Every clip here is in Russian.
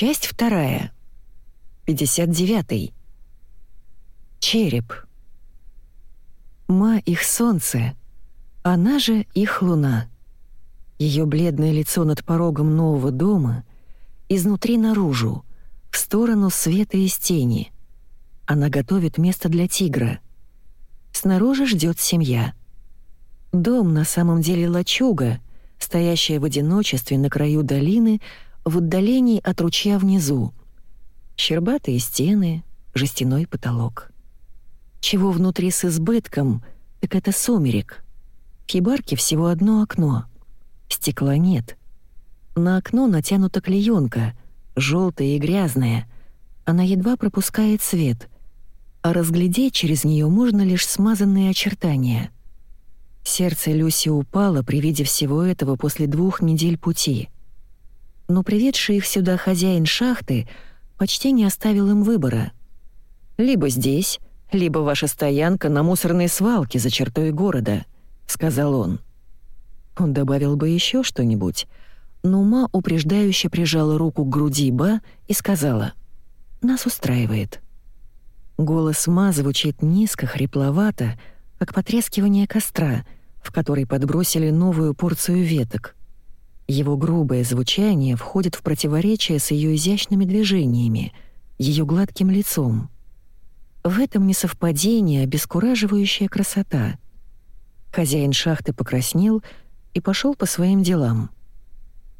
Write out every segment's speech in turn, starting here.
Часть вторая. 59. Череп. Ма их солнце, она же их луна. Ее бледное лицо над порогом нового дома, изнутри наружу, в сторону света из тени. Она готовит место для тигра. Снаружи ждет семья. Дом на самом деле лачуга, стоящая в одиночестве на краю долины — в отдалении от ручья внизу. Щербатые стены, жестяной потолок. Чего внутри с избытком, так это сумерек. В хибарке всего одно окно. Стекла нет. На окно натянута клеенка, желтая и грязная. Она едва пропускает свет, а разглядеть через нее можно лишь смазанные очертания. Сердце Люси упало при виде всего этого после двух недель пути — но приведший их сюда хозяин шахты почти не оставил им выбора. «Либо здесь, либо ваша стоянка на мусорной свалке за чертой города», — сказал он. Он добавил бы еще что-нибудь, но Ма упреждающе прижала руку к груди Ба и сказала «Нас устраивает». Голос Ма звучит низко, хрипловато, как потрескивание костра, в который подбросили новую порцию веток. Его грубое звучание входит в противоречие с ее изящными движениями, ее гладким лицом. В этом несовпадение обескураживающая красота. Хозяин шахты покраснел и пошел по своим делам.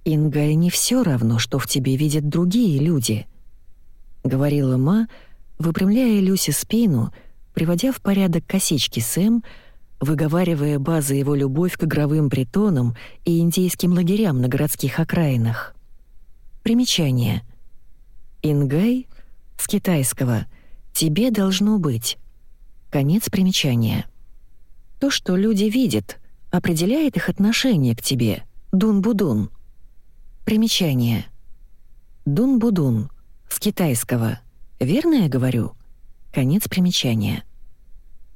«Ингай, не все равно, что в тебе видят другие люди», — говорила Ма, выпрямляя Люси спину, приводя в порядок косички Сэм, — выговаривая базы его любовь к игровым притонам и индейским лагерям на городских окраинах. Примечание. Ингай с китайского «тебе должно быть». Конец примечания. То, что люди видят, определяет их отношение к тебе. Дун-будун. Примечание. Дун-будун с китайского. Верно я говорю? Конец примечания.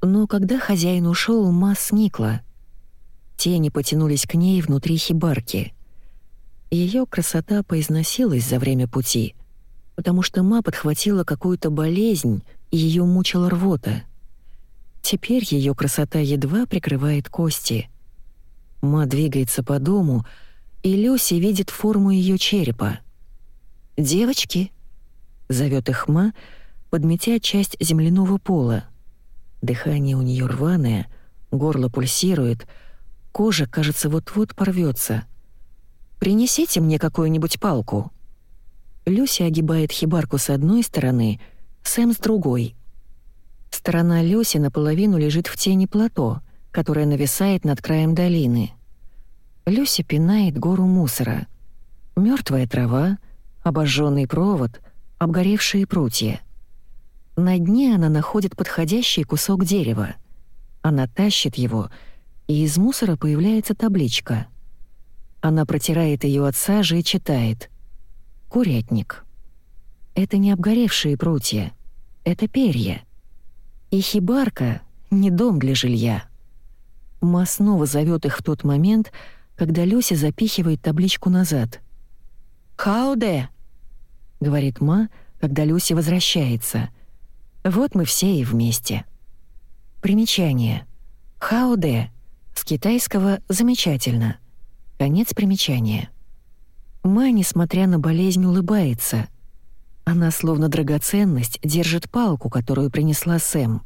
Но когда хозяин ушел, Ма сникла. Тени потянулись к ней внутри хибарки. Ее красота поизносилась за время пути, потому что Ма подхватила какую-то болезнь, и ее мучила рвота. Теперь ее красота едва прикрывает кости. Ма двигается по дому, и Люси видит форму ее черепа. «Девочки!» — зовет их Ма, подметя часть земляного пола — Дыхание у нее рваное, горло пульсирует, кожа, кажется, вот-вот порвется. «Принесите мне какую-нибудь палку». Люся огибает хибарку с одной стороны, Сэм с другой. Сторона Люси наполовину лежит в тени плато, которое нависает над краем долины. Люся пинает гору мусора. Мертвая трава, обожженный провод, обгоревшие прутья — на дне она находит подходящий кусок дерева. Она тащит его, и из мусора появляется табличка. Она протирает ее от сажи и читает. «Курятник». Это не обгоревшие прутья, это перья. И хибарка — не дом для жилья. Ма снова зовет их в тот момент, когда Люся запихивает табличку назад. «Хауде!» — говорит Ма, когда Люся возвращается — вот мы все и вместе. Примечание. Хауде. С китайского «замечательно». Конец примечания. Ма, несмотря на болезнь, улыбается. Она, словно драгоценность, держит палку, которую принесла Сэм.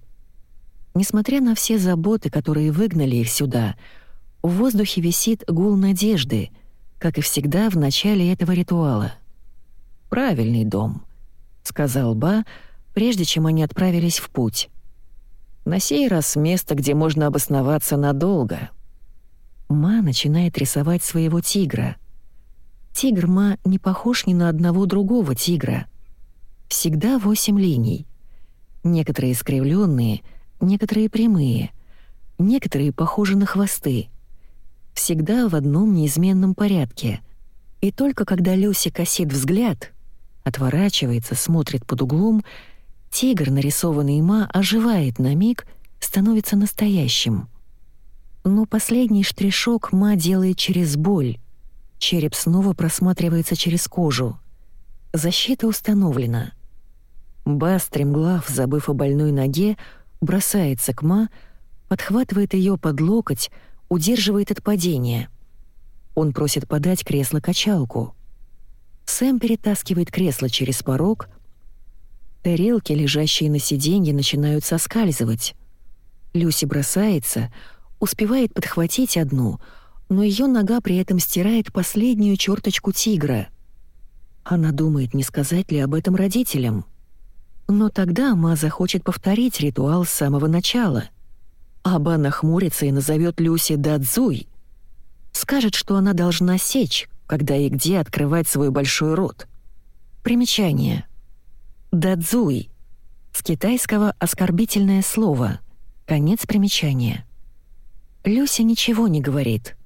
Несмотря на все заботы, которые выгнали их сюда, в воздухе висит гул надежды, как и всегда в начале этого ритуала. «Правильный дом», — сказал Ба, — прежде чем они отправились в путь. На сей раз место, где можно обосноваться надолго. Ма начинает рисовать своего тигра. Тигр Ма не похож ни на одного другого тигра. Всегда восемь линий. Некоторые искривленные, некоторые прямые, некоторые похожи на хвосты. Всегда в одном неизменном порядке. И только когда Люси косит взгляд, отворачивается, смотрит под углом — Тигр, нарисованный Ма, оживает на миг, становится настоящим. Но последний штришок Ма делает через боль. Череп снова просматривается через кожу. Защита установлена. Ба, стремглав, забыв о больной ноге, бросается к Ма, подхватывает ее под локоть, удерживает от падения. Он просит подать кресло-качалку. Сэм перетаскивает кресло через порог. Тарелки, лежащие на сиденье, начинают соскальзывать. Люси бросается, успевает подхватить одну, но ее нога при этом стирает последнюю черточку тигра. Она думает, не сказать ли об этом родителям. Но тогда Ма захочет повторить ритуал с самого начала. Аба нахмурится и назовет Люси Дадзуй. Скажет, что она должна сечь, когда и где открывать свой большой рот. Примечание. Дадзуй. С китайского оскорбительное слово. Конец примечания. Люся ничего не говорит.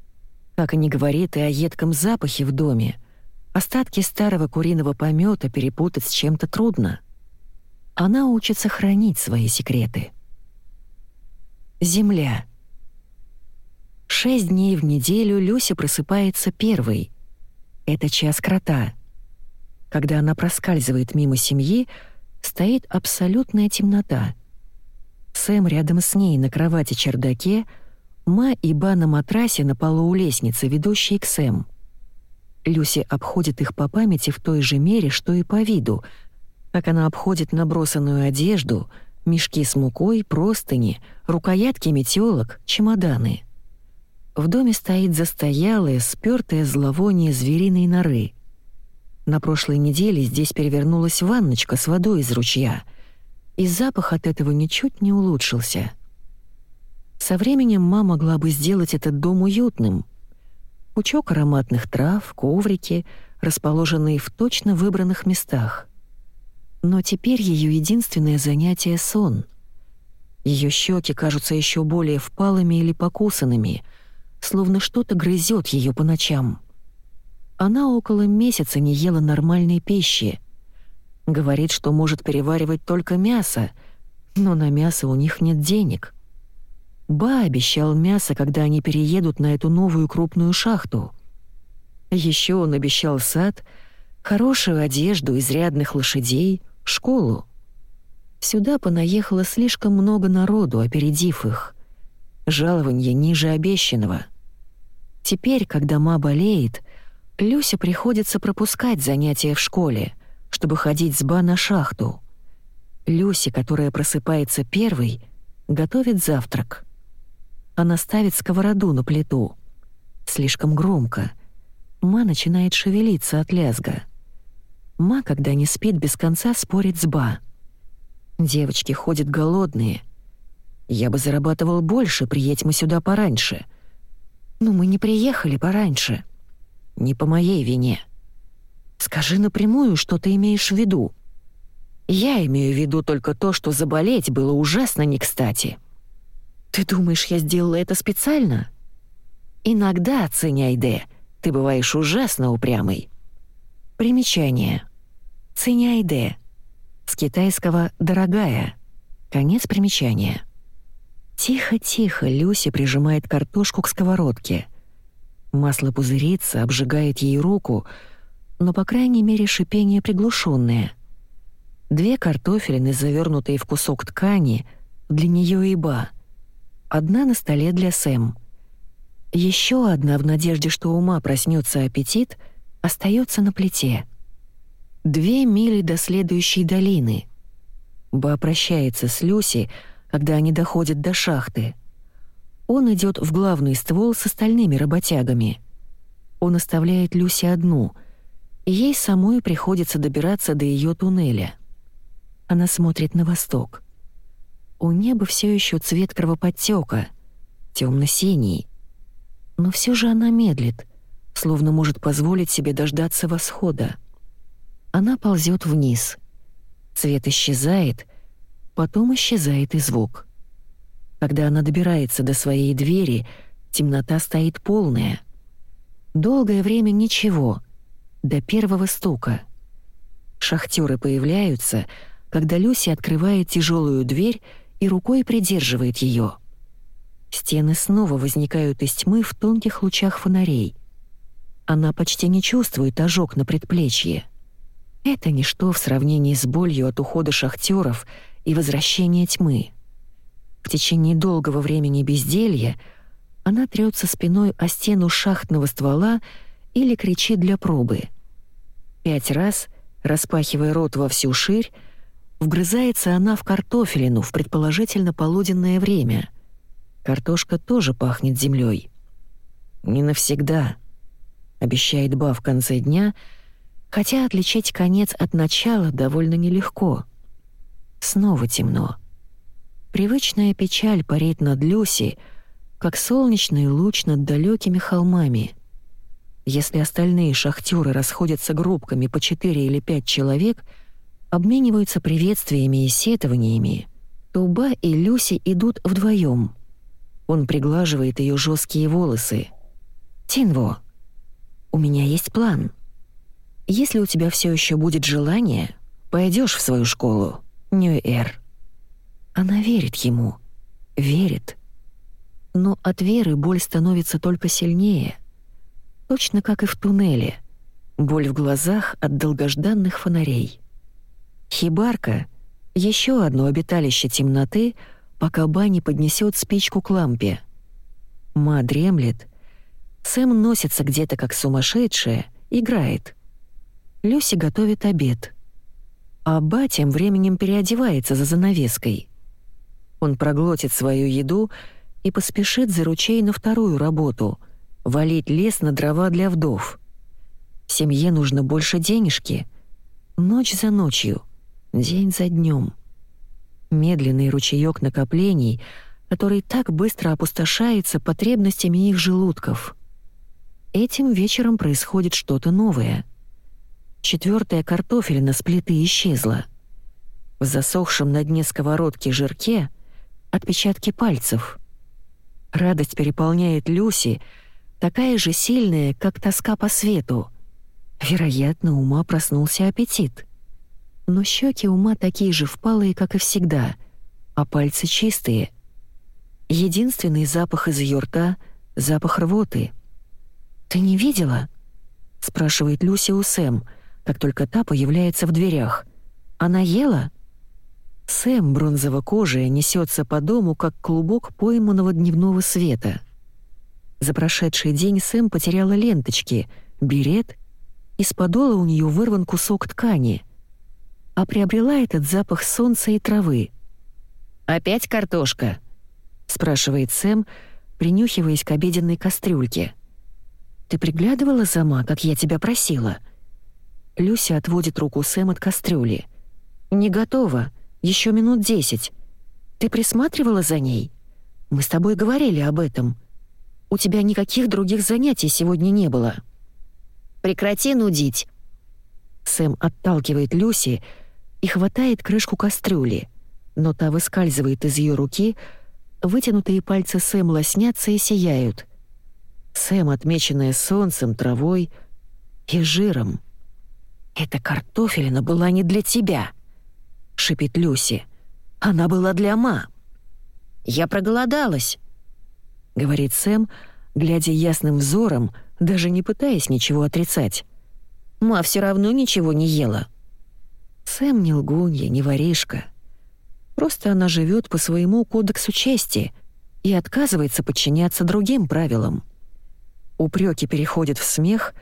Как и не говорит и о едком запахе в доме. Остатки старого куриного помета перепутать с чем-то трудно. Она учится хранить свои секреты. Земля. Шесть дней в неделю Люся просыпается первой. Это час крота. Когда она проскальзывает мимо семьи, стоит абсолютная темнота. Сэм рядом с ней на кровати-чердаке, Ма и Ба на матрасе на полу у лестницы, ведущей к Сэм. Люси обходит их по памяти в той же мере, что и по виду, как она обходит набросанную одежду, мешки с мукой, простыни, рукоятки метелок, чемоданы. В доме стоит застоялое, спёртое зловоние звериной норы. На прошлой неделе здесь перевернулась ванночка с водой из ручья, и запах от этого ничуть не улучшился. Со временем мама могла бы сделать этот дом уютным. Пучок ароматных трав, коврики, расположенные в точно выбранных местах. Но теперь ее единственное занятие — сон. Ее щеки кажутся еще более впалыми или покусанными, словно что-то грызет ее по ночам. Она около месяца не ела нормальной пищи. Говорит, что может переваривать только мясо, но на мясо у них нет денег. Ба обещал мясо, когда они переедут на эту новую крупную шахту. Еще он обещал сад, хорошую одежду, изрядных лошадей — школу. Сюда понаехало слишком много народу, опередив их. Жалование ниже обещанного. Теперь, когда ма болеет, Люсе приходится пропускать занятия в школе, чтобы ходить с ба на шахту. Люси, которая просыпается первой, готовит завтрак. Она ставит сковороду на плиту. Слишком громко. Ма начинает шевелиться от лязга. Ма, когда не спит, без конца спорит с Ба. Девочки ходят голодные. Я бы зарабатывал больше, приедь мы сюда пораньше. Но мы не приехали пораньше. Не по моей вине. Скажи напрямую, что ты имеешь в виду. Я имею в виду только то, что заболеть было ужасно не кстати. Ты думаешь, я сделала это специально? Иногда, Ценяйде, ты бываешь ужасно упрямый. Примечание. Циняйде. С китайского «дорогая». Конец примечания. Тихо-тихо Люси прижимает картошку к сковородке. Масло пузырится, обжигает ей руку, но, по крайней мере, шипение приглушенное. Две картофелины, завернутые в кусок ткани, для нее и ба. Одна на столе для Сэм. Еще одна в надежде, что ума проснется аппетит, остается на плите. Две мили до следующей долины. Ба прощается с Люси, когда они доходят до шахты. Он идет в главный ствол с остальными работягами. Он оставляет Люси одну, и ей самой приходится добираться до ее туннеля. Она смотрит на восток. У неба все еще цвет кровоподтека, темно-синий. Но все же она медлит, словно может позволить себе дождаться восхода. Она ползет вниз. Цвет исчезает, потом исчезает и звук. Когда она добирается до своей двери, темнота стоит полная. Долгое время ничего, до первого стука. Шахтеры появляются, когда Люси открывает тяжелую дверь и рукой придерживает ее. Стены снова возникают из тьмы в тонких лучах фонарей. Она почти не чувствует ожог на предплечье. Это ничто в сравнении с болью от ухода шахтеров и возвращения тьмы. В течение долгого времени безделья она трется спиной о стену шахтного ствола или кричит для пробы. Пять раз, распахивая рот во всю ширь, вгрызается она в картофелину в предположительно полуденное время. Картошка тоже пахнет землей. «Не навсегда», — обещает Ба в конце дня, хотя отличить конец от начала довольно нелегко. Снова темно. Привычная печаль парит над Люси, как солнечный луч над далекими холмами. Если остальные шахтеры расходятся группками по четыре или пять человек, обмениваются приветствиями и сетованиями, то Ба и Люси идут вдвоем. Он приглаживает ее жесткие волосы. «Тинво, у меня есть план. Если у тебя все еще будет желание, пойдешь в свою школу, Нью-Эр». Она верит ему. Верит. Но от веры боль становится только сильнее. Точно как и в туннеле. Боль в глазах от долгожданных фонарей. Хибарка — еще одно обиталище темноты, пока Ба не поднесет спичку к лампе. Ма дремлет. Сэм носится где-то как сумасшедшая, играет. Люси готовит обед. А Ба тем временем переодевается за занавеской — он проглотит свою еду и поспешит за ручей на вторую работу — валить лес на дрова для вдов. Семье нужно больше денежки. Ночь за ночью, день за днем. Медленный ручеёк накоплений, который так быстро опустошается потребностями их желудков. Этим вечером происходит что-то новое. Четвертая картофелина с плиты исчезла. В засохшем на дне сковородки жирке — отпечатки пальцев. Радость переполняет Люси, такая же сильная, как тоска по свету. Вероятно, ума проснулся аппетит. Но щеки ума такие же впалые, как и всегда, а пальцы чистые. Единственный запах из ее рта — запах рвоты. «Ты не видела?» — спрашивает Люси у Сэм, как только та появляется в дверях. «Она ела?» Сэм, бронзово-кожая, несется по дому, как клубок пойманного дневного света. За прошедший день Сэм потеряла ленточки, берет, из подола у нее вырван кусок ткани, а приобрела этот запах солнца и травы. «Опять картошка?» — спрашивает Сэм, принюхиваясь к обеденной кастрюльке. «Ты приглядывала, Зама, как я тебя просила?» Люся отводит руку Сэм от кастрюли. «Не готова», еще минут десять. Ты присматривала за ней? Мы с тобой говорили об этом. У тебя никаких других занятий сегодня не было. Прекрати нудить. Сэм отталкивает Люси и хватает крышку кастрюли, но та выскальзывает из ее руки, вытянутые пальцы Сэм лоснятся и сияют. Сэм, отмеченная солнцем, травой и жиром. «Эта картофелина была не для тебя», — шипит Люси. «Она была для ма». «Я проголодалась», — говорит Сэм, глядя ясным взором, даже не пытаясь ничего отрицать. «Ма все равно ничего не ела». Сэм не лгунья, не воришка. Просто она живет по своему кодексу чести и отказывается подчиняться другим правилам. Упреки переходят в смех,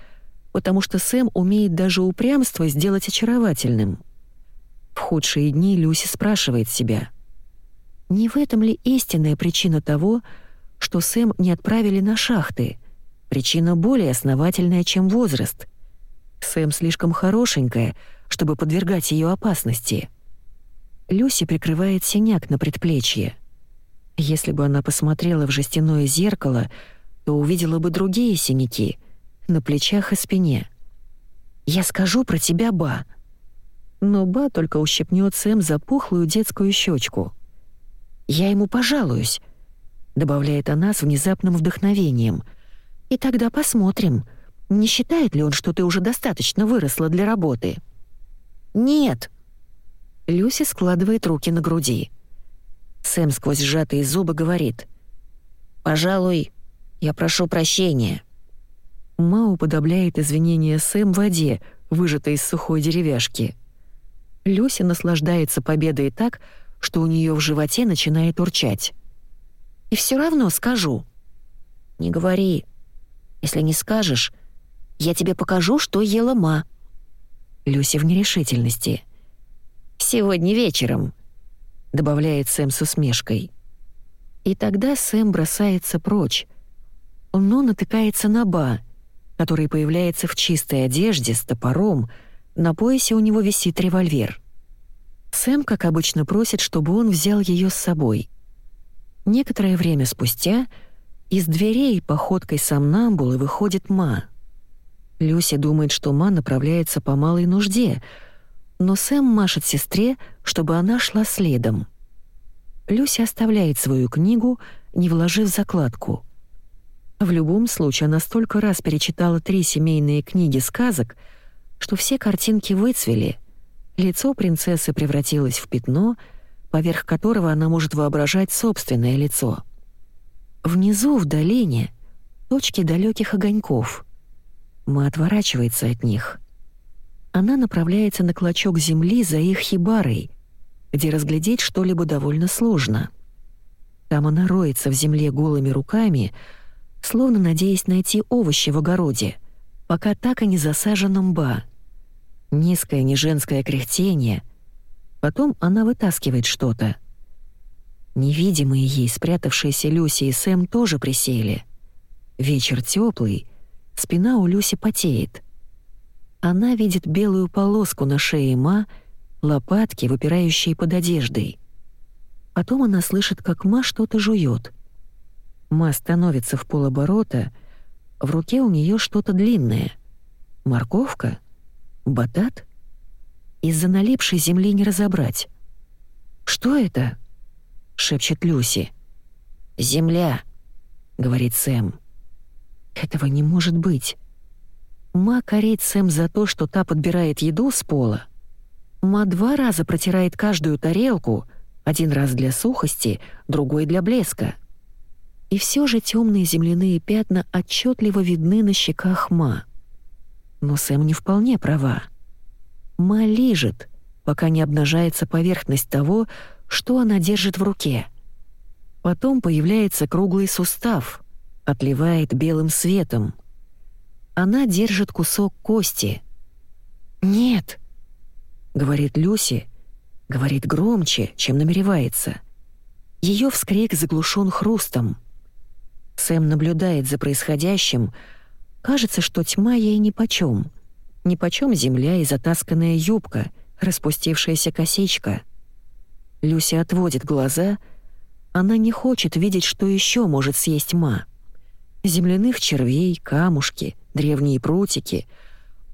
потому что Сэм умеет даже упрямство сделать очаровательным — в худшие дни Люси спрашивает себя, не в этом ли истинная причина того, что Сэм не отправили на шахты? Причина более основательная, чем возраст. Сэм слишком хорошенькая, чтобы подвергать ее опасности. Люси прикрывает синяк на предплечье. Если бы она посмотрела в жестяное зеркало, то увидела бы другие синяки на плечах и спине. «Я скажу про тебя, Ба», но Ба только ущипнет Сэм за пухлую детскую щечку. «Я ему пожалуюсь», — добавляет она с внезапным вдохновением. «И тогда посмотрим, не считает ли он, что ты уже достаточно выросла для работы?» «Нет!» Люси складывает руки на груди. Сэм сквозь сжатые зубы говорит. «Пожалуй, я прошу прощения». Ма уподобляет извинения Сэм в воде, выжатый из сухой деревяшки. Люся наслаждается победой так, что у нее в животе начинает урчать. «И все равно скажу». «Не говори. Если не скажешь, я тебе покажу, что ела ма». Люся в нерешительности. «Сегодня вечером», — добавляет Сэм с усмешкой. И тогда Сэм бросается прочь. Но натыкается на Ба, который появляется в чистой одежде с топором, на поясе у него висит револьвер. Сэм, как обычно, просит, чтобы он взял ее с собой. Некоторое время спустя из дверей походкой сомнамбулы выходит Ма. Люся думает, что Ма направляется по малой нужде, но Сэм машет сестре, чтобы она шла следом. Люся оставляет свою книгу, не вложив закладку. В любом случае, она столько раз перечитала три семейные книги сказок, что все картинки выцвели. Лицо принцессы превратилось в пятно, поверх которого она может воображать собственное лицо. Внизу, в долине, точки далеких огоньков. Ма отворачивается от них. Она направляется на клочок земли за их хибарой, где разглядеть что-либо довольно сложно. Там она роется в земле голыми руками, словно надеясь найти овощи в огороде, пока так и не засажена мба. Низкое неженское кряхтение. Потом она вытаскивает что-то. Невидимые ей спрятавшиеся Люси и Сэм тоже присели. Вечер теплый, спина у Люси потеет. Она видит белую полоску на шее Ма — лопатки, выпирающие под одеждой. Потом она слышит, как Ма что-то жует. Ма становится в полоборота, в руке у нее что-то длинное. Морковка? Батат? Из-за налипшей земли не разобрать. «Что это?» — шепчет Люси. «Земля», — говорит Сэм. «Этого не может быть». Ма корит Сэм за то, что та подбирает еду с пола, Ма два раза протирает каждую тарелку, один раз для сухости, другой для блеска. И все же темные земляные пятна отчетливо видны на щеках Ма. Но Сэм не вполне права. Ма лижет, пока не обнажается поверхность того, что она держит в руке. Потом появляется круглый сустав, отливает белым светом. Она держит кусок кости. «Нет», говорит Люси, говорит громче, чем намеревается. Ее вскрик заглушен хрустом. Сэм наблюдает за происходящим. Кажется, что тьма ей нипочем. Нипочем земля и затасканная юбка, распустившаяся косичка. Люси отводит глаза. Она не хочет видеть, что еще может съесть ма. Земляных червей, камушки, древние прутики,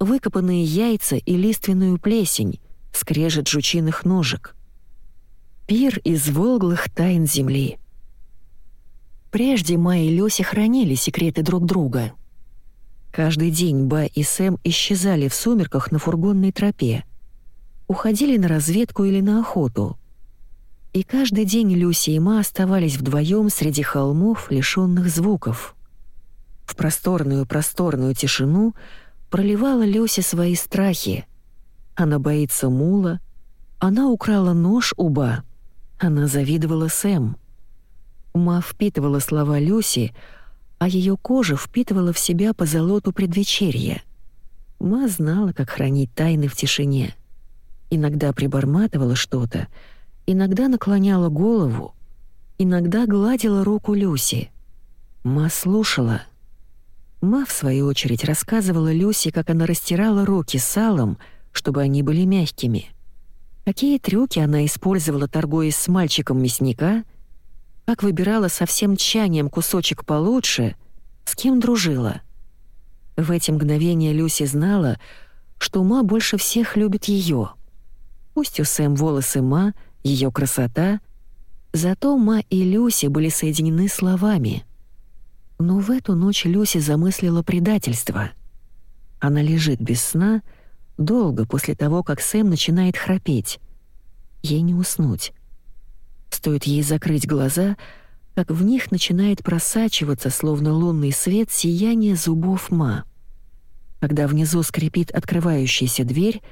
выкопанные яйца и лиственную плесень, скрежет жучиных ножек. Пир из волглых тайн земли. Прежде Ма и Лёся хранили секреты друг друга. Каждый день Ба и Сэм исчезали в сумерках на фургонной тропе, уходили на разведку или на охоту. И каждый день Люси и Ма оставались вдвоем среди холмов, лишённых звуков. В просторную-просторную тишину проливала Люся свои страхи — она боится мула. Она украла нож у Ба. Она завидовала Сэм. Ма впитывала слова Люси, а ее кожа впитывала в себя по золоту предвечерья. Ма знала, как хранить тайны в тишине. Иногда приборматывала что-то, иногда наклоняла голову, иногда гладила руку Люси. Ма слушала. Ма, в свою очередь, рассказывала Люси, как она растирала руки салом, чтобы они были мягкими. Какие трюки она использовала, торгуясь с мальчиком мясника, как выбирала со всем тщанием кусочек получше, с кем дружила. В эти мгновения Люси знала, что Ма больше всех любит ее. Пусть у Сэм волосы Ма, ее красота, зато Ма и Люси были соединены словами. Но в эту ночь Люси замыслила предательство. Она лежит без сна, Долго после того, как Сэм начинает храпеть. Ей не уснуть. Стоит ей закрыть глаза, как в них начинает просачиваться, словно лунный свет, сияние зубов Ма. Когда внизу скрипит открывающаяся дверь,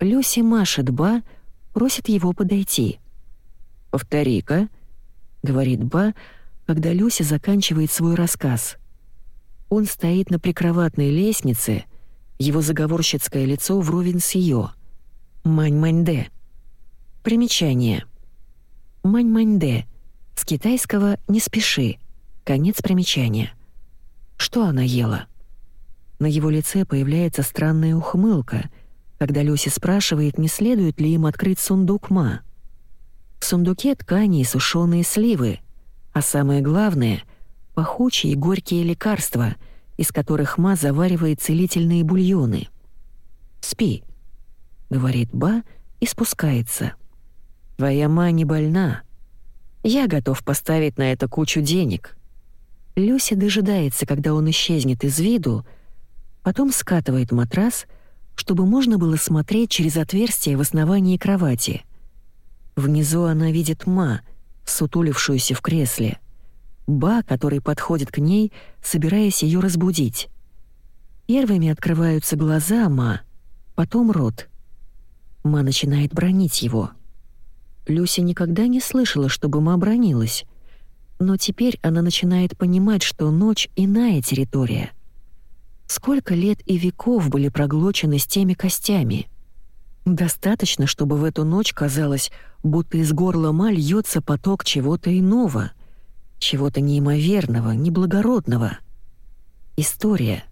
Люси машет Ба, просит его подойти. «Повтори-ка», — говорит Ба, когда Люся заканчивает свой рассказ. Он стоит на прикроватной лестнице, его заговорщицкое лицо вровень с ее. Мань-мань-де. Примечание. Мань-мань-де. С китайского «не спеши». Конец примечания. Что она ела? На его лице появляется странная ухмылка, когда Люси спрашивает, не следует ли им открыть сундук Ма. В сундуке ткани и сушеные сливы, а самое главное — пахучие и горькие лекарства, из которых Ма заваривает целительные бульоны. «Спи», — говорит Ба и спускается. «Твоя Ма не больна. Я готов поставить на это кучу денег». Люся дожидается, когда он исчезнет из виду, потом скатывает матрас, чтобы можно было смотреть через отверстие в основании кровати. Внизу она видит Ма, сутулившуюся в кресле. Ба, который подходит к ней, собираясь ее разбудить. Первыми открываются глаза Ма, потом рот. Ма начинает бронить его. Люся никогда не слышала, чтобы Ма бронилась, но теперь она начинает понимать, что ночь — иная территория. Сколько лет и веков были проглочены с теми костями? Достаточно, чтобы в эту ночь казалось, будто из горла ма льется поток чего-то иного, чего-то неимоверного, неблагородного. История.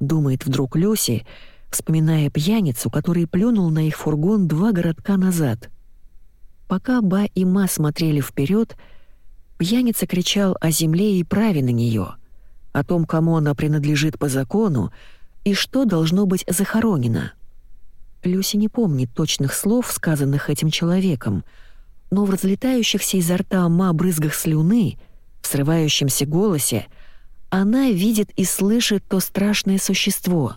Думает вдруг Люси, вспоминая пьяницу, который плюнул на их фургон два городка назад. Пока Ба и Ма смотрели вперед, Пьяница кричал о земле и праве на нее, о том, кому она принадлежит по закону и что должно быть захоронено. Люси не помнит точных слов, сказанных этим человеком, но в разлетающихся изо рта ма брызгах слюны, в срывающемся голосе, она видит и слышит то страшное существо.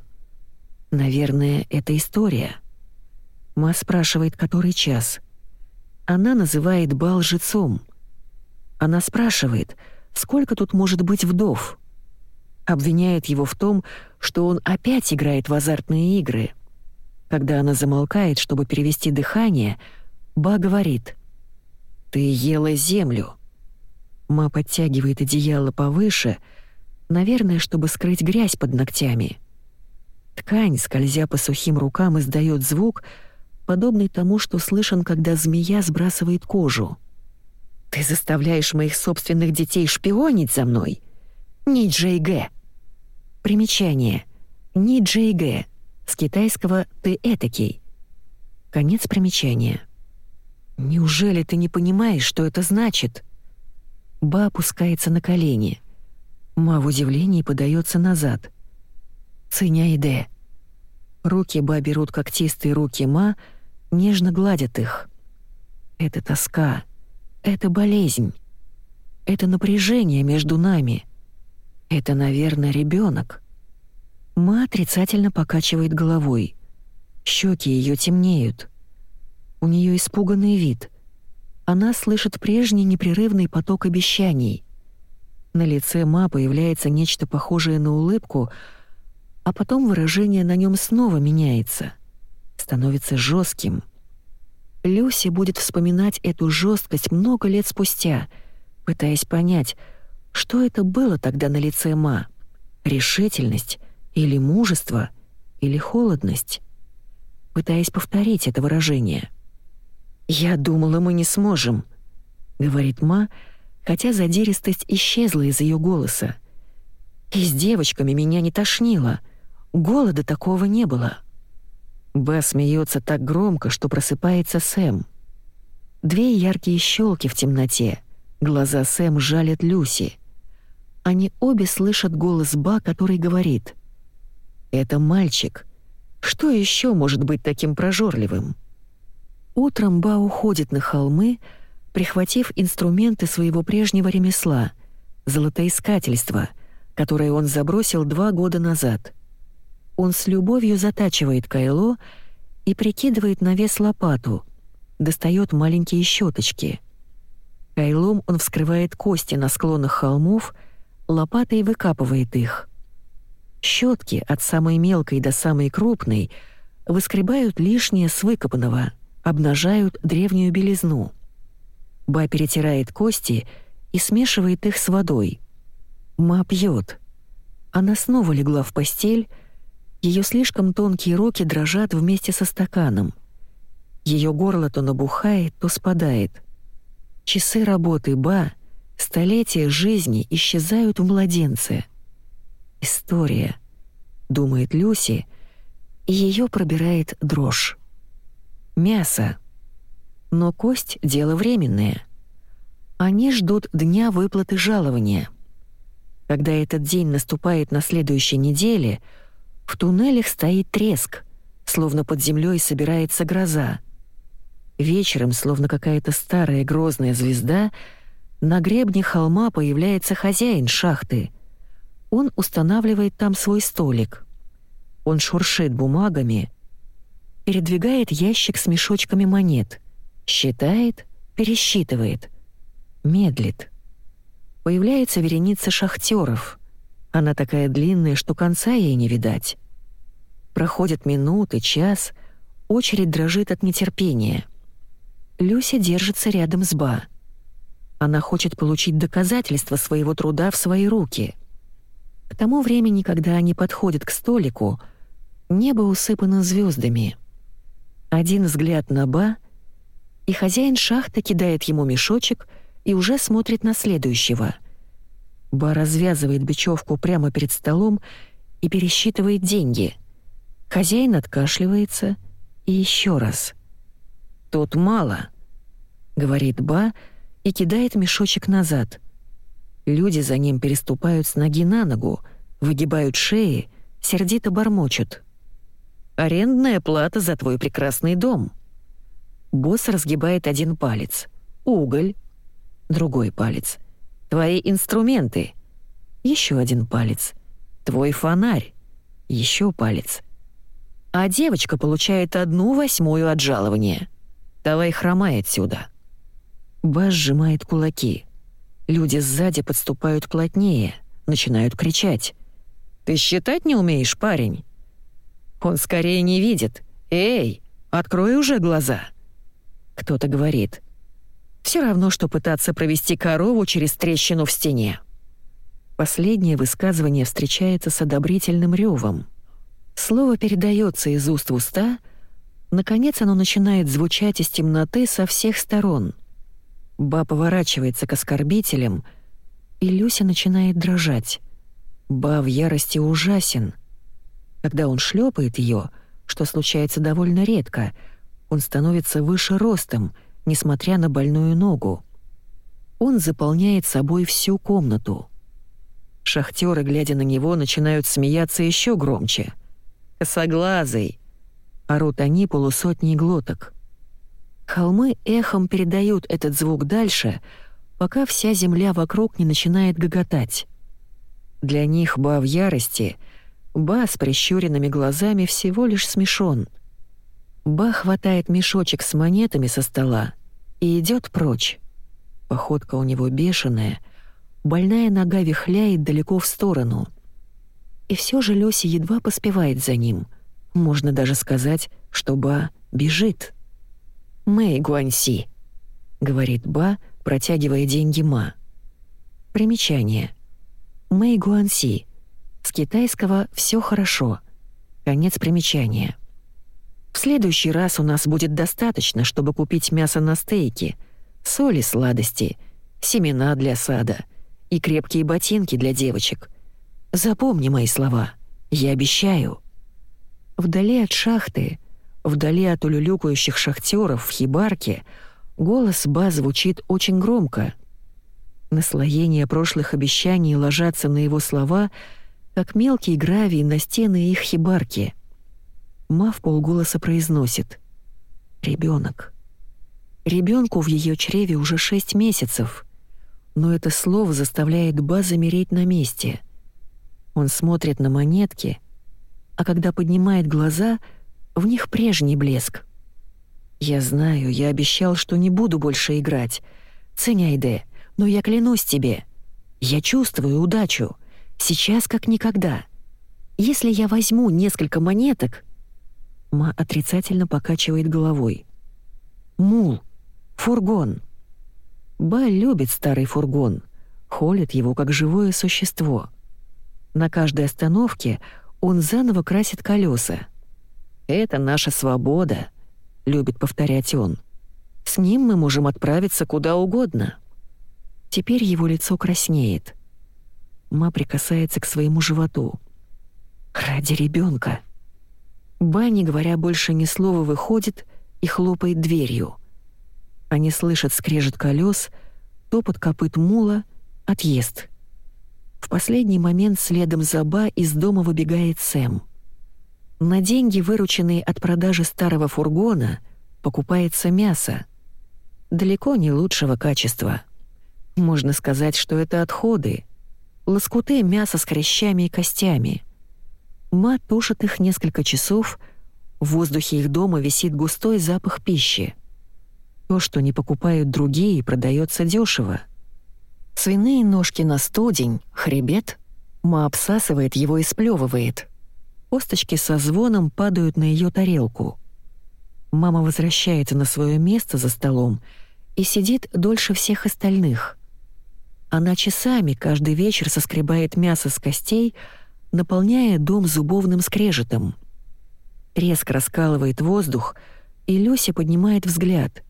Наверное, это история. Ма спрашивает, который час. Она называет бал жрецом — она спрашивает, сколько тут может быть вдов? Обвиняет его в том, что он опять играет в азартные игры. Когда она замолкает, чтобы перевести дыхание, Ба говорит «Ты ела землю». Ма подтягивает одеяло повыше, наверное, чтобы скрыть грязь под ногтями. Ткань, скользя по сухим рукам, издает звук, подобный тому, что слышен, когда змея сбрасывает кожу. Ты заставляешь моих собственных детей шпионить за мной? Ни Джей Г. Примечание. Ни Джей Г. С китайского «ты этакий». Конец примечания. Неужели ты не понимаешь, что это значит? Ба опускается на колени. Ма в удивлении подается назад. Ценя Д. Руки Ба берут когтистые руки Ма, нежно гладят их. Это тоска, это болезнь. Это напряжение между нами. Это, наверное, ребенок. Ма отрицательно покачивает головой. Щеки ее темнеют. У нее испуганный вид. Она слышит прежний непрерывный поток обещаний. На лице Ма появляется нечто похожее на улыбку, а потом выражение на нем снова меняется. Становится жестким — Люси будет вспоминать эту жесткость много лет спустя, пытаясь понять, что это было тогда на лице Ма. Решительность или мужество или холодность. Пытаясь повторить это выражение. «Я думала, мы не сможем», — говорит Ма, хотя задиристость исчезла из ее голоса. «И с девочками меня не тошнило. Голода такого не было». Ба смеется так громко, что просыпается Сэм. Две яркие щелки в темноте. Глаза Сэм жалят Люси. Они обе слышат голос Ба, который говорит. «Это мальчик. Что еще может быть таким прожорливым?» Утром Ба уходит на холмы, прихватив инструменты своего прежнего ремесла — золотоискательство, которое он забросил два года назад — он с любовью затачивает кайло и прикидывает на вес лопату, достает маленькие щеточки. Кайлом он вскрывает кости на склонах холмов, лопатой выкапывает их. Щетки от самой мелкой до самой крупной выскребают лишнее с выкопанного, обнажают древнюю белизну. Ба перетирает кости и смешивает их с водой. Ма пьет. Она снова легла в постель, ее слишком тонкие руки дрожат вместе со стаканом. Ее горло то набухает, то спадает. Часы работы Ба, столетия жизни исчезают в младенце. История, думает Люси, и ее пробирает дрожь. Мясо. Но кость — дело временное. Они ждут дня выплаты жалования — когда этот день наступает на следующей неделе, в туннелях стоит треск, словно под землей собирается гроза. Вечером, словно какая-то старая грозная звезда, на гребне холма появляется хозяин шахты. Он устанавливает там свой столик. Он шуршит бумагами, передвигает ящик с мешочками монет, считает, пересчитывает, медлит появляется вереница шахтеров. Она такая длинная, что конца ей не видать. Проходят минуты, час, очередь дрожит от нетерпения. Люся держится рядом с Ба. Она хочет получить доказательства своего труда в свои руки. К тому времени, когда они подходят к столику, небо усыпано звездами. Один взгляд на Ба, и хозяин шахты кидает ему мешочек — и уже смотрит на следующего. Ба развязывает бечевку прямо перед столом и пересчитывает деньги. Хозяин откашливается и еще раз. «Тут мало», — говорит Ба и кидает мешочек назад. Люди за ним переступают с ноги на ногу, выгибают шеи, сердито бормочут. «Арендная плата за твой прекрасный дом». Босс разгибает один палец. «Уголь, Другой палец. Твои инструменты. Еще один палец. Твой фонарь. Еще палец. А девочка получает одну восьмую от жалования. Давай хромай отсюда. Баш сжимает кулаки. Люди сзади подступают плотнее, начинают кричать. «Ты считать не умеешь, парень?» Он скорее не видит. «Эй, открой уже глаза!» Кто-то говорит. Все равно, что пытаться провести корову через трещину в стене. Последнее высказывание встречается с одобрительным ревом. Слово передается из уст в уста, наконец оно начинает звучать из темноты со всех сторон. Ба поворачивается к оскорбителям, и Люся начинает дрожать. Ба в ярости ужасен. Когда он шлепает ее, что случается довольно редко, он становится выше ростом — несмотря на больную ногу. Он заполняет собой всю комнату. Шахтеры, глядя на него, начинают смеяться еще громче. «Косоглазый!» — орут они полусотни глоток. Холмы эхом передают этот звук дальше, пока вся земля вокруг не начинает гоготать. Для них Ба в ярости, Ба с прищуренными глазами всего лишь смешон. Ба хватает мешочек с монетами со стола и идет прочь. Походка у него бешеная, больная нога вихляет далеко в сторону. И все же Люси едва поспевает за ним. Можно даже сказать, что Ба бежит. «Мэй Гуанси», — говорит Ба, протягивая деньги Ма. Примечание. Мэй Гуанси. С китайского «все хорошо». Конец примечания. В следующий раз у нас будет достаточно, чтобы купить мясо на стейки, соли сладости, семена для сада и крепкие ботинки для девочек. Запомни мои слова. Я обещаю. Вдали от шахты, вдали от улюлюкающих шахтеров в хибарке, голос Ба звучит очень громко. Наслоения прошлых обещаний ложатся на его слова, как мелкий гравий на стены их хибарки — Ма в полголоса произносит «Ребенок». Ребенку в ее чреве уже шесть месяцев, но это слово заставляет Ба замереть на месте. Он смотрит на монетки, а когда поднимает глаза, в них прежний блеск. «Я знаю, я обещал, что не буду больше играть. Ценяйде, но я клянусь тебе. Я чувствую удачу. Сейчас как никогда. Если я возьму несколько монеток...» Ма отрицательно покачивает головой. «Мул. Фургон». Ба любит старый фургон, холит его как живое существо. На каждой остановке он заново красит колеса. «Это наша свобода», — любит повторять он. «С ним мы можем отправиться куда угодно». Теперь его лицо краснеет. Ма прикасается к своему животу. «Ради ребенка. Ба, не говоря больше ни слова, выходит и хлопает дверью. Они слышат скрежет колес, топот копыт мула, отъезд. В последний момент следом за Ба из дома выбегает Сэм. На деньги, вырученные от продажи старого фургона, покупается мясо. Далеко не лучшего качества. Можно сказать, что это отходы. Лоскуты мяса с хрящами и костями. Ма тушит их несколько часов, в воздухе их дома висит густой запах пищи. То, что не покупают другие, продается дешево. Свиные ножки на студень, хребет. Ма обсасывает его и сплевывает. Косточки со звоном падают на ее тарелку. Мама возвращается на свое место за столом и сидит дольше всех остальных. Она часами каждый вечер соскребает мясо с костей, наполняя дом зубовным скрежетом. Резко раскалывает воздух, и Люся поднимает взгляд.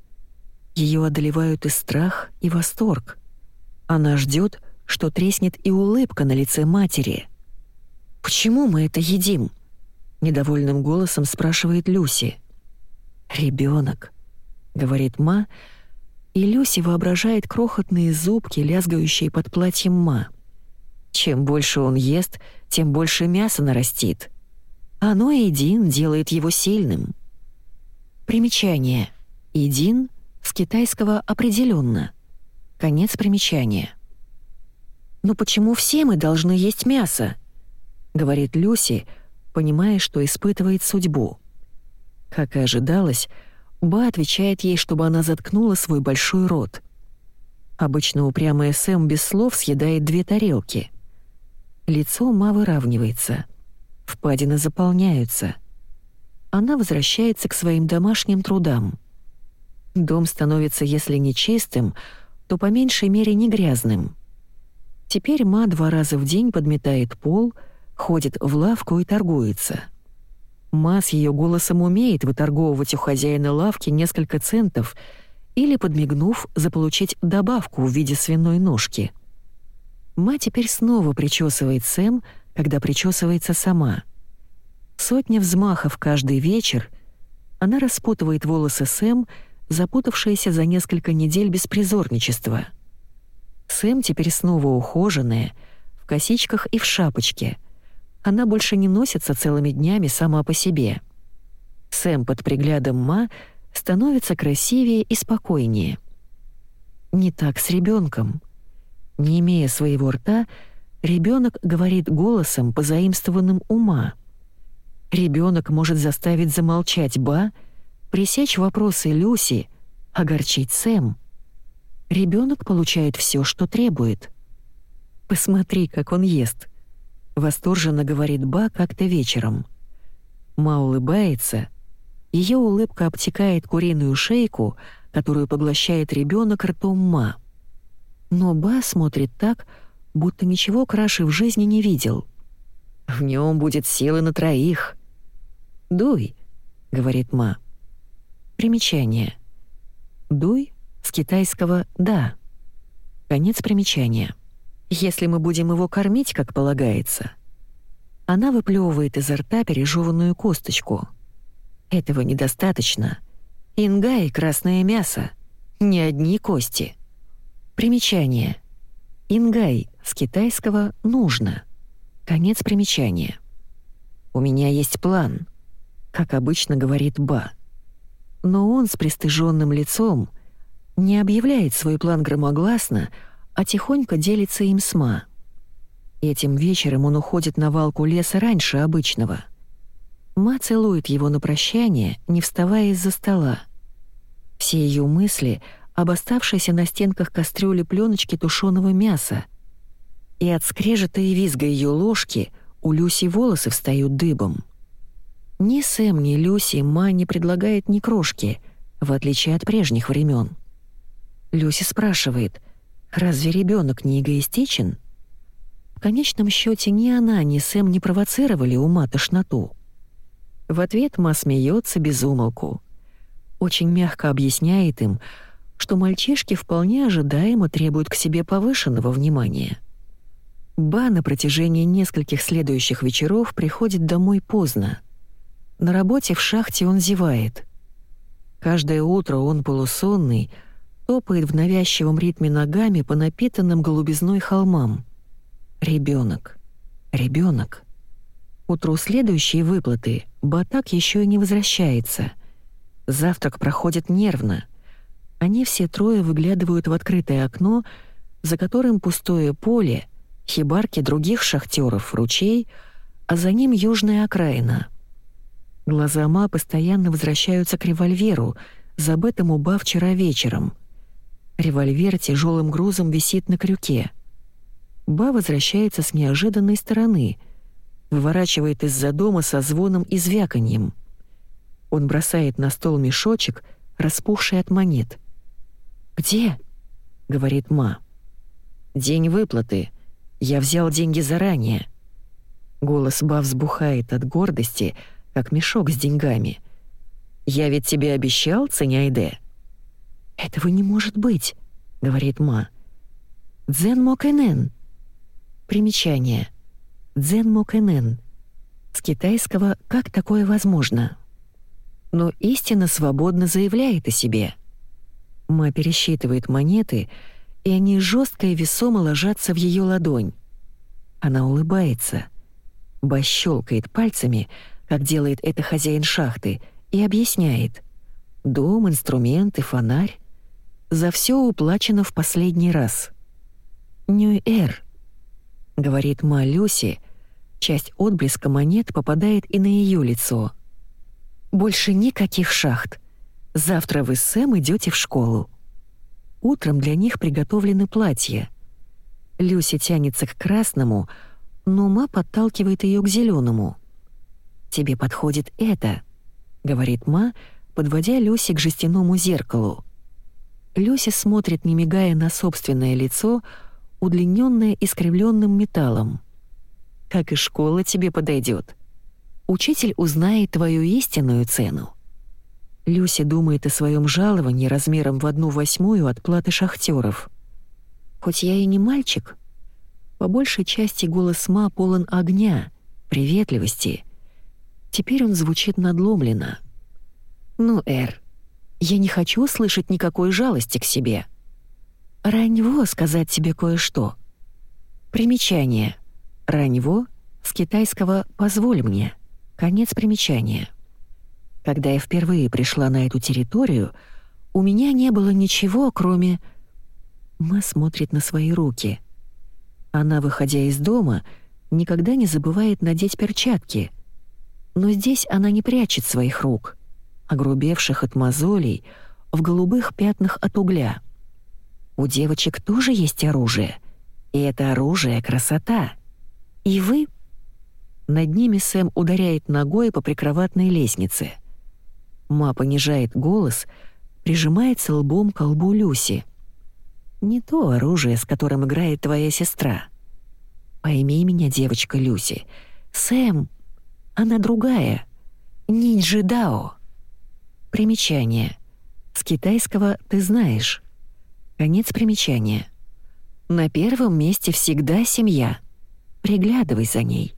Ее одолевают и страх, и восторг. Она ждет, что треснет и улыбка на лице матери. «Почему мы это едим?» — недовольным голосом спрашивает Люси. «Ребенок», — говорит Ма, — и Люси воображает крохотные зубки, лязгающие под платьем Ма. Чем больше он ест, тем больше мяса нарастит. Оно Идин делает его сильным. Примечание. Идин с китайского определенно. Конец примечания. «Но почему все мы должны есть мясо?» — говорит Люси, понимая, что испытывает судьбу. Как и ожидалось, Ба отвечает ей, чтобы она заткнула свой большой рот. Обычно упрямая Сэм без слов съедает две тарелки. Лицо Ма выравнивается. Впадины заполняются. Она возвращается к своим домашним трудам. Дом становится, если не чистым, то по меньшей мере не грязным. Теперь Ма два раза в день подметает пол, ходит в лавку и торгуется — Ма с ее голосом умеет выторговывать у хозяина лавки несколько центов или, подмигнув, заполучить добавку в виде свиной ножки. Ма теперь снова причесывает Сэм, когда причесывается сама. Сотня взмахов каждый вечер. Она распутывает волосы Сэм, запутавшиеся за несколько недель беспризорничества. Сэм теперь снова ухоженная, в косичках и в шапочке — она больше не носится целыми днями сама по себе. Сэм под приглядом Ма становится красивее и спокойнее. Не так с ребенком. Не имея своего рта, ребенок говорит голосом, позаимствованным ума. Ребенок может заставить замолчать Ба, пресечь вопросы Люси, огорчить Сэм. Ребенок получает все, что требует. Посмотри, как он ест — Восторженно говорит Ба как-то вечером. Ма улыбается. Ее улыбка обтекает куриную шейку, которую поглощает ребенок ртом Ма. Но Ба смотрит так, будто ничего краше в жизни не видел. В нем будет силы на троих. «Дуй», — говорит Ма. Примечание. «Дуй» с китайского «да». Конец примечания если мы будем его кормить, как полагается. Она выплевывает изо рта пережеванную косточку. Этого недостаточно. Инга и красное мясо. Не одни кости. Примечание. Ингай с китайского «нужно». Конец примечания. «У меня есть план», — как обычно говорит Ба. Но он с пристыженным лицом не объявляет свой план громогласно, а тихонько делится им с Ма. Этим вечером он уходит на валку леса раньше обычного. Ма целует его на прощание, не вставая из-за стола. Все ее мысли об оставшейся на стенках кастрюли пленочки тушеного мяса. И от скрежета и визга ее ложки у Люси волосы встают дыбом. Ни Сэм, ни Люси Ма не предлагает ни крошки, в отличие от прежних времен. Люси спрашивает, разве ребенок не эгоистичен? В конечном счете ни она, ни Сэм не провоцировали ума тошноту. В ответ Ма смеется без умолку. Очень мягко объясняет им, что мальчишки вполне ожидаемо требуют к себе повышенного внимания. Ба на протяжении нескольких следующих вечеров приходит домой поздно. На работе в шахте он зевает. Каждое утро он полусонный, топает в навязчивом ритме ногами по напитанным голубизной холмам. Ребенок, ребенок. Утру следующей выплаты Батак еще и не возвращается. Завтрак проходит нервно. Они все трое выглядывают в открытое окно, за которым пустое поле, хибарки других шахтеров, ручей, а за ним южная окраина. Глаза Ма постоянно возвращаются к револьверу, забытому Ба вчера вечером. Револьвер тяжелым грузом висит на крюке. Ба возвращается с неожиданной стороны — выворачивает из-за дома со звоном и звяканьем. Он бросает на стол мешочек, распухший от монет. «Где?» — говорит Ма. «День выплаты. Я взял деньги заранее». Голос Ба взбухает от гордости, как мешок с деньгами. «Я ведь тебе обещал, Ценяйде?» «Этого не может быть», — говорит Ма. «Дзен Мокенен». Примечание — Дзен Мокенен. С китайского «как такое возможно?». Но истина свободно заявляет о себе. Ма пересчитывает монеты, и они жестко и весомо ложатся в ее ладонь. Она улыбается. Ба щелкает пальцами, как делает это хозяин шахты, и объясняет. Дом, инструменты, фонарь. За все уплачено в последний раз. «Нью-Эр», — говорит Ма Люси, Часть отблеска монет попадает и на ее лицо. «Больше никаких шахт. Завтра вы с Сэм идете в школу». Утром для них приготовлены платья. Люси тянется к красному, но Ма подталкивает ее к зеленому. «Тебе подходит это», — говорит Ма, подводя Люси к жестяному зеркалу. Люси смотрит, не мигая на собственное лицо, удлиненное искривленным металлом как и школа тебе подойдет. Учитель узнает твою истинную цену. Люси думает о своем жаловании размером в одну восьмую от платы шахтеров. Хоть я и не мальчик, по большей части голос Ма полон огня, приветливости. Теперь он звучит надломленно. «Ну, Эр, я не хочу слышать никакой жалости к себе. Раньво сказать тебе кое-что. Примечание — Раньво с китайского «позволь мне». Конец примечания. Когда я впервые пришла на эту территорию, у меня не было ничего, кроме... Ма смотрит на свои руки. Она, выходя из дома, никогда не забывает надеть перчатки. Но здесь она не прячет своих рук, огрубевших от мозолей, в голубых пятнах от угля. У девочек тоже есть оружие, и это оружие — красота — «И вы?» Над ними Сэм ударяет ногой по прикроватной лестнице. Ма понижает голос, прижимается лбом к лбу Люси. «Не то оружие, с которым играет твоя сестра. Пойми меня, девочка Люси. Сэм, она другая. Нинджи Дао». Примечание. С китайского «ты знаешь». Конец примечания. На первом месте всегда семья — Приглядывай за ней.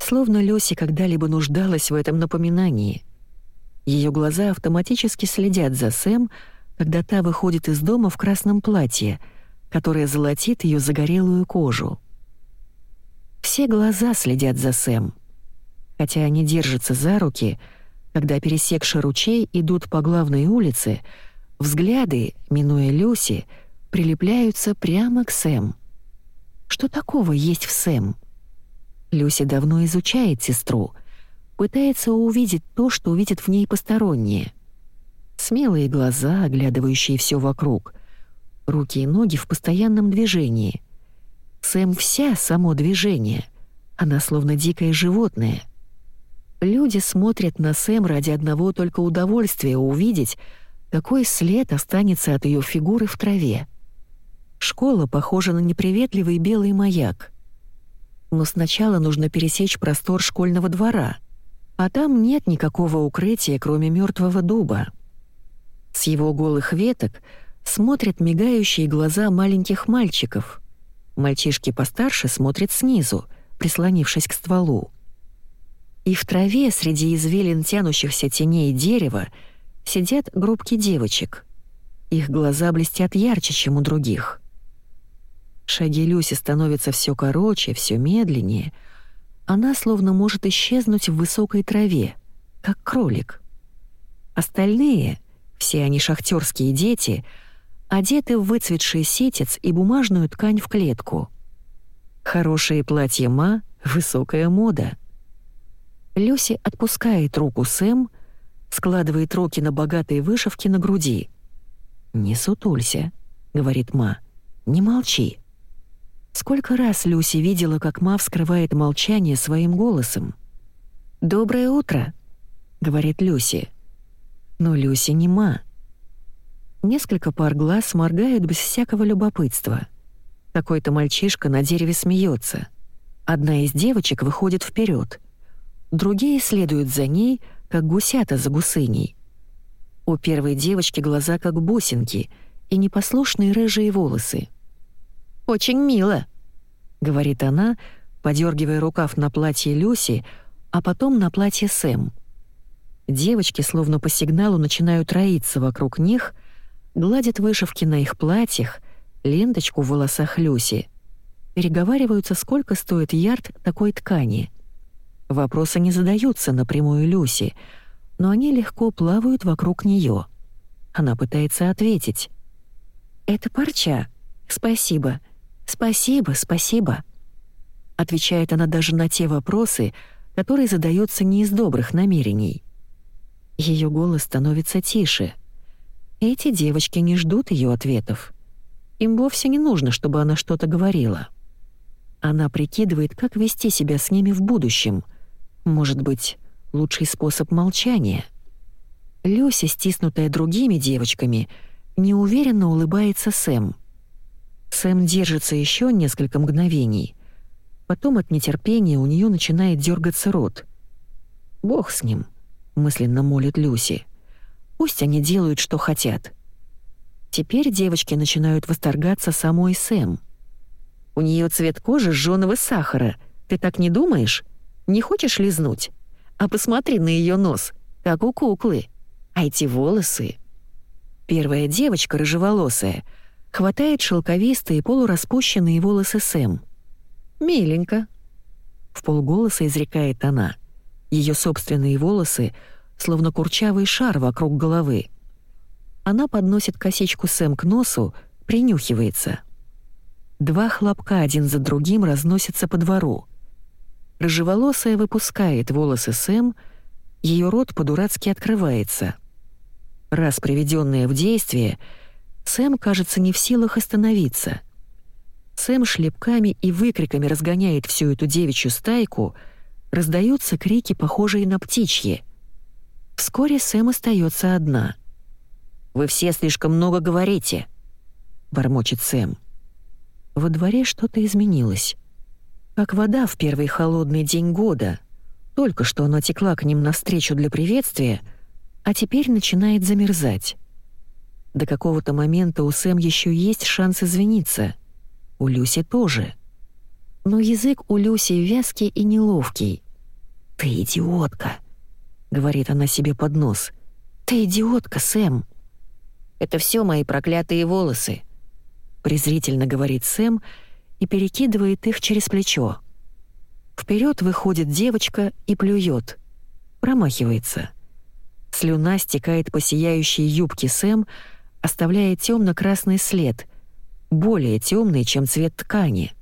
Словно Люси когда-либо нуждалась в этом напоминании. Ее глаза автоматически следят за Сэм, когда та выходит из дома в красном платье, которое золотит ее загорелую кожу. Все глаза следят за Сэм. Хотя они держатся за руки, когда, пересекши ручей, идут по главной улице, взгляды, минуя Люси, прилепляются прямо к Сэм. Что такого есть в Сэм? Люси давно изучает сестру, пытается увидеть то, что увидит в ней посторонние. Смелые глаза, оглядывающие все вокруг, руки и ноги в постоянном движении. Сэм вся само движение, Она словно дикое животное. Люди смотрят на Сэм ради одного только удовольствия увидеть, какой след останется от ее фигуры в траве. Школа похожа на неприветливый белый маяк. Но сначала нужно пересечь простор школьного двора, а там нет никакого укрытия, кроме мертвого дуба. С его голых веток смотрят мигающие глаза маленьких мальчиков. Мальчишки постарше смотрят снизу, прислонившись к стволу. И в траве среди извилин тянущихся теней дерева сидят группки девочек. Их глаза блестят ярче, чем у других. Шаги Люси становятся все короче, все медленнее. Она словно может исчезнуть в высокой траве, как кролик. Остальные, все они шахтерские дети, одеты в выцветший сетец и бумажную ткань в клетку. Хорошие платья Ма — высокая мода. Люси отпускает руку Сэм, складывает руки на богатые вышивки на груди. «Не сутулься», — говорит Ма, — «не молчи». Сколько раз Люси видела, как Ма вскрывает молчание своим голосом. «Доброе утро», — говорит Люси. Но Люси не Ма. Несколько пар глаз моргают без всякого любопытства. Какой-то мальчишка на дереве смеется. Одна из девочек выходит вперед. Другие следуют за ней, как гусята за гусыней. У первой девочки глаза как бусинки и непослушные рыжие волосы — очень мило», — говорит она, подергивая рукав на платье Люси, а потом на платье Сэм. Девочки словно по сигналу начинают роиться вокруг них, гладят вышивки на их платьях, ленточку в волосах Люси. Переговариваются, сколько стоит ярд такой ткани. Вопросы не задаются напрямую Люси, но они легко плавают вокруг нее. Она пытается ответить. «Это парча. Спасибо. «Спасибо, спасибо», — отвечает она даже на те вопросы, которые задаются не из добрых намерений. Ее голос становится тише. Эти девочки не ждут ее ответов. Им вовсе не нужно, чтобы она что-то говорила. Она прикидывает, как вести себя с ними в будущем. Может быть, лучший способ молчания. Люся, стиснутая другими девочками, неуверенно улыбается Сэм — Сэм держится еще несколько мгновений. Потом от нетерпения у нее начинает дергаться рот. «Бог с ним», — мысленно молит Люси. «Пусть они делают, что хотят». Теперь девочки начинают восторгаться самой Сэм. «У нее цвет кожи жженого сахара. Ты так не думаешь? Не хочешь лизнуть? А посмотри на ее нос, как у куклы. А эти волосы...» Первая девочка, рыжеволосая — хватает шелковистые полураспущенные волосы Сэм. «Миленько», — в полголоса изрекает она. Ее собственные волосы словно курчавый шар вокруг головы. Она подносит косичку Сэм к носу, принюхивается. Два хлопка один за другим разносятся по двору. Рыжеволосая выпускает волосы Сэм, ее рот по-дурацки открывается. Раз приведенная в действие — Сэм, кажется, не в силах остановиться. Сэм шлепками и выкриками разгоняет всю эту девичью стайку, раздаются крики, похожие на птичьи. Вскоре Сэм остается одна. «Вы все слишком много говорите», — бормочет Сэм. Во дворе что-то изменилось. Как вода в первый холодный день года. Только что она текла к ним навстречу для приветствия, а теперь начинает замерзать. До какого-то момента у Сэм еще есть шанс извиниться. У Люси тоже. Но язык у Люси вязкий и неловкий. «Ты идиотка», — говорит она себе под нос. «Ты идиотка, Сэм». «Это все мои проклятые волосы», — презрительно говорит Сэм и перекидывает их через плечо. Вперед выходит девочка и плюет. Промахивается. Слюна стекает по сияющей юбке Сэм, оставляя темно-красный след, более темный, чем цвет ткани.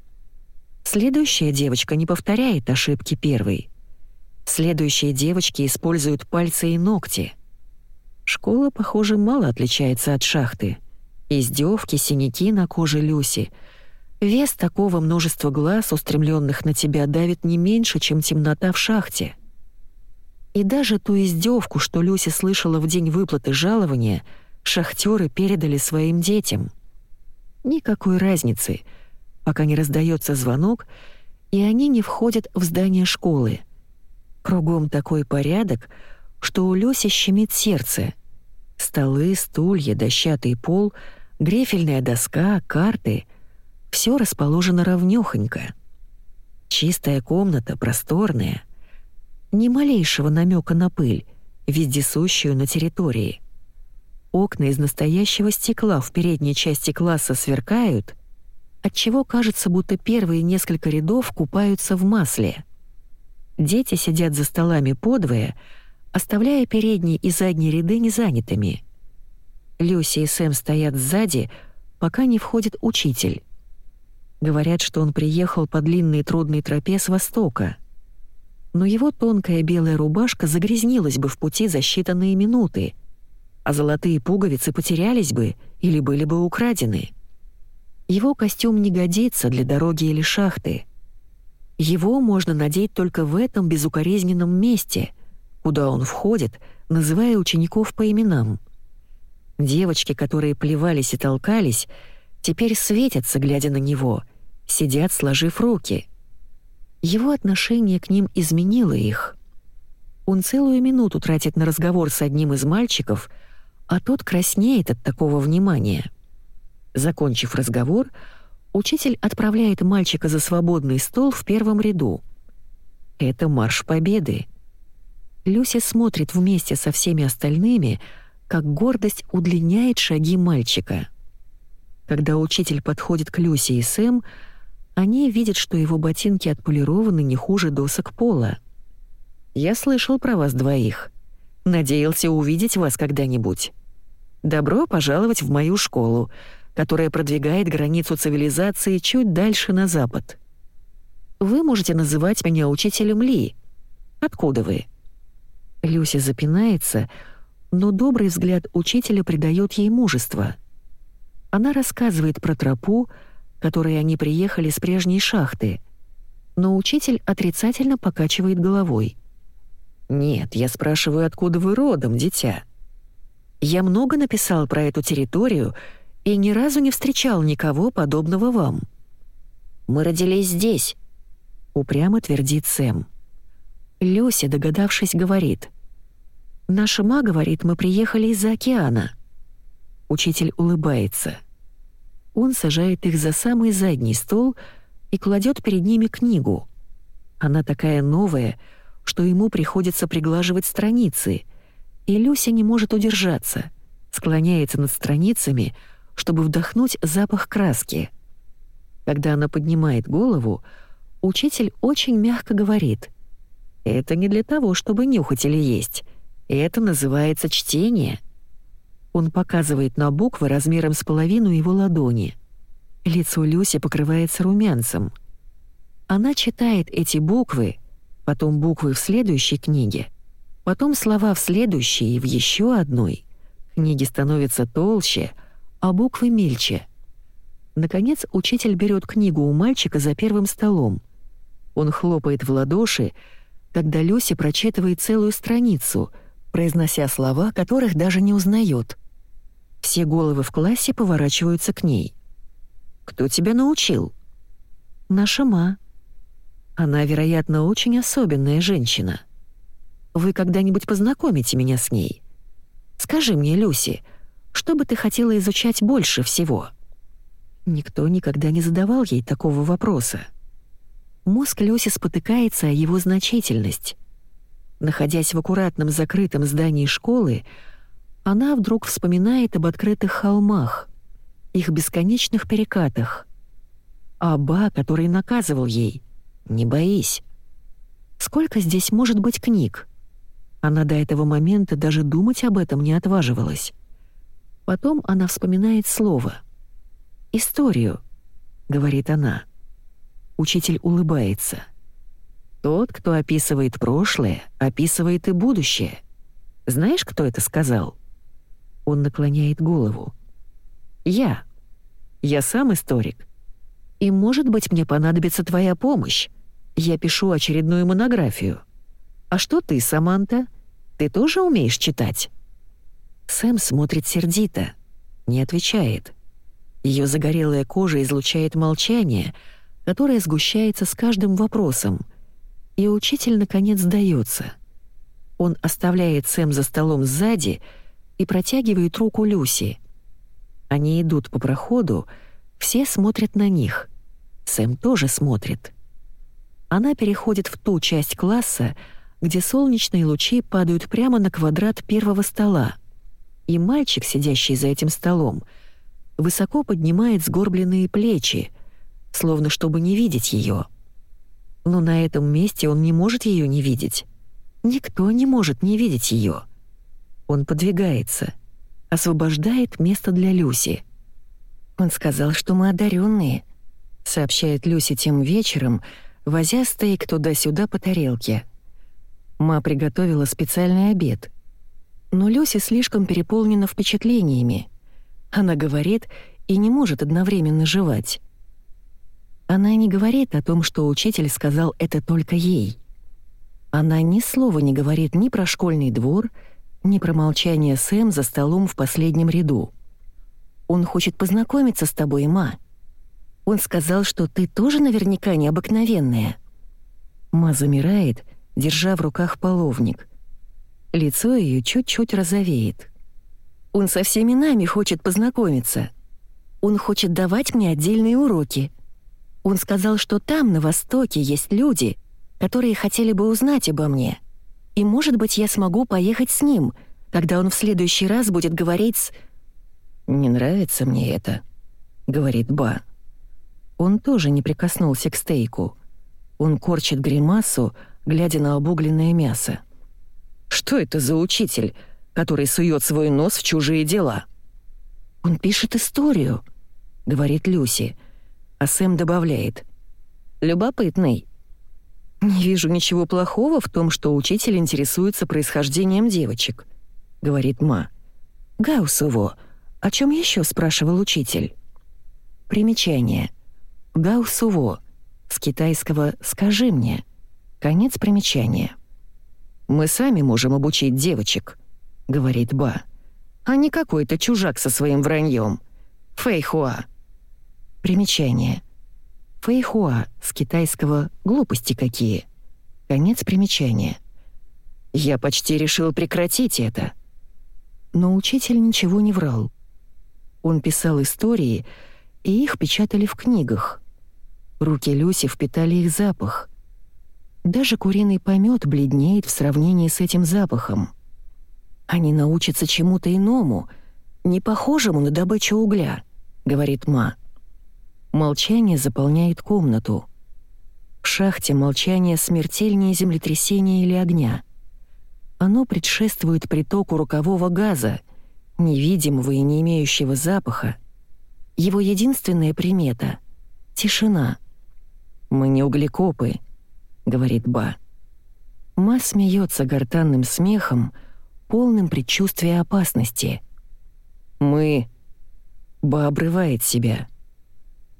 Следующая девочка не повторяет ошибки первой. Следующие девочки используют пальцы и ногти. Школа, похоже, мало отличается от шахты. Издевки, синяки на коже Люси. Вес такого множества глаз, устремленных на тебя, давит не меньше, чем темнота в шахте. И даже ту издевку, что Люся слышала в день выплаты жалования, шахтеры передали своим детям. Никакой разницы, пока не раздается звонок, и они не входят в здание школы. Кругом такой порядок, что у Люси щемит сердце. Столы, стулья, дощатый пол, грефельная доска, карты — все расположено ровнёхонько. Чистая комната, просторная — ни малейшего намека на пыль, вездесущую на территории. Окна из настоящего стекла в передней части класса сверкают, отчего кажется, будто первые несколько рядов купаются в масле. Дети сидят за столами подвое, оставляя передние и задние ряды незанятыми. Люси и Сэм стоят сзади, пока не входит учитель. Говорят, что он приехал по длинной трудной тропе с востока — но его тонкая белая рубашка загрязнилась бы в пути за считанные минуты, а золотые пуговицы потерялись бы или были бы украдены. Его костюм не годится для дороги или шахты. Его можно надеть только в этом безукоризненном месте, куда он входит, называя учеников по именам. Девочки, которые плевались и толкались, теперь светятся, глядя на него, сидят, сложив руки — его отношение к ним изменило их. Он целую минуту тратит на разговор с одним из мальчиков, а тот краснеет от такого внимания. Закончив разговор, учитель отправляет мальчика за свободный стол в первом ряду. Это марш победы. Люся смотрит вместе со всеми остальными, как гордость удлиняет шаги мальчика. Когда учитель подходит к Люсе и Сэм, они видят, что его ботинки отполированы не хуже досок пола. «Я слышал про вас двоих. Надеялся увидеть вас когда-нибудь. Добро пожаловать в мою школу, которая продвигает границу цивилизации чуть дальше на запад. Вы можете называть меня учителем Ли. Откуда вы?» Люся запинается, но добрый взгляд учителя придает ей мужество. Она рассказывает про тропу, которой они приехали с прежней шахты. Но учитель отрицательно покачивает головой. «Нет, я спрашиваю, откуда вы родом, дитя?» «Я много написал про эту территорию и ни разу не встречал никого подобного вам». «Мы родились здесь», — упрямо твердит Сэм. Люся, догадавшись, говорит. «Наша ма говорит, мы приехали из-за океана». Учитель улыбается. Он сажает их за самый задний стол и кладет перед ними книгу. Она такая новая, что ему приходится приглаживать страницы, и Люся не может удержаться, склоняется над страницами, чтобы вдохнуть запах краски. Когда она поднимает голову, учитель очень мягко говорит «Это не для того, чтобы нюхать или есть. Это называется чтение». Он показывает на буквы размером с половину его ладони. Лицо Люси покрывается румянцем. Она читает эти буквы, потом буквы в следующей книге, потом слова в следующей и в еще одной. Книги становятся толще, а буквы мельче. Наконец учитель берет книгу у мальчика за первым столом. Он хлопает в ладоши, когда Люси прочитывает целую страницу, произнося слова, которых даже не узнает. Все головы в классе поворачиваются к ней. «Кто тебя научил?» «Наша ма. Она, вероятно, очень особенная женщина. Вы когда-нибудь познакомите меня с ней? Скажи мне, Люси, что бы ты хотела изучать больше всего?» Никто никогда не задавал ей такого вопроса. Мозг Люси спотыкается о его значительность. Находясь в аккуратном закрытом здании школы, она вдруг вспоминает об открытых холмах, их бесконечных перекатах. Аба, который наказывал ей «Не боись». Сколько здесь может быть книг? Она до этого момента даже думать об этом не отваживалась. Потом она вспоминает слово. «Историю», — говорит она. Учитель улыбается. «Тот, кто описывает прошлое, описывает и будущее. Знаешь, кто это сказал?» Он наклоняет голову. «Я. Я сам историк. И, может быть, мне понадобится твоя помощь. Я пишу очередную монографию. А что ты, Саманта? Ты тоже умеешь читать?» Сэм смотрит сердито, не отвечает. Ее загорелая кожа излучает молчание, которое сгущается с каждым вопросом. И учитель, наконец, сдается. Он оставляет Сэм за столом сзади и протягивает руку Люси. Они идут по проходу, все смотрят на них. Сэм тоже смотрит. Она переходит в ту часть класса, где солнечные лучи падают прямо на квадрат первого стола. И мальчик, сидящий за этим столом, высоко поднимает сгорбленные плечи, словно чтобы не видеть ее. Но на этом месте он не может ее не видеть. Никто не может не видеть ее. Он подвигается, освобождает место для Люси. «Он сказал, что мы одаренные, сообщает Люси тем вечером, возя стейк туда-сюда по тарелке. Ма приготовила специальный обед. Но Люси слишком переполнена впечатлениями. Она говорит и не может одновременно жевать. Она не говорит о том, что учитель сказал это только ей. Она ни слова не говорит ни про школьный двор, ни про молчание Сэм за столом в последнем ряду. «Он хочет познакомиться с тобой, Ма. Он сказал, что ты тоже наверняка необыкновенная». Ма замирает держа в руках половник. Лицо ее чуть-чуть розовеет. «Он со всеми нами хочет познакомиться. Он хочет давать мне отдельные уроки. Он сказал, что там, на Востоке, есть люди, которые хотели бы узнать обо мне. И, может быть, я смогу поехать с ним, когда он в следующий раз будет говорить с...» «Не нравится мне это», — говорит Ба. Он тоже не прикоснулся к стейку. Он корчит гримасу, глядя на обугленное мясо. «Что это за учитель, который сует свой нос в чужие дела?» «Он пишет историю», — говорит Люси, а Сэм добавляет. «Любопытный». «Не вижу ничего плохого в том, что учитель интересуется происхождением девочек», — говорит Ма. «Гаусово, о чем еще спрашивал учитель?» Примечание. Гаусово, с китайского «скажи мне». Конец примечания. «Мы сами можем обучить девочек», — говорит Ба. «А не какой-то чужак со своим враньем. Фэйхуа». Примечание. Фэйхуа с китайского «глупости какие». Конец примечания. Я почти решил прекратить это. Но учитель ничего не врал. Он писал истории, и их печатали в книгах. Руки Люси впитали их запах. Даже куриный помет бледнеет в сравнении с этим запахом. Они научатся чему-то иному, не похожему на добычу угля, говорит Ма. Молчание заполняет комнату. В шахте молчание смертельнее землетрясения или огня. Оно предшествует притоку рукового газа, невидимого и не имеющего запаха. Его единственная примета — тишина. Мы не углекопы —— говорит Ба. Ма смеется гортанным смехом, полным предчувствия опасности. «Мы...» Ба обрывает себя.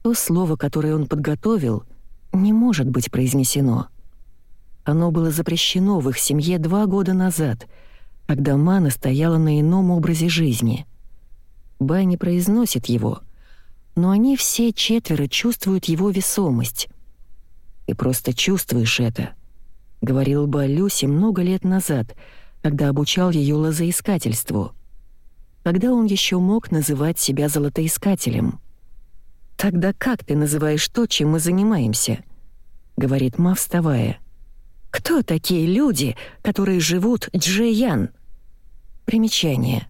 То слово, которое он подготовил, не может быть произнесено. Оно было запрещено в их семье два года назад, когда Ма настояла на ином образе жизни. Ба не произносит его, но они все четверо чувствуют его весомость — ты просто чувствуешь это», — говорил бы Люси много лет назад, когда обучал ее лозоискательству. Когда он еще мог называть себя золотоискателем. «Тогда как ты называешь то, чем мы занимаемся?» — говорит Ма, вставая. «Кто такие люди, которые живут Джеян?» Примечание.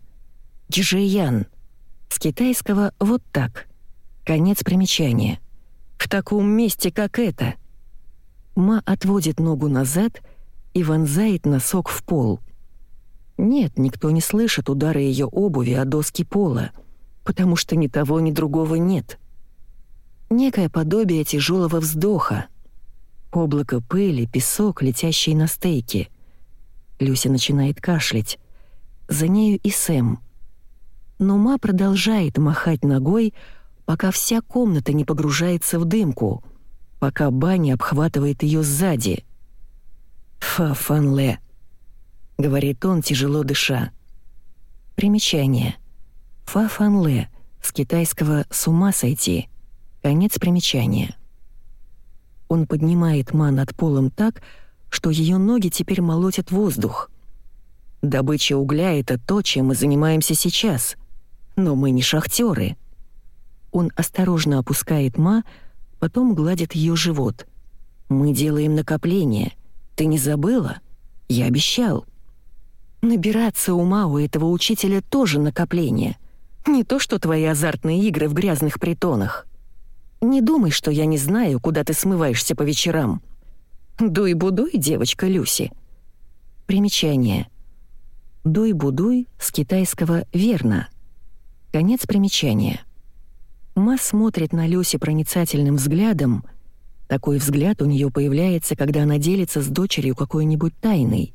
Джеян. С китайского «вот так». Конец примечания. «В таком месте, как это», Ма отводит ногу назад и вонзает носок в пол. Нет, никто не слышит удара ее обуви о доски пола, потому что ни того, ни другого нет. Некое подобие тяжелого вздоха. Облако пыли, песок, летящий на стейки. Люся начинает кашлять. За нею и Сэм. Но Ма продолжает махать ногой, пока вся комната не погружается в дымку, пока баня обхватывает ее сзади. «Фа-фан-ле», — говорит он, тяжело дыша. Примечание. «Фа-фан-ле» с китайского «с ума сойти». Конец примечания. Он поднимает Ма над полом так, что ее ноги теперь молотят воздух. Добыча угля — это то, чем мы занимаемся сейчас. Но мы не шахтеры. Он осторожно опускает Ма, потом гладит ее живот. «Мы делаем накопление. Ты не забыла? Я обещал». Набираться ума у этого учителя тоже накопление. Не то что твои азартные игры в грязных притонах. Не думай, что я не знаю, куда ты смываешься по вечерам. Дуй-будуй, девочка Люси. Примечание. Дуй-будуй с китайского «верно». Конец примечания. Ма смотрит на Люси проницательным взглядом. Такой взгляд у нее появляется, когда она делится с дочерью какой-нибудь тайной.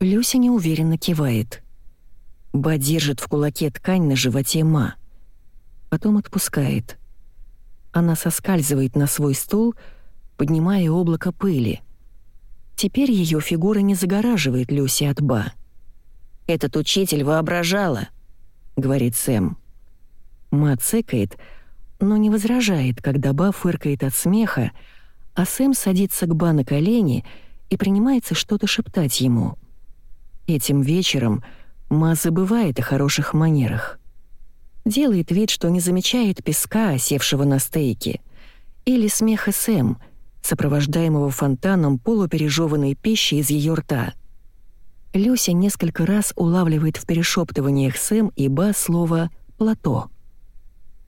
Люся неуверенно кивает. Ба держит в кулаке ткань на животе Ма. Потом отпускает. Она соскальзывает на свой стул, поднимая облако пыли. Теперь ее фигура не загораживает Люси от Ба. «Этот учитель воображала», — говорит Сэм. Ма цыкает, но не возражает, когда Ба фыркает от смеха, а Сэм садится к Ба на колени и принимается что-то шептать ему. Этим вечером Ма забывает о хороших манерах делает вид, что не замечает песка, осевшего на стейке, или смеха Сэм, сопровождаемого фонтаном полупережеванной пищи из ее рта. Люся несколько раз улавливает в перешептываниях Сэм и Ба слово «плато».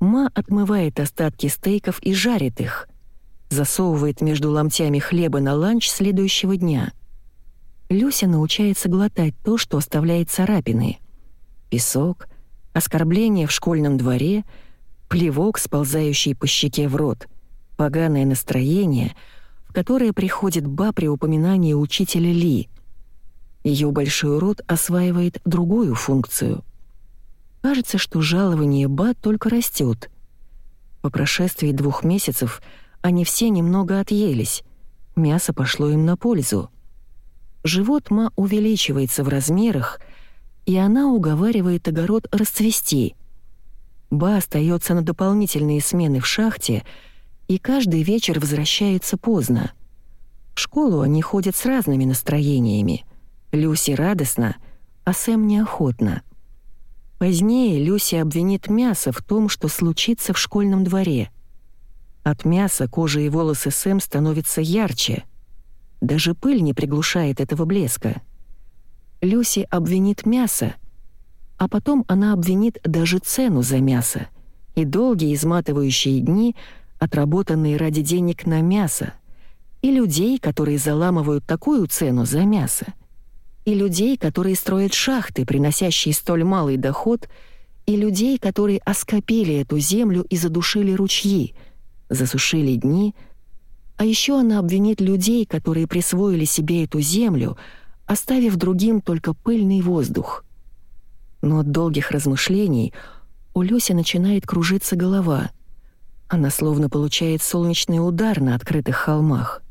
Ма отмывает остатки стейков и жарит их, засовывает между ломтями хлеба на ланч следующего дня. Люся научается глотать то, что оставляет царапины. Песок — оскорбление в школьном дворе, плевок, сползающий по щеке в рот, поганое настроение, в которое приходит Ба при упоминании учителя Ли. Ее большой рот осваивает другую функцию. Кажется, что жалование Ба только растет. По прошествии двух месяцев они все немного отъелись, мясо пошло им на пользу. Живот Ма увеличивается в размерах — и она уговаривает огород расцвести. Ба остается на дополнительные смены в шахте и каждый вечер возвращается поздно. В школу они ходят с разными настроениями. Люси радостно, а Сэм неохотно. Позднее Люси обвинит мясо в том, что случится в школьном дворе. От мяса кожа и волосы Сэм становятся ярче. Даже пыль не приглушает этого блеска. Люси обвинит мясо, а потом она обвинит даже цену за мясо и долгие изматывающие дни, отработанные ради денег на мясо, и людей, которые заламывают такую цену за мясо, и людей, которые строят шахты, приносящие столь малый доход, и людей, которые оскопили эту землю и задушили ручьи, засушили дни, а еще она обвинит людей, которые присвоили себе эту землю — оставив другим только пыльный воздух. Но от долгих размышлений у Люси начинает кружиться голова. Она словно получает солнечный удар на открытых холмах.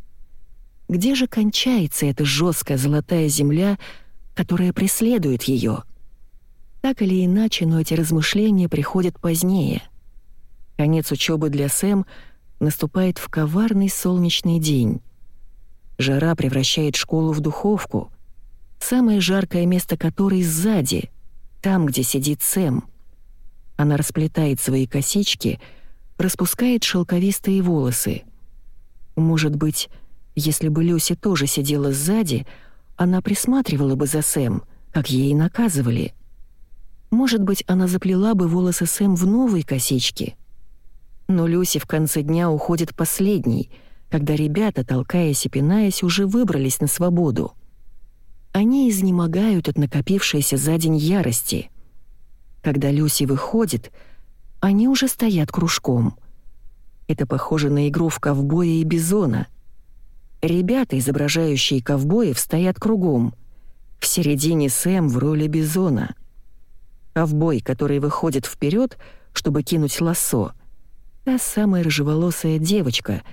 Где же кончается эта жесткая золотая земля, которая преследует ее? Так или иначе, но эти размышления приходят позднее. Конец учебы для Сэм наступает в коварный солнечный день. Жара превращает школу в духовку, самое жаркое место которой сзади, там, где сидит Сэм. Она расплетает свои косички, распускает шелковистые волосы. Может быть, если бы Люси тоже сидела сзади, она присматривала бы за Сэм, как ей наказывали. Может быть, она заплела бы волосы Сэм в новые косички. Но Люси в конце дня уходит последней, когда ребята, толкаясь и пинаясь, уже выбрались на свободу. Они изнемогают от накопившейся за день ярости. Когда Люси выходит, они уже стоят кружком. Это похоже на игру в ковбоя и бизона. Ребята, изображающие ковбоев, стоят кругом. В середине Сэм в роли бизона. Ковбой, который выходит вперед, чтобы кинуть лассо, Та самая рыжеволосая девочка.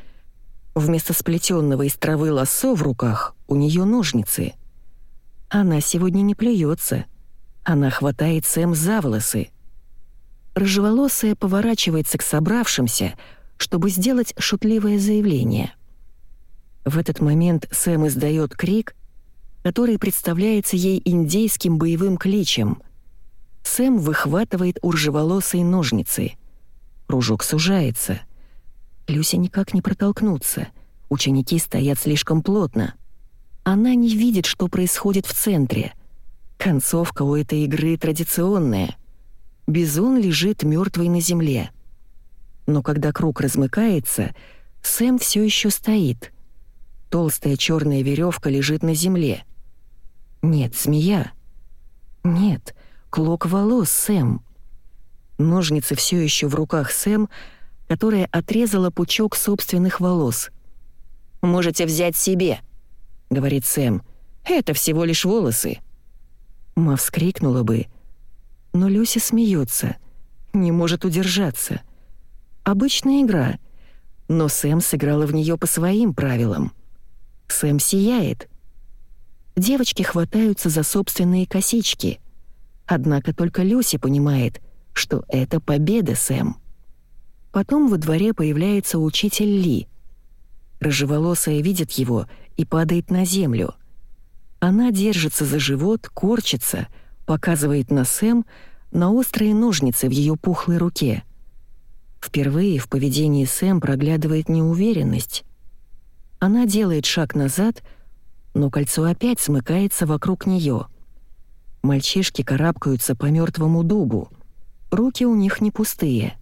Вместо сплетенного из травы лассо в руках у нее ножницы. Она сегодня не плюется. Она хватает Сэм за волосы. Рыжеволосая поворачивается к собравшимся, чтобы сделать шутливое заявление. В этот момент Сэм издает крик, который представляется ей индейским боевым кличем. Сэм выхватывает у ржеволосой ножницы. Кружок сужается. Люся никак не протолкнуться. Ученики стоят слишком плотно. Она не видит, что происходит в центре. Концовка у этой игры традиционная. Бизон лежит мертвый на земле. Но когда круг размыкается, Сэм все еще стоит. Толстая черная веревка лежит на земле — нет, змея. Нет, клок волос Сэм. Ножницы все еще в руках Сэм, которая отрезала пучок собственных волос. «Можете взять себе», — говорит Сэм. «Это всего лишь волосы». Ма вскрикнула бы, но Люся смеется, не может удержаться. Обычная игра, но Сэм сыграла в нее по своим правилам. Сэм сияет — Девочки хватаются за собственные косички. Однако только Люси понимает, что это победа Сэм. Потом во дворе появляется учитель Ли. Рыжеволосая видит его и падает на землю. Она держится за живот, корчится, показывает на Сэм на острые ножницы в ее пухлой руке. Впервые в поведении Сэм проглядывает неуверенность. Она делает шаг назад — но кольцо опять смыкается вокруг нее. Мальчишки карабкаются по мертвому дубу. Руки у них не пустые.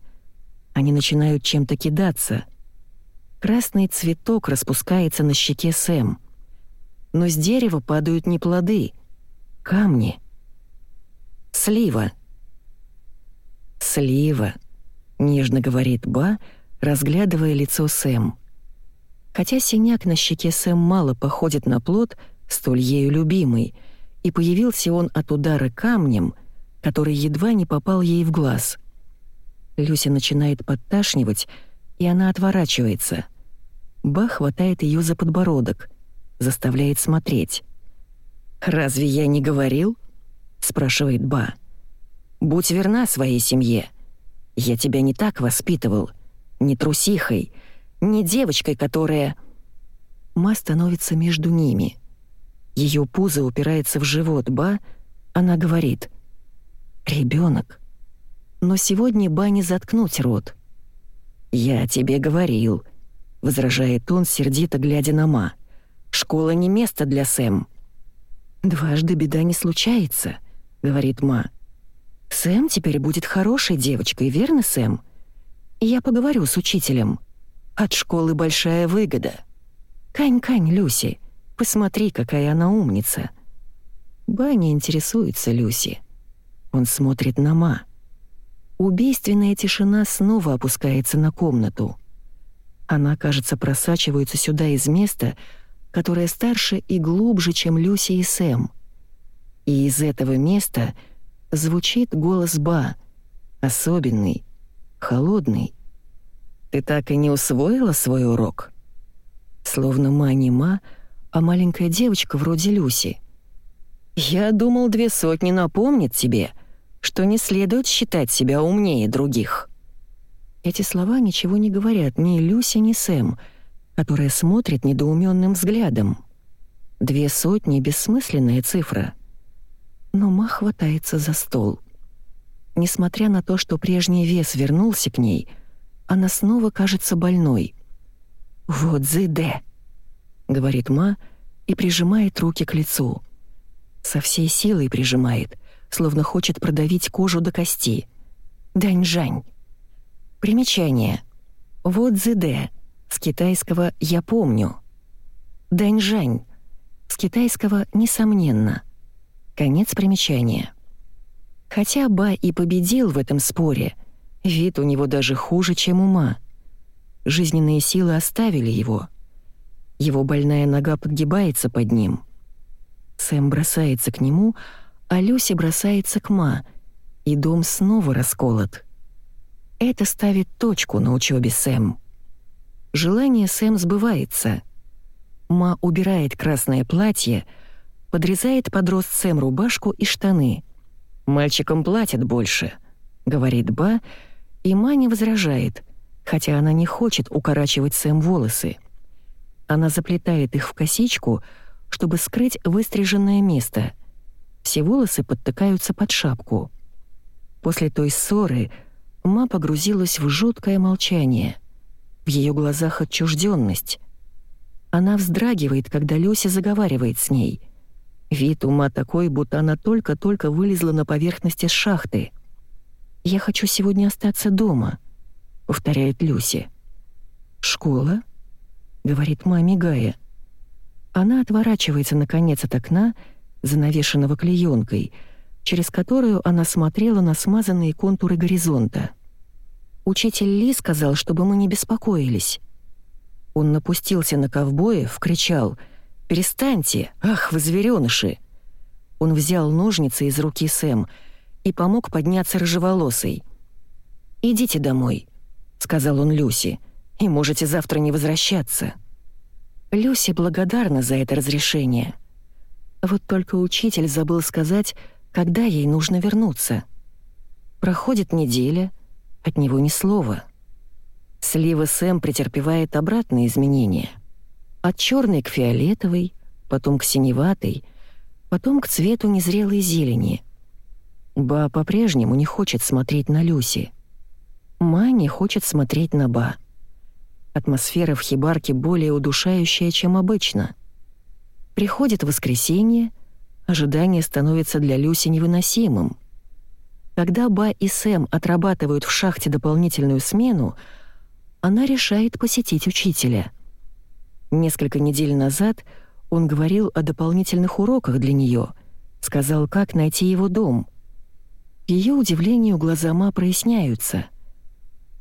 Они начинают чем-то кидаться. Красный цветок распускается на щеке Сэм. Но с дерева падают не плоды, камни. Слива. Слива, нежно говорит Ба, разглядывая лицо Сэм. Хотя синяк на щеке Сэм мало походит на плод, столь ею любимый, и появился он от удара камнем, который едва не попал ей в глаз. Люся начинает подташнивать, и она отворачивается. Ба хватает ее за подбородок, заставляет смотреть. «Разве я не говорил?» — спрашивает Ба. «Будь верна своей семье. Я тебя не так воспитывал, не трусихой, не девочкой, которая... Ма становится между ними. Ее пузо упирается в живот Ба, она говорит «Ребенок». Но сегодня Ба не заткнуть рот. «Я тебе говорил», — возражает он, сердито глядя на Ма. «Школа не место для Сэм». «Дважды беда не случается», — говорит Ма. «Сэм теперь будет хорошей девочкой, верно, Сэм? Я поговорю с учителем». От школы большая выгода. Кань-кань, Люси, посмотри, какая она умница. Ба не интересуется Люси. Он смотрит на Ма. Убийственная тишина снова опускается на комнату. Она, кажется, просачивается сюда из места, которое старше и глубже, чем Люси и Сэм. И из этого места звучит голос Ба, особенный, холодный, ты так и не усвоила свой урок?» Словно ма не ма, а маленькая девочка вроде Люси. «Я думал, две сотни напомнит тебе, что не следует считать себя умнее других». Эти слова ничего не говорят ни Люси, ни Сэм, которая смотрит недоуменным взглядом. Две сотни — бессмысленная цифра. Но Ма хватается за стол. Несмотря на то, что прежний вес вернулся к ней — она снова кажется больной. «Вот зыде», — говорит Ма и прижимает руки к лицу. Со всей силой прижимает, словно хочет продавить кожу до кости. Даньжань. Примечание. Вот зыде, с китайского «я помню». Даньжань, с китайского «несомненно». Конец примечания. Хотя Ба и победил в этом споре — Вид у него даже хуже, чем ума. Жизненные силы оставили его. Его больная нога подгибается под ним. Сэм бросается к нему, а Люси бросается к Ма, и дом снова расколот. Это ставит точку на учебе Сэм. Желание Сэм сбывается. Ма убирает красное платье, подрезает под рост Сэм рубашку и штаны. «Мальчикам платят больше», — говорит Ба, и не возражает, хотя она не хочет укорачивать Сэм волосы. Она заплетает их в косичку, чтобы скрыть выстриженное место. Все волосы подтыкаются под шапку. После той ссоры Ма погрузилась в жуткое молчание. В ее глазах отчужденность. Она вздрагивает, когда Люся заговаривает с ней. Вид ума такой, будто она только-только вылезла на поверхности с шахты. «Я хочу сегодня остаться дома», — повторяет Люси. «Школа?» — говорит маме Гая. Она отворачивается, наконец, от окна, занавешенного клеенкой, через которую она смотрела на смазанные контуры горизонта. Учитель Ли сказал, чтобы мы не беспокоились. Он напустился на ковбоев, кричал «Перестаньте! Ах, вы зверёныши!» Он взял ножницы из руки Сэм и помог подняться рыжеволосой. «Идите домой», — сказал он Люси и можете завтра не возвращаться». Люси благодарна за это разрешение. Вот только учитель забыл сказать, когда ей нужно вернуться. Проходит неделя, от него ни слова. Слива Сэм претерпевает обратные изменения. От черной к фиолетовой, потом к синеватой, потом к цвету незрелой зелени. Ба по-прежнему не хочет смотреть на Люси. Ма не хочет смотреть на Ба. Атмосфера в хибарке более удушающая, чем обычно. Приходит воскресенье, ожидание становится для Люси невыносимым. Когда Ба и Сэм отрабатывают в шахте дополнительную смену, она решает посетить учителя. Несколько недель назад он говорил о дополнительных уроках для нее, сказал, как найти его дом. К ее удивлению глаза Ма проясняются.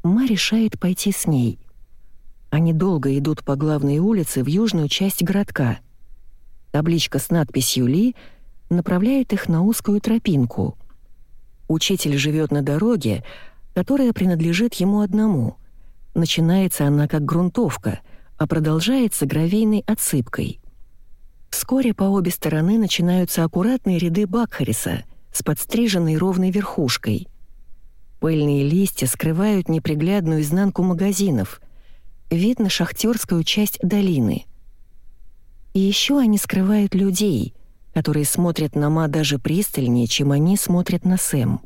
Ма решает пойти с ней — они долго идут по главной улице в южную часть городка. Табличка с надписью «Ли» направляет их на узкую тропинку. Учитель живет на дороге, которая принадлежит ему одному. Начинается она как грунтовка, а продолжается гравийной отсыпкой. Вскоре по обе стороны начинаются аккуратные ряды Бакхариса с подстриженной ровной верхушкой. Пыльные листья скрывают неприглядную изнанку магазинов — вид на шахтерскую часть долины. И еще они скрывают людей, которые смотрят на Ма даже пристальнее, чем они смотрят на Сэм.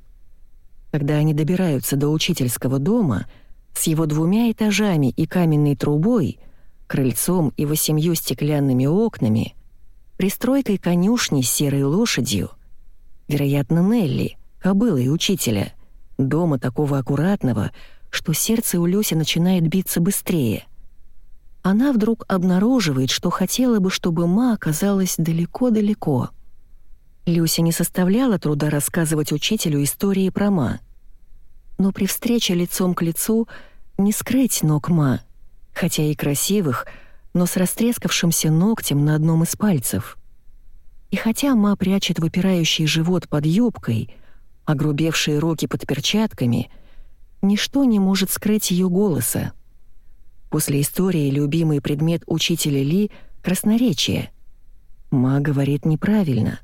Когда они добираются до учительского дома с его двумя этажами и каменной трубой, крыльцом и восемью стеклянными окнами, пристройкой конюшни с серой лошадью, вероятно, Нелли, кобылой учителя, дома такого аккуратного, что сердце у Люси начинает биться быстрее. Она вдруг обнаруживает, что хотела бы, чтобы Ма оказалась далеко-далеко. Люся не составляла труда рассказывать учителю истории про Ма. Но при встрече лицом к лицу не скрыть ног Ма, хотя и красивых, но с растрескавшимся ногтем на одном из пальцев. И хотя Ма прячет выпирающий живот под юбкой, огрубевшие руки под перчатками — Ничто не может скрыть ее голоса. После истории любимый предмет учителя Ли — красноречие. Ма говорит неправильно,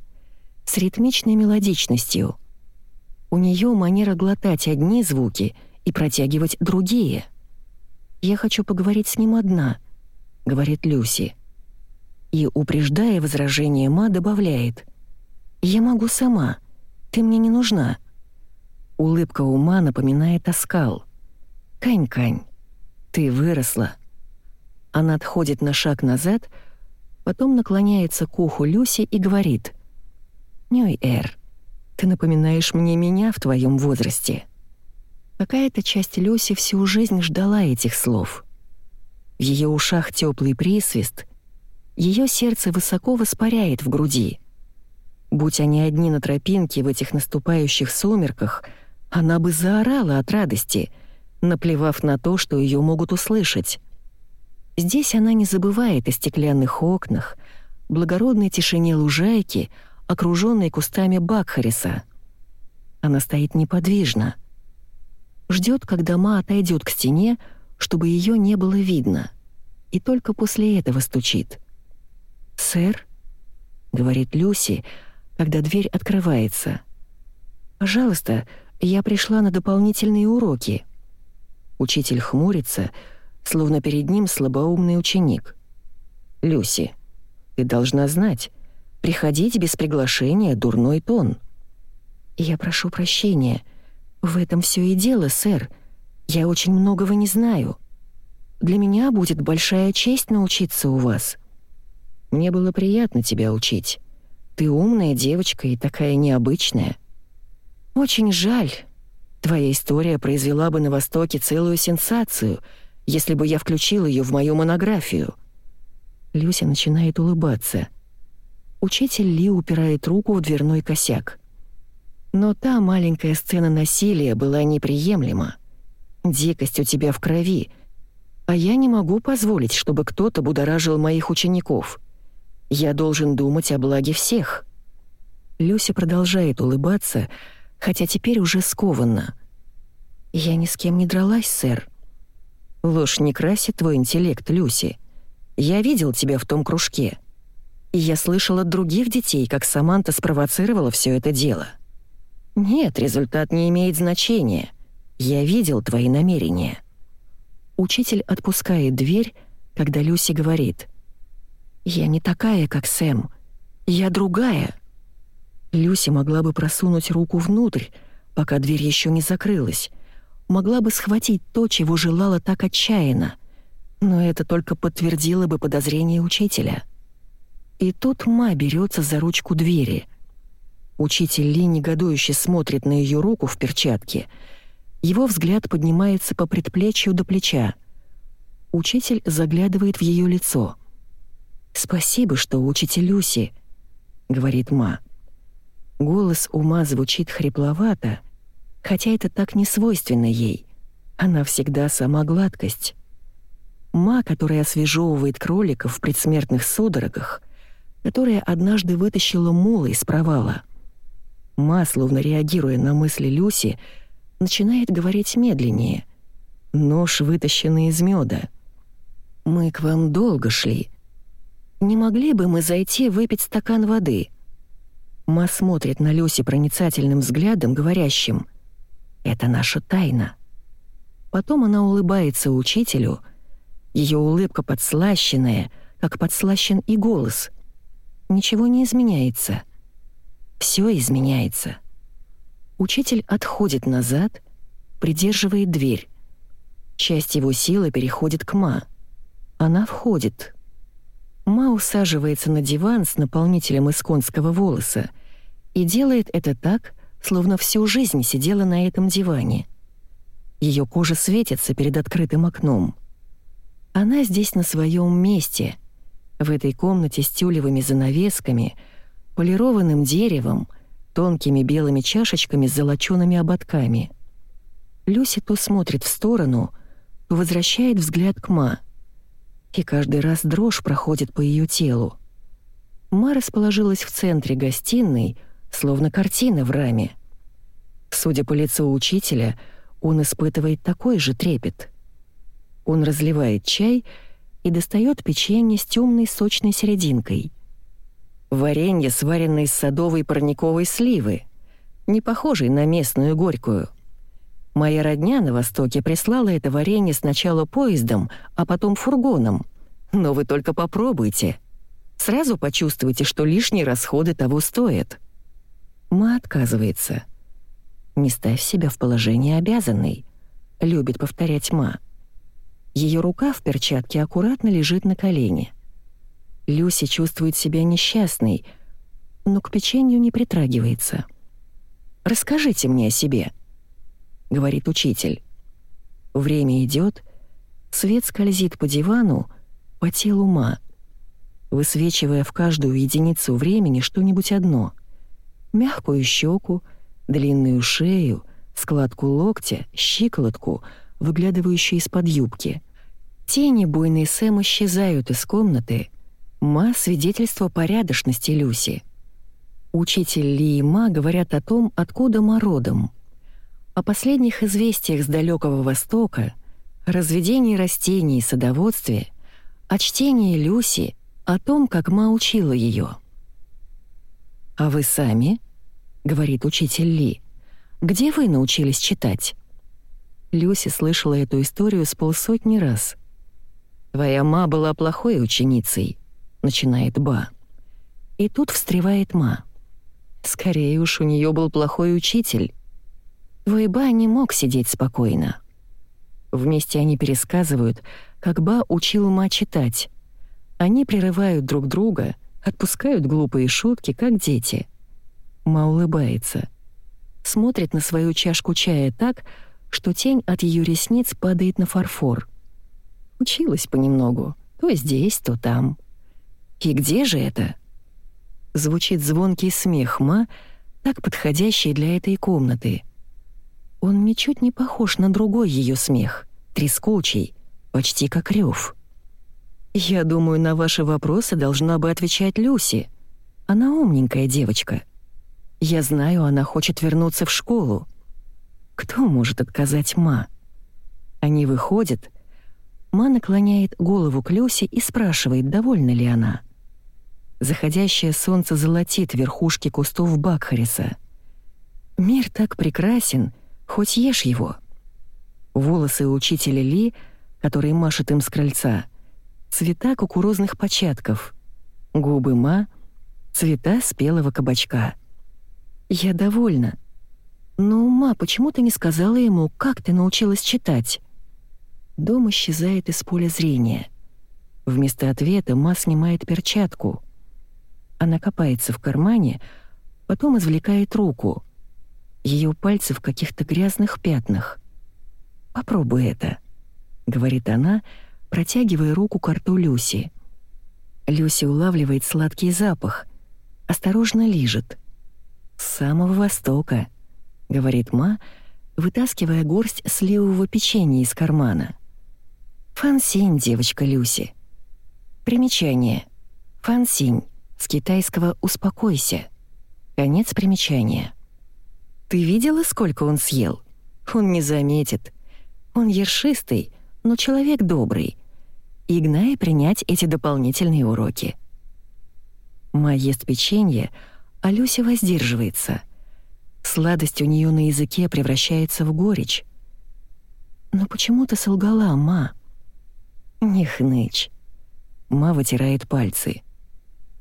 с ритмичной мелодичностью. У нее манера глотать одни звуки и протягивать другие. «Я хочу поговорить с ним одна», — говорит Люси. И, упреждая возражение Ма, добавляет «Я могу сама, ты мне не нужна». Улыбка ума напоминает оскал. «Кань-кань, ты выросла». Она отходит на шаг назад, потом наклоняется к уху Люси и говорит. «Нюй-эр, ты напоминаешь мне меня в твоем возрасте». Какая-то часть Люси всю жизнь ждала этих слов. В ее ушах теплый присвист, ее сердце высоко воспаряет в груди. Будь они одни на тропинке в этих наступающих сумерках — она бы заорала от радости, наплевав на то, что ее могут услышать. Здесь она не забывает о стеклянных окнах, благородной тишине лужайки, окруженной кустами Бакхариса. Она стоит неподвижно. Ждет, когда Ма отойдет к стене, чтобы ее не было видно, и только после этого стучит. «Сэр?» — говорит Люси, когда дверь открывается. «Пожалуйста, я пришла на дополнительные уроки». Учитель хмурится, словно перед ним слабоумный ученик. «Люси, ты должна знать, приходить без приглашения — дурной тон». «Я прошу прощения. В этом все и дело, сэр. Я очень многого не знаю. Для меня будет большая честь научиться у вас». «Мне было приятно тебя учить. Ты умная девочка и такая необычная». «Очень жаль. Твоя история произвела бы на Востоке целую сенсацию, если бы я включил ее в мою монографию». Люся начинает улыбаться. Учитель Ли упирает руку в дверной косяк. Но та маленькая сцена насилия была неприемлема. Дикость у тебя в крови, а я не могу позволить, чтобы кто-то будоражил моих учеников. Я должен думать о благе всех». Люся продолжает улыбаться, хотя теперь уже скованно. «Я ни с кем не дралась, сэр». «Ложь не красит твой интеллект, Люси. Я видел тебя в том кружке. И я слышал от других детей, как Саманта спровоцировала все это дело. Нет, результат не имеет значения. Я видел твои намерения». Учитель отпускает дверь, когда Люси говорит — я не такая, как Сэм. Я другая. Люси могла бы просунуть руку внутрь, пока дверь еще не закрылась. Могла бы схватить то, чего желала так отчаянно. Но это только подтвердило бы подозрение учителя. И тут Ма берется за ручку двери. Учитель Ли негодующе смотрит на ее руку в перчатке. Его взгляд поднимается по предплечью до плеча. Учитель заглядывает в ее лицо — «Спасибо, что учите Люси», — говорит Ма. Голос ума звучит хрипловато, хотя это так не свойственно ей. Она всегда сама гладкость. Ма, которая освежевывает кроликов в предсмертных судорогах, которая однажды вытащила мула из провала. Ма, словно реагируя на мысли Люси, начинает говорить медленнее. Нож, вытащенный из меда. «Мы к вам долго шли», «Не могли бы мы зайти выпить стакан воды?» Ма смотрит на Люси проницательным взглядом, говорящим «Это наша тайна». Потом она улыбается учителю, ее улыбка подслащенная, как подслащен и голос. Ничего не изменяется. Все изменяется. Учитель отходит назад, придерживает дверь. Часть его силы переходит к Ма. Она входит — Ма усаживается на диван с наполнителем из конского волоса и делает это так, словно всю жизнь сидела на этом диване. Ее кожа светится перед открытым окном. Она здесь на своем месте, в этой комнате с тюлевыми занавесками, полированным деревом, тонкими белыми чашечками с золочёными ободками. Люси то смотрит в сторону, то возвращает взгляд к Ма — и каждый раз дрожь проходит по ее телу. Ма расположилась в центре гостиной, словно картина в раме. Судя по лицу учителя, он испытывает такой же трепет. Он разливает чай и достает печенье с темной сочной серединкой. Варенье, сваренное из садовой парниковой сливы, не похожей на местную горькую — Моя родня на Востоке прислала это варенье сначала поездом, а потом фургоном. Но вы только попробуйте. Сразу почувствуете, что лишние расходы того стоят. Ма отказывается. «Не ставь себя в положение обязанной», — любит повторять Ма. Ее рука в перчатке аккуратно лежит на колене. Люси чувствует себя несчастной, но к печенью не притрагивается. «Расскажите мне о себе», — говорит учитель. Время идет, свет скользит по дивану, по телу ма, высвечивая в каждую единицу времени что-нибудь одно. Мягкую щеку, длинную шею, складку локтя, щиколотку, выглядывающую из-под юбки. Тени буйной Сэм исчезают из комнаты. Ма — свидетельство порядочности Люси. Учитель Ли и Ма говорят о том, откуда Ма родом — о последних известиях с далекого Востока, о разведении растений и садоводстве, о чтении Люси, о том, как Ма учила ее. «А вы сами?» — говорит учитель Ли. «Где вы научились читать?» Люси слышала эту историю с полсотни раз. «Твоя Ма была плохой ученицей», — начинает Ба. И тут встревает Ма. Скорее уж, у нее был плохой учитель. Твой Ба не мог сидеть спокойно. Вместе они пересказывают, как Ба учил Ма читать. Они прерывают друг друга, отпускают глупые шутки, как дети. Ма улыбается. Смотрит на свою чашку чая так, что тень от ее ресниц падает на фарфор. Училась понемногу, то здесь, то там. И где же это? Звучит звонкий смех Ма, так подходящий для этой комнаты. Он ничуть не похож на другой ее смех, трескучий, почти как рев. «Я думаю, на ваши вопросы должна бы отвечать Люси. Она умненькая девочка. Я знаю, она хочет вернуться в школу. Кто может отказать Ма?» Они выходят. Ма наклоняет голову к Люси и спрашивает, довольна ли она. Заходящее солнце золотит верхушки кустов Бакхариса. Мир так прекрасен, хоть ешь его. Волосы учителя Ли, который машет им с крыльца, цвета кукурузных початков. Губы Ма — цвета спелого кабачка. Я довольна. Но, Ма, почему ты не сказала ему, как ты научилась читать? Дом исчезает из поля зрения. Вместо ответа Ма снимает перчатку — она копается в кармане, потом извлекает руку. Ее пальцы в каких-то грязных пятнах. «Попробуй это», — говорит она, протягивая руку к рту Люси. Люси улавливает сладкий запах, осторожно лижет. «С самого востока», — говорит Ма, вытаскивая горсть сливового печенья из кармана. «Фансинь, девочка Люси». Примечание. Фансинь с китайского «успокойся». Конец примечания. Ты видела, сколько он съел? Он не заметит. Он ершистый, но человек добрый. Игнай принять эти дополнительные уроки. Ма ест печенье, а Люся воздерживается. Сладость у нее на языке превращается в горечь. Но почему ты солгала, Ма? Не хнычь. Ма вытирает пальцы.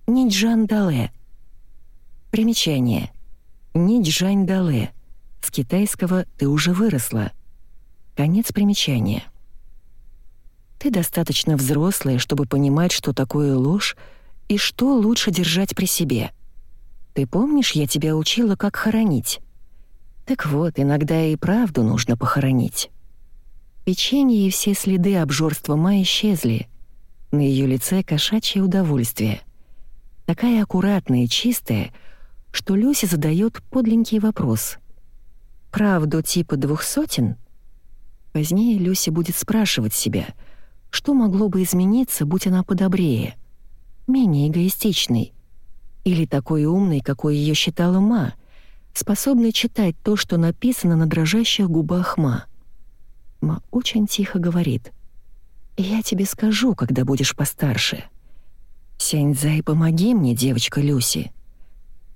Ниджан-дале. Примечание. Ниджань-дале. С китайского «ты уже выросла». Конец примечания. Ты достаточно взрослая, чтобы понимать, что такое ложь и что лучше держать при себе. Ты помнишь, я тебя учила, как хоронить? Так вот, иногда и правду нужно похоронить. Печенье и все следы обжорства Ма исчезли. На ее лице кошачье удовольствие — такая аккуратная и чистая, что Люси задает подленький вопрос. «Правду типа двух сотен?» Позднее Люси будет спрашивать себя, что могло бы измениться, будь она подобрее, менее эгоистичной, или такой умной, какой ее считала Ма, способной читать то, что написано на дрожащих губах Ма. Ма очень тихо говорит «Я тебе скажу, когда будешь постарше». «Сяньцзай, помоги мне, девочка Люси.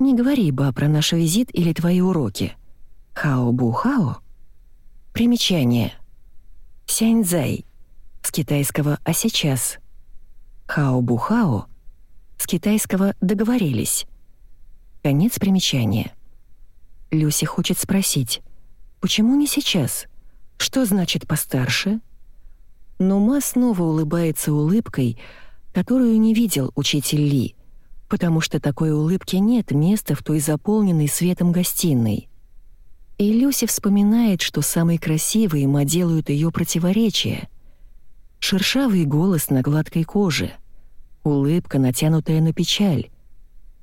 Не говори, ба, про наш визит или твои уроки. Хао-бу-хао?» Примечание. Сяньцзай. С китайского «а сейчас». Хао-бу-хао. С китайского «договорились». Конец примечания. Люси хочет спросить, почему не сейчас? Что значит постарше? Но Ма снова улыбается улыбкой, которую не видел учитель Ли, потому что такой улыбки нет места в той заполненной светом гостиной. И Люси вспоминает, что самые красивые ма делают ее противоречия. Шершавый голос на гладкой коже, улыбка, натянутая на печаль,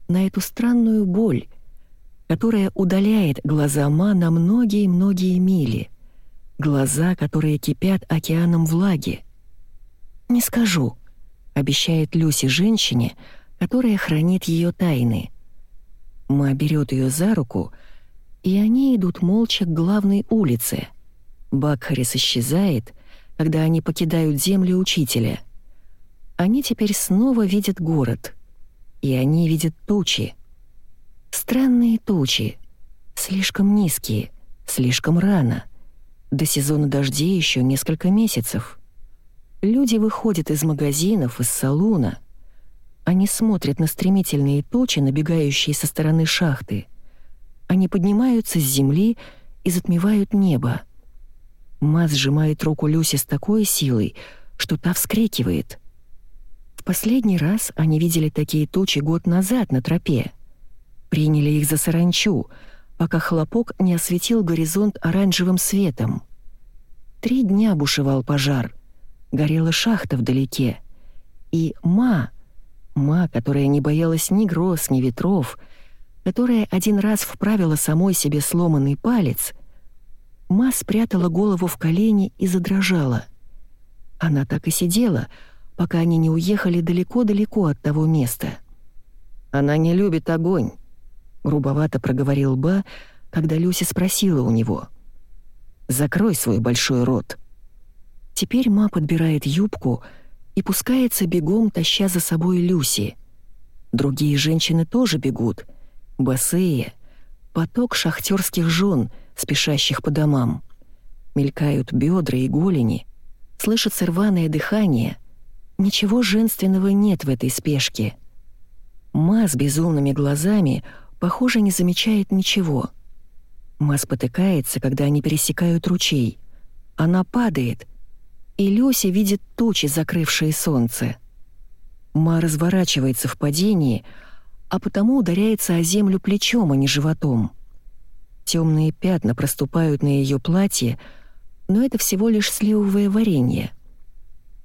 на эту странную боль, которая удаляет глаза Ма на многие-многие мили, глаза, которые кипят океаном влаги. «Не скажу», обещает Люси женщине, которая хранит ее тайны. Ма берет ее за руку, и они идут молча к главной улице. Бакхарис исчезает, когда они покидают землю учителя. Они теперь снова видят город. И они видят тучи. Странные тучи. Слишком низкие, слишком рано. До сезона дождей еще несколько месяцев. Люди выходят из магазинов, из салуна. Они смотрят на стремительные тучи, набегающие со стороны шахты. Они поднимаются с земли и затмевают небо. Ма сжимает руку Люси с такой силой, что та вскрикивает. В последний раз они видели такие тучи год назад на тропе. Приняли их за саранчу, пока хлопок не осветил горизонт оранжевым светом. Три дня бушевал пожар. Горела шахта вдалеке. И Ма, Ма, которая не боялась ни гроз, ни ветров, которая один раз вправила самой себе сломанный палец, Ма спрятала голову в колени и задрожала. Она так и сидела, пока они не уехали далеко-далеко от того места. «Она не любит огонь», — грубовато проговорил Ба, когда Люси спросила у него. «Закрой свой большой рот». Теперь Ма подбирает юбку и пускается бегом, таща за собой Люси. Другие женщины тоже бегут, босые, поток шахтерских жен — спешащих по домам. Мелькают бедра и голени, слышится рваное дыхание. Ничего женственного нет в этой спешке. Ма с безумными глазами, похоже, не замечает ничего. Ма спотыкается, когда они пересекают ручей. Она падает, и Люси видит тучи, закрывшие солнце. Ма разворачивается в падении, а потому ударяется о землю плечом, а не животом. Темные пятна проступают на ее платье, но это всего лишь сливовое варенье.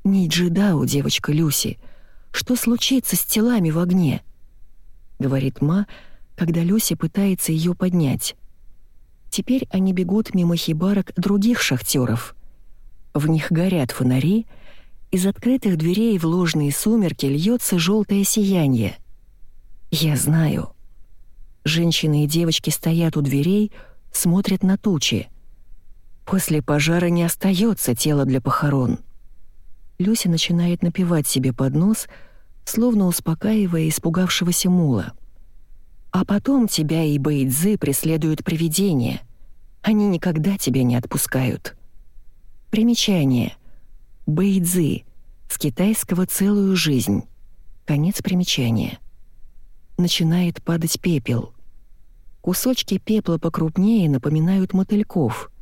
«Не джидау, девочка Люси, что случится с телами в огне?» — говорит Ма, когда Люси пытается ее поднять. Теперь они бегут мимо хибарок других шахтеров. В них горят фонари, из открытых дверей в ложные сумерки льется желтое сияние. «Я знаю», Женщины и девочки стоят у дверей, смотрят на тучи. После пожара не остается тела для похорон. Люся начинает напевать себе под нос, словно успокаивая испугавшегося мула. А потом тебя и Бэйдзы преследуют привидения. Они никогда тебя не отпускают. Примечание. Бэйдзы. С китайского «целую жизнь». Конец примечания. Начинает падать пепел. Кусочки пепла покрупнее напоминают мотыльков.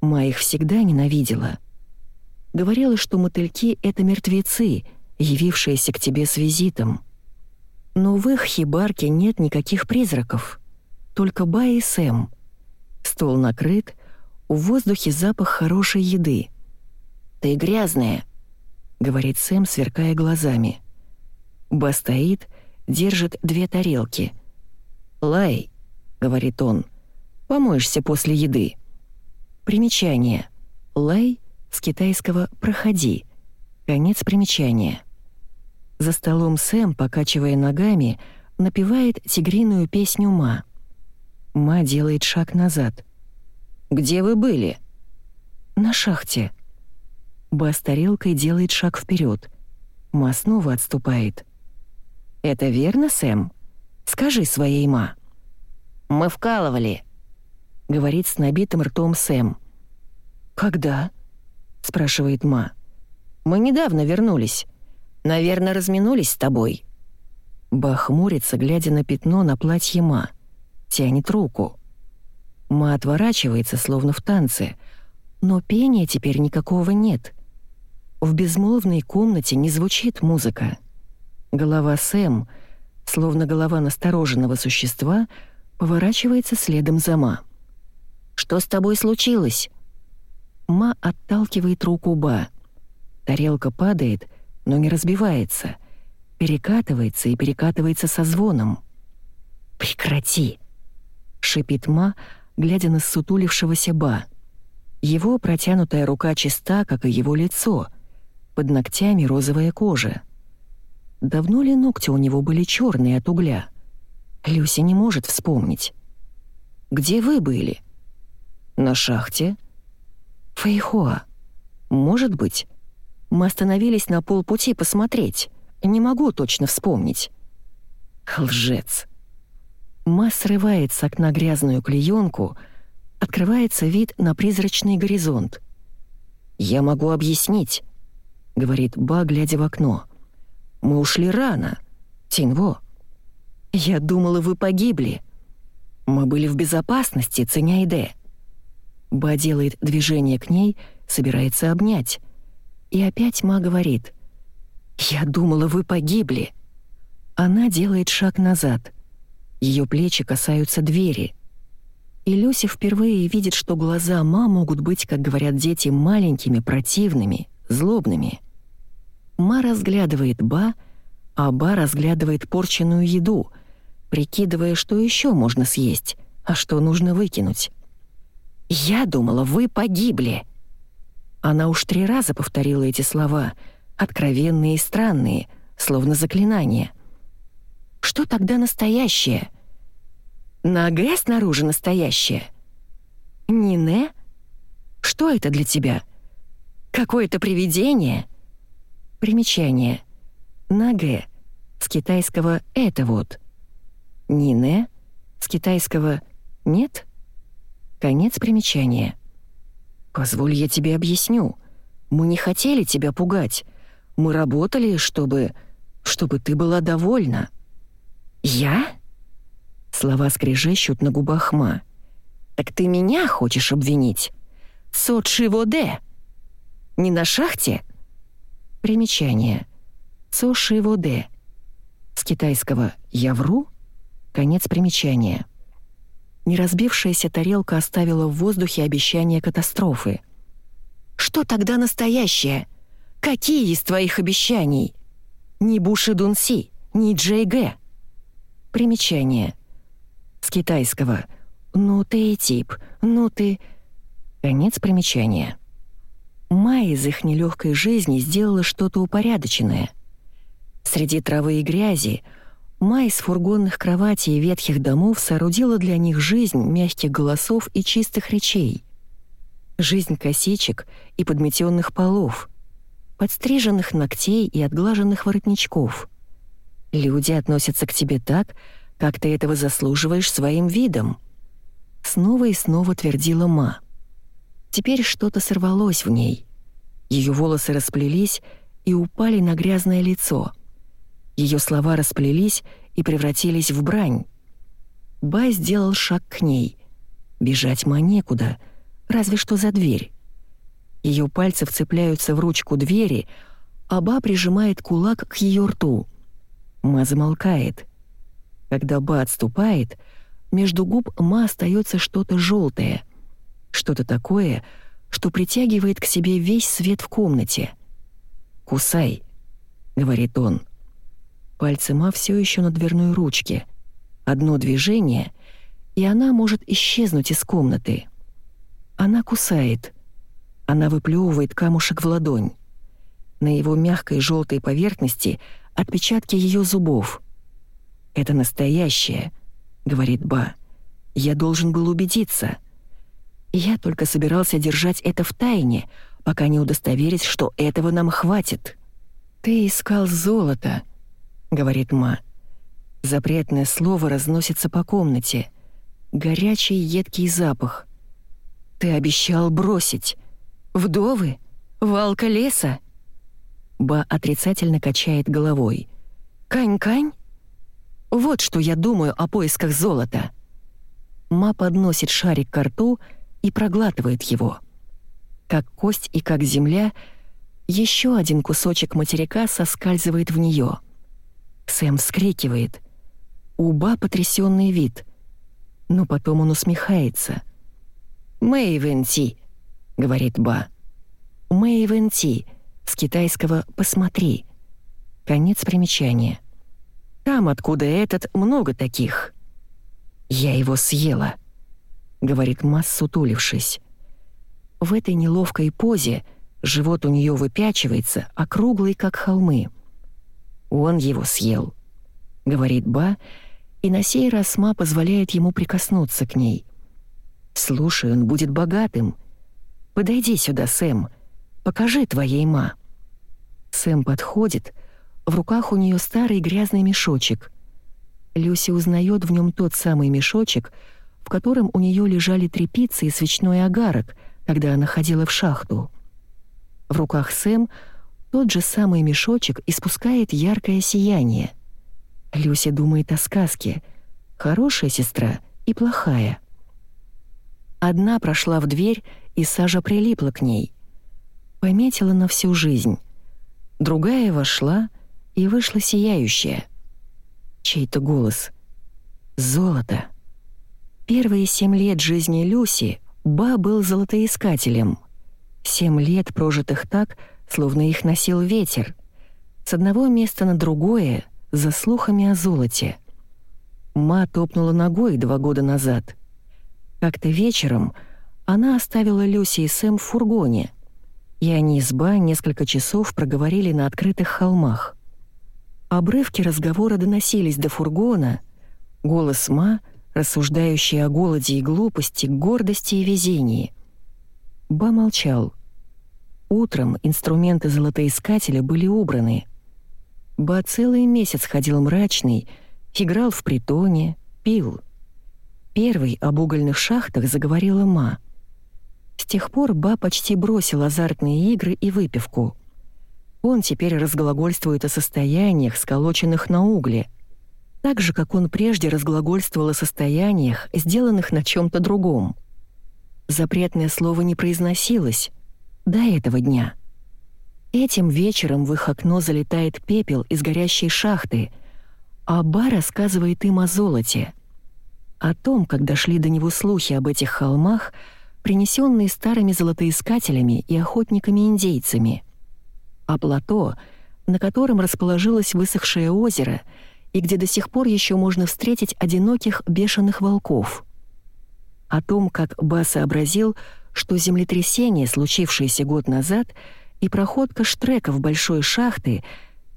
Ма их всегда ненавидела. Говорила, что мотыльки — это мертвецы, явившиеся к тебе с визитом. Но в их хибарке нет никаких призраков. Только Ба и Сэм. Стол накрыт, в воздухе запах хорошей еды. «Ты грязная», — говорит Сэм, сверкая глазами. Ба стоит, держит две тарелки. «Лай, говорит он. «Помоешься после еды». Примечание. «Лай» с китайского «проходи». Конец примечания. За столом Сэм, покачивая ногами, напевает тигриную песню Ма. Ма делает шаг назад. «Где вы были?» «На шахте». Ба с тарелкой делает шаг вперед. Ма снова отступает. «Это верно, Сэм? Скажи своей Ма». Мы вкалывали», — говорит с набитым ртом Сэм. «Когда?» — спрашивает Ма. «Мы недавно вернулись. Наверное, разминулись с тобой». Ба хмурится, глядя на пятно на платье Ма. Тянет руку. Ма отворачивается, словно в танце, но пения теперь никакого нет. В безмолвной комнате не звучит музыка. Голова Сэм, словно голова настороженного существа, — поворачивается следом за Ма. «Что с тобой случилось?» Ма отталкивает руку Ба. Тарелка падает, но не разбивается. Перекатывается и перекатывается со звоном. «Прекрати!» — шипит Ма, глядя на сутулившегося Ба. Его протянутая рука чиста, как и его лицо. Под ногтями розовая кожа. Давно ли ногти у него были черные от угля? Люси не может вспомнить. где вы были?» «На шахте». «Фэйхоа. Может быть. Мы остановились на полпути посмотреть. Не могу точно вспомнить». «Лжец». Ма срывает с окна грязную клеенку, открывается вид на призрачный горизонт. «Я могу объяснить», — говорит Ба, глядя в окно. «Мы ушли рано. Тинво». «Я думала, вы погибли». «Мы были в безопасности, Ценяйде». Ба делает движение к ней, собирается обнять. И опять Ма говорит. «Я думала, вы погибли». Она делает шаг назад. Ее плечи касаются двери. И Люси впервые видит, что глаза Ма могут быть, как говорят дети, маленькими, противными, злобными. Ма разглядывает Ба, а Ба разглядывает порченную еду, прикидывая, что еще можно съесть, а что нужно выкинуть. «Я думала, вы погибли!» Она уж три раза повторила эти слова, откровенные и странные, словно заклинания. «Что тогда настоящее?» «Нога снаружи настоящее?» «Нине? Что это для тебя? Какое-то привидение?» Примечание. Нагэ. С китайского «это вот». Нине. С китайского «нет». Конец примечания. «Позволь, я тебе объясню. Мы не хотели тебя пугать. Мы работали, чтобы... чтобы ты была довольна». «Я?» Слова скрежещут на губах Ма. «Так ты меня хочешь обвинить? Сочи-воде? Не на шахте?» Примечание. Цоши-воде. С китайского «я вру» конец примечания. Неразбившаяся тарелка оставила в воздухе обещание катастрофы. «Что тогда настоящее? Какие из твоих обещаний? Ни Буши Дунси, ни Джей Гэ». Примечание. С китайского «ну ты и тип, ну ты...» Конец примечания. Майя из их нелегкой жизни сделала что-то упорядоченное. Среди травы и грязи — Май из фургонных кроватей и ветхих домов соорудила для них жизнь мягких голосов и чистых речей. Жизнь косичек и подметенных полов, подстриженных ногтей и отглаженных воротничков. Люди относятся к тебе так, как ты этого заслуживаешь своим видом. Снова и снова твердила Ма. Теперь что-то сорвалось в ней. Ее волосы расплелись и упали на грязное лицо — ее слова расплелись и превратились в брань. Бай сделал шаг к ней. Бежать ма некуда, разве что за дверь. Ее пальцы вцепляются в ручку двери, а Ба прижимает кулак к ее рту. Ма замолкает. Когда Ба отступает, между губ Ма остается что-то желтое, что-то такое, что притягивает к себе весь свет в комнате. «Кусай», — говорит он. Пальцы Ма все еще на дверной ручке. Одно движение, и она может исчезнуть из комнаты. Она кусает. Она выплевывает камушек в ладонь. На его мягкой желтой поверхности отпечатки ее зубов. «Это настоящее», — говорит Ба. «Я должен был убедиться». Я только собирался держать это в тайне, пока не удостоверюсь, что этого нам хватит. Ты искал золото, говорит Ма. Запретное слово разносится по комнате. Горячий едкий запах. Ты обещал бросить. Вдовы? Валка леса? Ба отрицательно качает головой. Кань-кань? Вот что я думаю о поисках золота. Ма подносит шарик к рту и проглатывает его. Как кость и как земля, еще один кусочек материка соскальзывает в нее. Сэм вскрикивает. У Ба потрясенный вид. Но потом он усмехается. «Мэй Венти», — говорит Ба. «Мэй Венти», с китайского «посмотри». Конец примечания. Там, откуда этот, много таких. «Я его съела», — говорит Масс, сутулившись. В этой неловкой позе живот у нее выпячивается, округлый, как холмы. Он его съел», — говорит Ба, и на сей раз Ма позволяет ему прикоснуться к ней. Слушай, он будет богатым. Подойди сюда, Сэм. Покажи твоей ма». Сэм подходит. В руках у нее старый грязный мешочек. Люси узнает в нем тот самый мешочек, в котором у нее лежали трепицы и свечной агарок, когда она ходила в шахту. В руках Сэм тот же самый мешочек испускает яркое сияние. Люси думает о сказке «Хорошая сестра и плохая». Одна прошла в дверь, и сажа прилипла к ней. Пометила на всю жизнь. Другая вошла, и вышла сияющая. Чей-то голос. «Золото». Первые семь лет жизни Люси Ба был золотоискателем. Семь лет, прожитых так, словно их носил ветер. С одного места на другое, за слухами о золоте. Ма топнула ногой два года назад. Как-то вечером она оставила Люси и Сэм в фургоне, и они с Ба несколько часов проговорили на открытых холмах. Обрывки разговора доносились до фургона, голос Ма — рассуждающий о голоде и глупости, гордости и везении. Ба молчал. Утром инструменты золотоискателя были убраны. Ба целый месяц ходил мрачный, играл в притоне, пил. Первый об угольных шахтах заговорила Ма. С тех пор Ба почти бросил азартные игры и выпивку. Он теперь разглагольствует о состояниях, сколоченных на угле — так же, как он прежде разглагольствовал о состояниях, сделанных на чем-то другом. Запретное слово не произносилось до этого дня. Этим вечером в их окно залетает пепел из горящей шахты, а Ба рассказывает им о золоте. О том, как дошли до него слухи об этих холмах, принесенные старыми золотоискателями и охотниками-индейцами. О плато, на котором расположилось высохшее озеро — и где до сих пор еще можно встретить одиноких бешеных волков. О том, как Ба сообразил, что землетрясение, случившееся год назад, и проходка штреков большой шахты,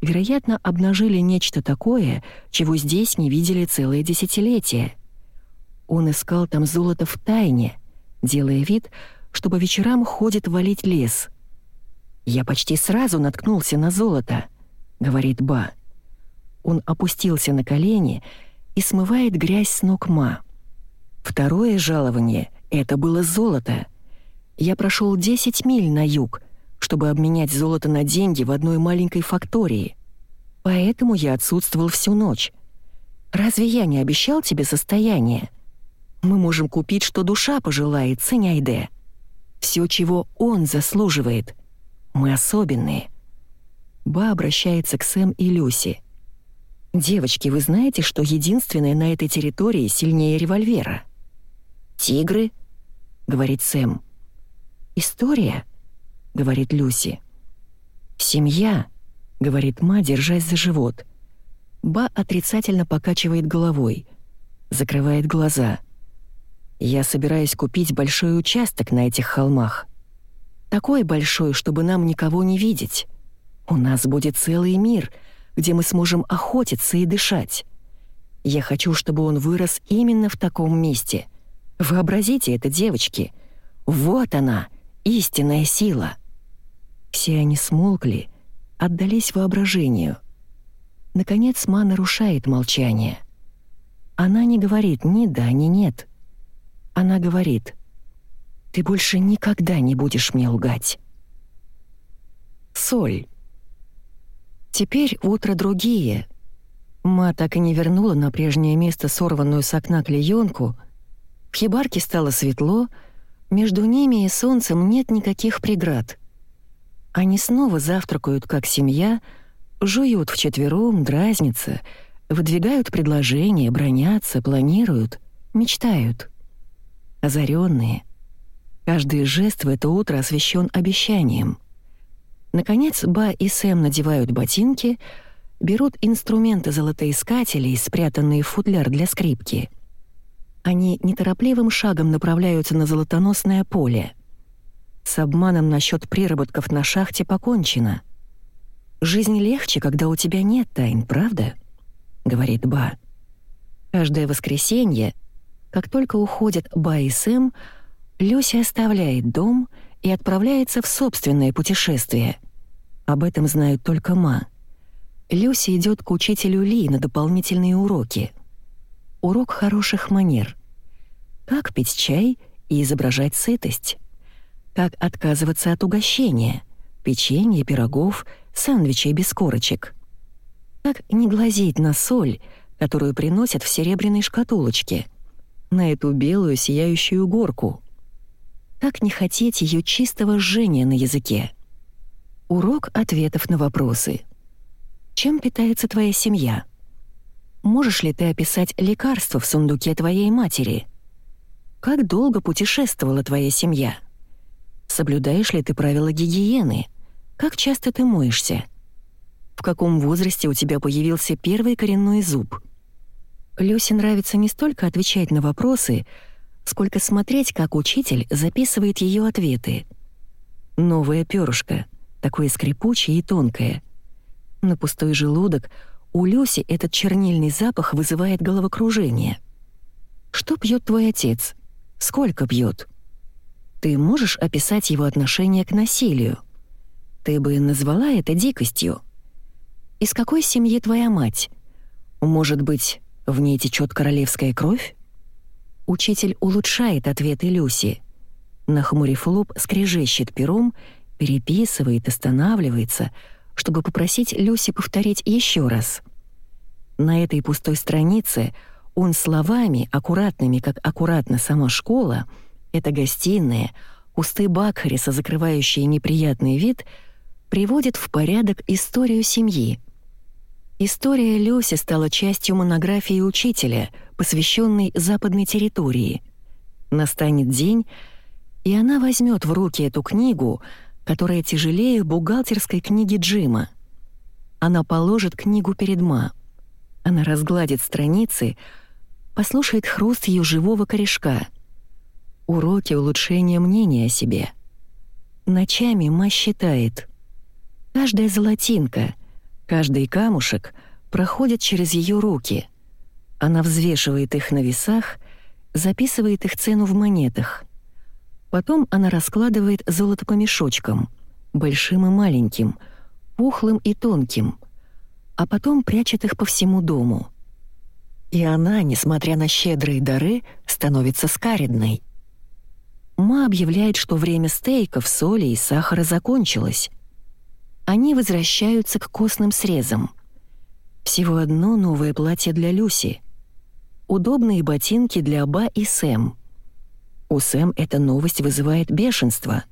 вероятно, обнажили нечто такое, чего здесь не видели целое десятилетие. Он искал там золото в тайне, делая вид, что по вечерам ходит валить лес. «Я почти сразу наткнулся на золото», — говорит Ба. Он опустился на колени и смывает грязь с ног Ма. Второе жалование — это было золото. Я прошел 10 миль на юг, чтобы обменять золото на деньги в одной маленькой фактории. Поэтому я отсутствовал всю ночь. Разве я не обещал тебе состояние? Мы можем купить, что душа пожелает, Ценяйде. Все, чего он заслуживает. Мы особенные. Ба обращается к Сэм и Люси. «Девочки, вы знаете, что единственное на этой территории сильнее револьвера?» «Тигры?» — говорит Сэм. «История?» — говорит Люси. «Семья?» — говорит Ма, держась за живот. Ба отрицательно покачивает головой, закрывает глаза. «Я собираюсь купить большой участок на этих холмах. Такой большой, чтобы нам никого не видеть. У нас будет целый мир — где мы сможем охотиться и дышать. Я хочу, чтобы он вырос именно в таком месте. Вообразите это, девочки. Вот она, истинная сила. Все они смолкли, отдались воображению. Наконец Ма нарушает молчание. Она не говорит ни да, ни нет. Она говорит, «Ты больше никогда не будешь мне лгать». Соль. Теперь утро другие. Ма так и не вернула на прежнее место сорванную с окна клеенку. В хибарке стало светло, между ними и солнцем нет никаких преград. Они снова завтракают как семья, жуют вчетвером, дразнятся, выдвигают предложения, бронятся, планируют, мечтают. Озаренные. Каждый жест в это утро освещен обещанием — Наконец, Ба и Сэм надевают ботинки, берут инструменты золотоискателей, спрятанные в футляр для скрипки. Они неторопливым шагом направляются на золотоносное поле. С обманом насчет приработков на шахте покончено. «Жизнь легче, когда у тебя нет тайн, правда?» — говорит Ба. Каждое воскресенье, Как только уходят Ба и Сэм, Люся оставляет дом и отправляется в собственное путешествие. Об этом знают только Ма. Люся идет к учителю Ли на дополнительные уроки. Урок хороших манер. Как пить чай и изображать сытость. Как отказываться от угощения, печенья, пирогов, сэндвичей без корочек. Как не глазеть на соль, которую приносят в серебряной шкатулочке, на эту белую сияющую горку. Как не хотеть ее чистого жжения на языке. Урок ответов на вопросы. Чем питается твоя семья? Можешь ли ты описать лекарство в сундуке твоей матери? Как долго путешествовала твоя семья? Соблюдаешь ли ты правила гигиены? Как часто ты моешься? В каком возрасте у тебя появился первый коренной зуб? Люсе нравится не столько отвечать на вопросы, сколько смотреть, как учитель записывает ее ответы. Новое перышко, такое скрипучее и тонкое. На пустой желудок у Люси этот чернильный запах вызывает головокружение. Что пьет твой отец? Сколько пьет? Ты можешь описать его отношение к насилию? Ты бы назвала это дикостью. Из какой семьи твоя мать? Может быть, в ней течет королевская кровь? Учитель улучшает ответы Люси. Нахмурив лоб, скрежещет пером, переписывает, останавливается — чтобы попросить Люси повторить еще раз. На этой пустой странице он словами, аккуратными, как аккуратно сама школа, это гостиная, кусты Бакхариса, закрывающие неприятный вид, приводит в порядок историю семьи. История Люси стала частью монографии учителя, посвященной западной территории. Настанет день, и она возьмет в руки эту книгу — которая тяжелее бухгалтерской книги Джима. Она положит книгу перед Ма. Она разгладит страницы, послушает хруст ее живого корешка. Уроки улучшения мнения о себе. Ночами Ма считает. Каждая золотинка, каждый камушек проходит через ее руки. Она взвешивает их на весах, записывает их цену в монетах. Потом она раскладывает золото по мешочкам, большим и маленьким, пухлым и тонким, а потом прячет их по всему дому. И она, несмотря на щедрые дары, становится скаридной. Ма объявляет, что время стейков, соли и сахара закончилось. Они возвращаются к костным срезам. Всего одно новое платье для Люси. Удобные ботинки для Ба и Сэм — у Сэм эта новость вызывает бешенство.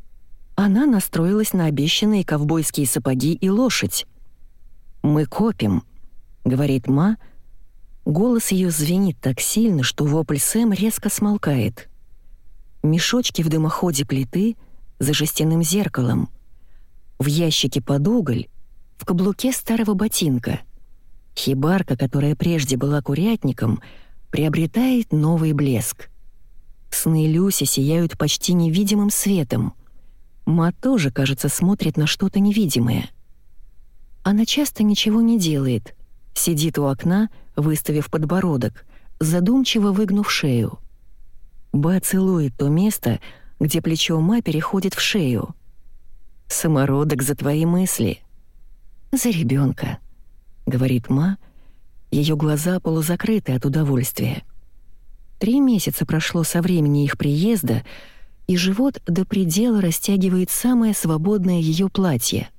Она настроилась на обещанные ковбойские сапоги и лошадь. «Мы копим», — говорит Ма. Голос ее звенит так сильно, что вопль Сэм резко смолкает. Мешочки в дымоходе плиты за жестяным зеркалом. В ящике под уголь, в каблуке старого ботинка. Хибарка, которая прежде была курятником, приобретает новый блеск — Сны Люси сияют почти невидимым светом. Ма тоже, кажется, смотрит на что-то невидимое. Она часто ничего не делает. Сидит у окна, выставив подбородок, задумчиво выгнув шею. Ба целует то место, где плечо Ма переходит в шею. «Самородок за твои мысли». «За ребенка, говорит Ма. Ее глаза полузакрыты от удовольствия. Три месяца прошло со времени их приезда, и живот до предела растягивает самое свободное ее платье.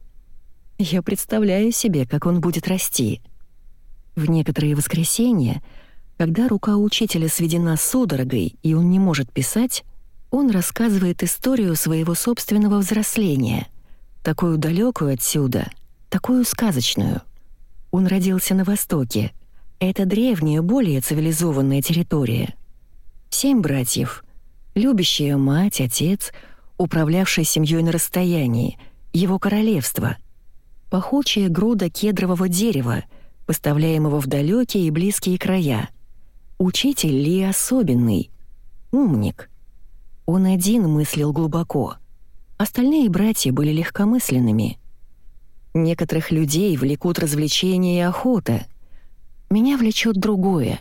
Я представляю себе, как он будет расти. В некоторые воскресенья, когда рука учителя сведена судорогой, и он не может писать, он рассказывает историю своего собственного взросления, такую далекую отсюда, такую сказочную. Он родился на Востоке. Это древняя, более цивилизованная территория — Семь братьев. Любящая мать, отец, управлявший семьей на расстоянии, его королевство. Пахучая груда кедрового дерева, поставляемого в далекие и близкие края. Учитель Ли особенный. Умник. Он один мыслил глубоко. Остальные братья были легкомысленными. Некоторых людей влекут развлечения и охота. Меня влечет другое.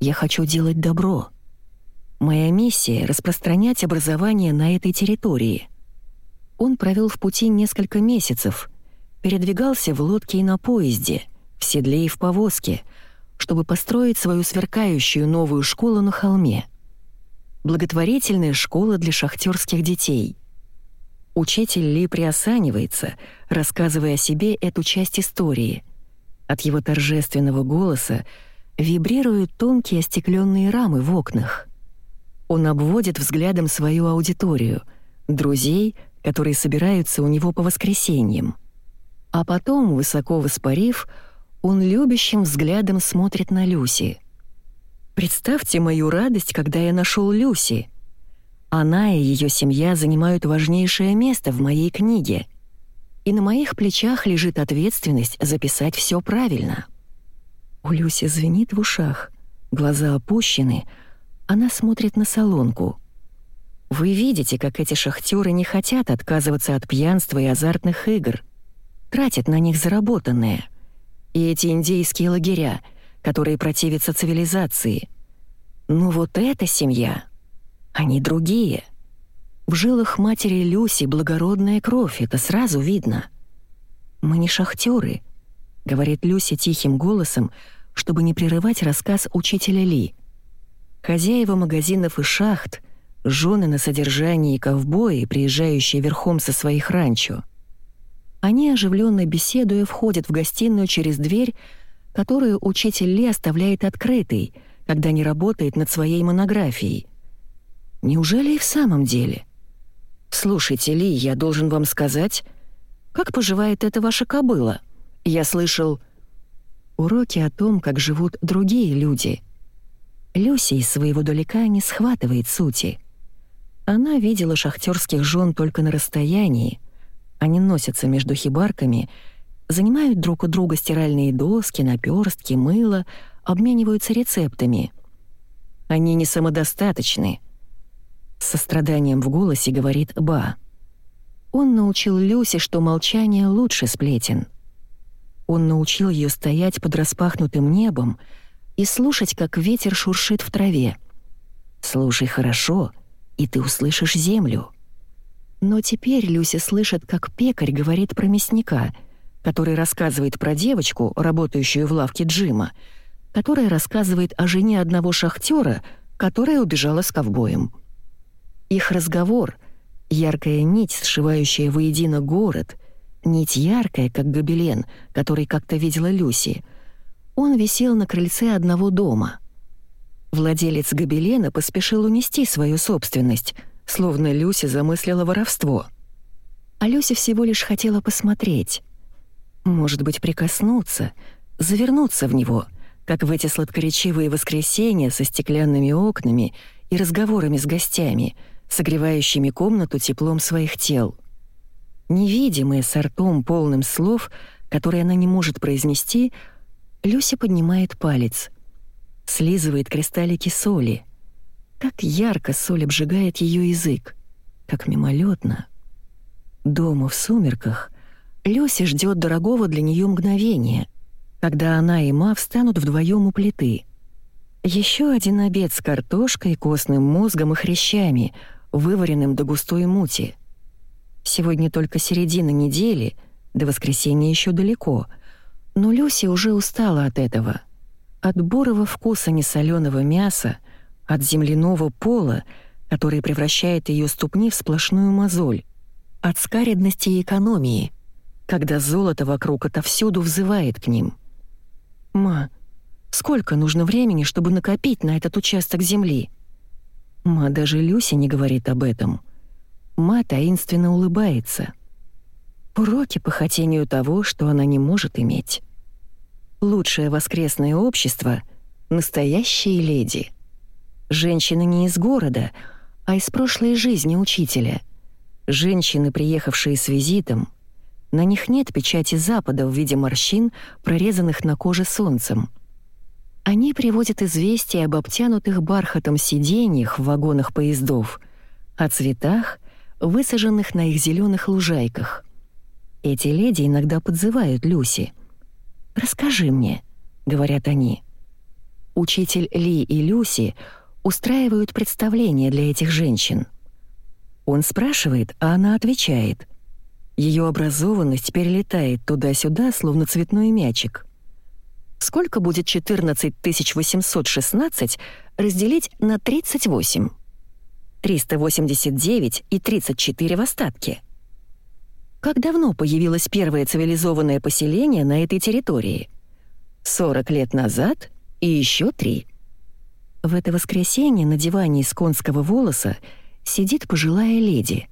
Я хочу делать добро. Моя миссия — распространять образование на этой территории. Он провел в пути несколько месяцев, передвигался в лодке и на поезде, в седле и в повозке, чтобы построить свою сверкающую новую школу на холме. Благотворительная школа для шахтерских детей. Учитель Ли приосанивается, рассказывая о себе эту часть истории. От его торжественного голоса вибрируют тонкие остекленные рамы в окнах. Он обводит взглядом свою аудиторию, друзей, которые собираются у него по воскресеньям. А потом, высоко воспарив, он любящим взглядом смотрит на Люси. «Представьте мою радость, когда я нашел Люси. Она и ее семья занимают важнейшее место в моей книге. И на моих плечах лежит ответственность записать все правильно». У Люси звенит в ушах, глаза опущены — она смотрит на солонку. Вы видите, как эти шахтеры не хотят отказываться от пьянства и азартных игр. Тратят на них заработанное. И эти индейские лагеря, которые противятся цивилизации. Ну вот эта семья. Они другие. В жилах матери Люси благородная кровь, это сразу видно. «Мы не шахтеры», — говорит Люси тихим голосом, чтобы не прерывать рассказ учителя Ли — Хозяева магазинов и шахт, жены на содержании и ковбои, приезжающие верхом со своих ранчо. Они, оживленно беседуя, входят в гостиную через дверь, которую учитель Ли оставляет открытой, когда не работает над своей монографией. Неужели и в самом деле? «Слушайте, Ли, я должен вам сказать, как поживает эта ваша кобыла? Я слышал...» Уроки о том, как живут другие люди — Люси из своего далека не схватывает сути. Она видела шахтерских жен только на расстоянии. Они носятся между хибарками, занимают друг у друга стиральные доски, наперстки, мыло, обмениваются рецептами. Они не самодостаточны. С состраданием в голосе говорит Ба. Он научил Люси, что молчание лучше сплетен. Он научил ее стоять под распахнутым небом, и слушать, как ветер шуршит в траве. Слушай хорошо, и ты услышишь землю. Но теперь Люся слышит, как пекарь говорит про мясника, который рассказывает про девочку, работающую в лавке Джима, которая рассказывает о жене одного шахтера, которая убежала с ковбоем. Их разговор — яркая нить, сшивающая воедино город, нить яркая, как гобелен, который как-то видела Люси — он висел на крыльце одного дома. Владелец гобелена поспешил унести свою собственность, словно Люся замыслила воровство. А Люся всего лишь хотела посмотреть. Может быть, прикоснуться, завернуться в него, как в эти сладкоречивые воскресенья со стеклянными окнами и разговорами с гостями, согревающими комнату теплом своих тел. Невидимые с ртом полным слов, которые она не может произнести, — Люся поднимает палец. Слизывает кристаллики соли. Как ярко соль обжигает ее язык. Как мимолетно. Дома в сумерках Люся ждет дорогого для нее мгновения, когда она и Ма встанут вдвоем у плиты. Еще один обед с картошкой, костным мозгом и хрящами, вываренным до густой мути. Сегодня только середина недели, до воскресенья еще далеко — но Люси уже устала от этого. От бурого вкуса несоленого мяса, от земляного пола, который превращает ее ступни в сплошную мозоль, от скаредности и экономии, когда золото вокруг отовсюду взывает к ним. «Ма, сколько нужно времени, чтобы накопить на этот участок земли?» Ма даже Люси не говорит об этом. Ма таинственно улыбается. Уроки по хотению того, что она не может иметь. Лучшее воскресное общество — настоящие леди. Женщины не из города, а из прошлой жизни учителя. Женщины, приехавшие с визитом. На них нет печати Запада в виде морщин, прорезанных на коже солнцем. Они приводят известия об обтянутых бархатом сиденьях в вагонах поездов, о цветах, высаженных на их зеленых лужайках. Эти леди иногда подзывают Люси — «Расскажи мне», — говорят они. Учитель Ли и Люси устраивают представления для этих женщин. Он спрашивает, а она отвечает. Ее образованность перелетает туда-сюда, словно цветной мячик. Сколько будет 14 816 разделить на 38? 389 и 34 в остатке. Как давно появилось первое цивилизованное поселение на этой территории? 40 лет назад и еще три. В это воскресенье на диване из конского волоса сидит пожилая леди.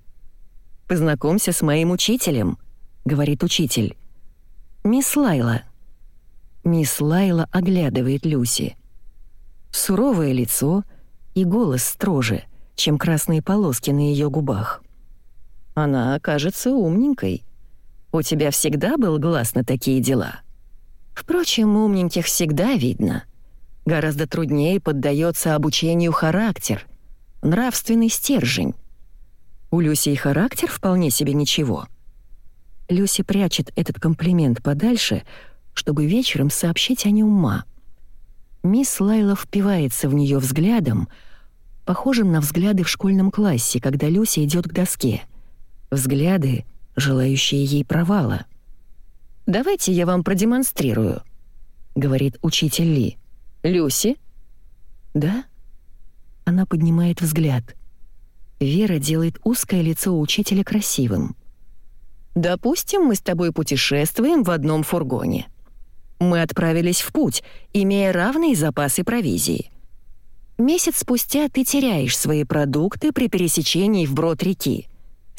«Познакомься с моим учителем», — говорит учитель. «Мисс Лайла». Мисс Лайла оглядывает Люси. Суровое лицо и голос строже, чем красные полоски на ее губах. Она кажется умненькой. У тебя всегда был глаз на такие дела. Впрочем, умненьких всегда видно. Гораздо труднее поддается обучению характер, нравственный стержень. У Люси и характер вполне себе ничего. Люси прячет этот комплимент подальше, чтобы вечером сообщить о нем ма. Мисс Лайла впивается в нее взглядом, похожим на взгляды в школьном классе, когда Люси идет к доске. Взгляды, желающие ей провала. «Давайте я вам продемонстрирую», — говорит учитель Ли. «Люси?» «Да?» Она поднимает взгляд. Вера делает узкое лицо учителя красивым. «Допустим, мы с тобой путешествуем в одном фургоне. Мы отправились в путь, имея равные запасы провизии. Месяц спустя ты теряешь свои продукты при пересечении вброд реки.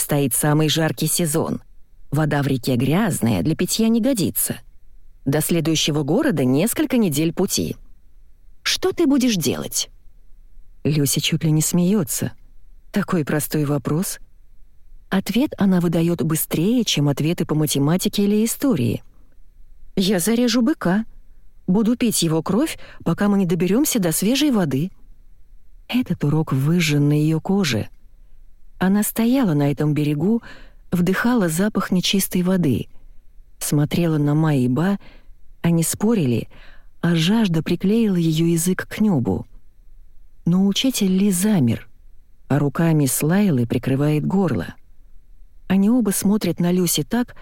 Стоит самый жаркий сезон. Вода в реке грязная, для питья не годится. До следующего города несколько недель пути. Что ты будешь делать?» Люся чуть ли не смеется. Такой простой вопрос. Ответ она выдает быстрее, чем ответы по математике или истории. «Я зарежу быка. Буду пить его кровь, пока мы не доберемся до свежей воды». Этот урок выжжен на ее коже. Она стояла на этом берегу, вдыхала запах нечистой воды, смотрела на Ма и Ба, они спорили, а жажда приклеила ее язык к небу. Но учитель Ли замер, а руками Слайлы прикрывает горло. Они оба смотрят на Люси так,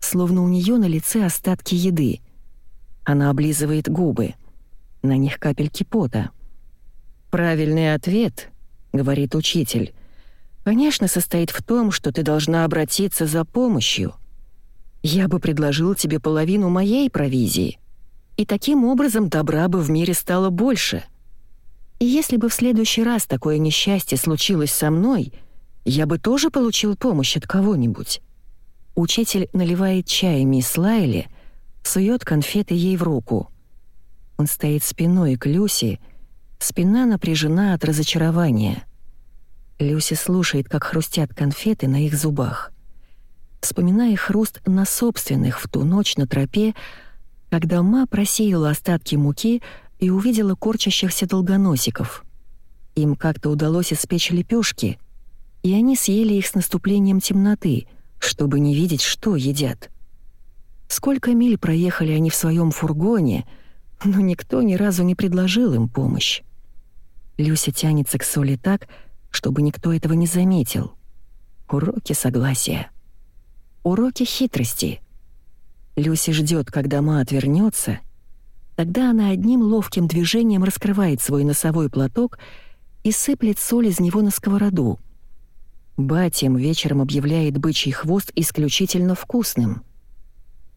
словно у нее на лице остатки еды. Она облизывает губы. На них капельки пота. «Правильный ответ», — говорит учитель, конечно, состоит в том, что ты должна обратиться за помощью. Я бы предложил тебе половину моей провизии, и таким образом добра бы в мире стало больше. И если бы в следующий раз такое несчастье случилось со мной, я бы тоже получил помощь от кого-нибудь. Учитель наливает чай мисс Лайли, сует конфеты ей в руку. Он стоит спиной к Люси, спина напряжена от разочарования. Люси слушает, как хрустят конфеты на их зубах. Вспоминая хруст на собственных в ту ночь на тропе, когда ма просеяла остатки муки и увидела корчащихся долгоносиков. Им как-то удалось испечь лепешки, и они съели их с наступлением темноты, чтобы не видеть, что едят. Сколько миль проехали они в своем фургоне, но никто ни разу не предложил им помощь. Люся тянется к соли так, чтобы никто этого не заметил. Уроки согласия. Уроки хитрости. Люси ждет, когда Ма отвернется. Тогда она одним ловким движением раскрывает свой носовой платок и сыплет соль из него на сковороду. Ба тем вечером объявляет бычий хвост исключительно вкусным.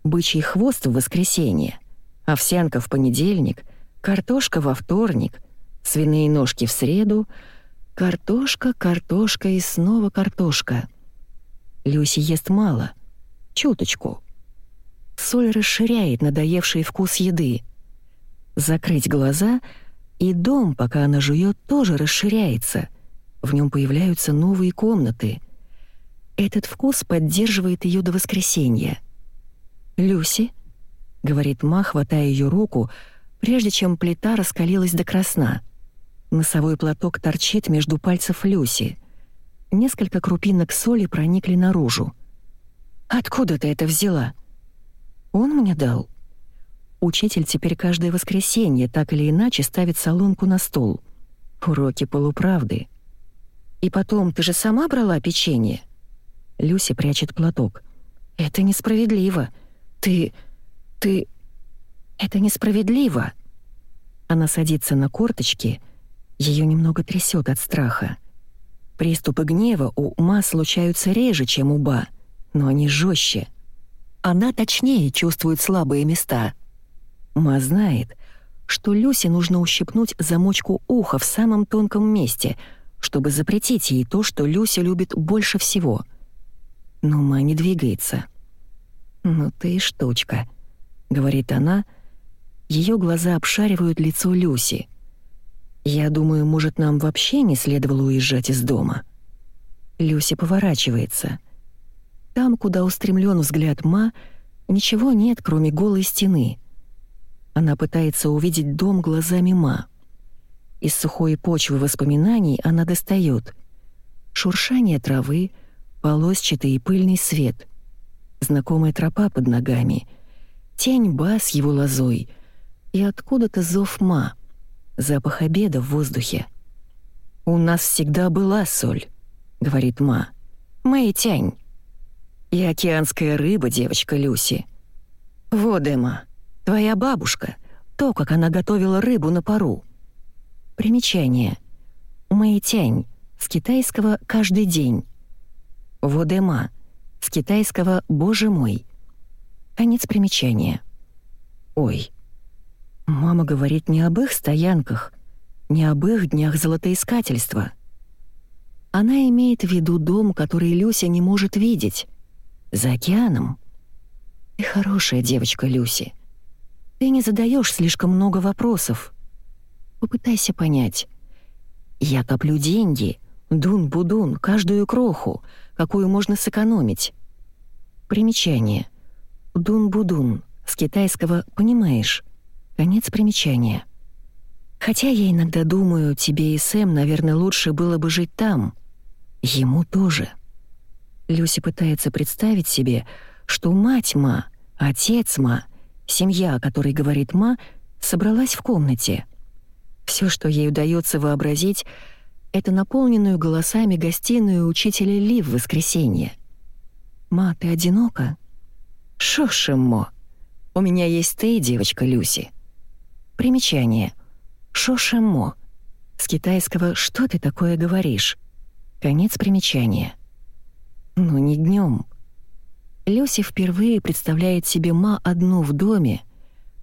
Бычий хвост в воскресенье, овсянка в понедельник, картошка во вторник, свиные ножки в среду — Картошка, картошка и снова картошка. Люси ест мало, чуточку. Соль расширяет надоевший вкус еды. Закрыть глаза, и дом, пока она жует, тоже расширяется. В нем появляются новые комнаты. Этот вкус поддерживает ее до воскресенья. «Люси», — говорит Ма, хватая ее руку, прежде чем плита раскалилась до красна — Носовой платок торчит между пальцев Люси. Несколько крупинок соли проникли наружу. «Откуда ты это взяла?» «Он мне дал». Учитель теперь каждое воскресенье так или иначе ставит солонку на стол. Уроки полуправды. И потом, ты же сама брала печенье? Люся прячет платок. Это несправедливо. Ты... ты... Это несправедливо. Она садится на корточки, ее немного трясет от страха. Приступы гнева у Ма случаются реже, чем у Ба, но они жестче. Она точнее чувствует слабые места. Ма знает, что Люсе нужно ущипнуть замочку уха в самом тонком месте, чтобы запретить ей то, что Люся любит больше всего. Но Ма не двигается. «Ну ты штучка», — говорит она, ее глаза обшаривают лицо Люси. «Я думаю, может, нам вообще не следовало уезжать из дома?» Люси поворачивается. Там, куда устремлен взгляд Ма, ничего нет, кроме голой стены. Она пытается увидеть дом глазами Ма. Из сухой почвы воспоминаний она достает шуршание травы, полосчатый и пыльный свет, знакомая тропа под ногами, тень Ба с его лозой и откуда-то зов Ма — запах обеда в воздухе. «У нас всегда была соль», — говорит Ма. «Мэйтянь». «И океанская рыба, девочка Люси». «Вот, Эма, твоя бабушка, то, как она готовила рыбу на пару». Примечание. Мэйтянь, с китайского «каждый день». Водема, с китайского «боже мой». Конец примечания. Ой, Мама говорит не об их стоянках, не об их днях золотоискательства. Она имеет в виду дом, который Люся не может видеть. За океаном. Ты хорошая девочка, Люси. Ты не задаешь слишком много вопросов. Попытайся понять. Я коплю деньги, дун-будун, каждую кроху, какую можно сэкономить. Примечание. Дун-будун, с китайского «понимаешь». Конец примечания. Хотя я иногда думаю, тебе и Сэм, наверное, лучше было бы жить там. Ему тоже. Люси пытается представить себе, что мать Ма, отец Ма, семья, о которой говорит Ма, собралась в комнате. Все, что ей удается вообразить, это наполненную голосами гостиную учителя Ли в воскресенье. «Ма, ты одинока?» «Шо, У меня есть ты, девочка Люси». Примечание. Шошемо. С китайского «что ты такое говоришь?» Конец примечания. Но не днем. Люси впервые представляет себе Ма одну в доме,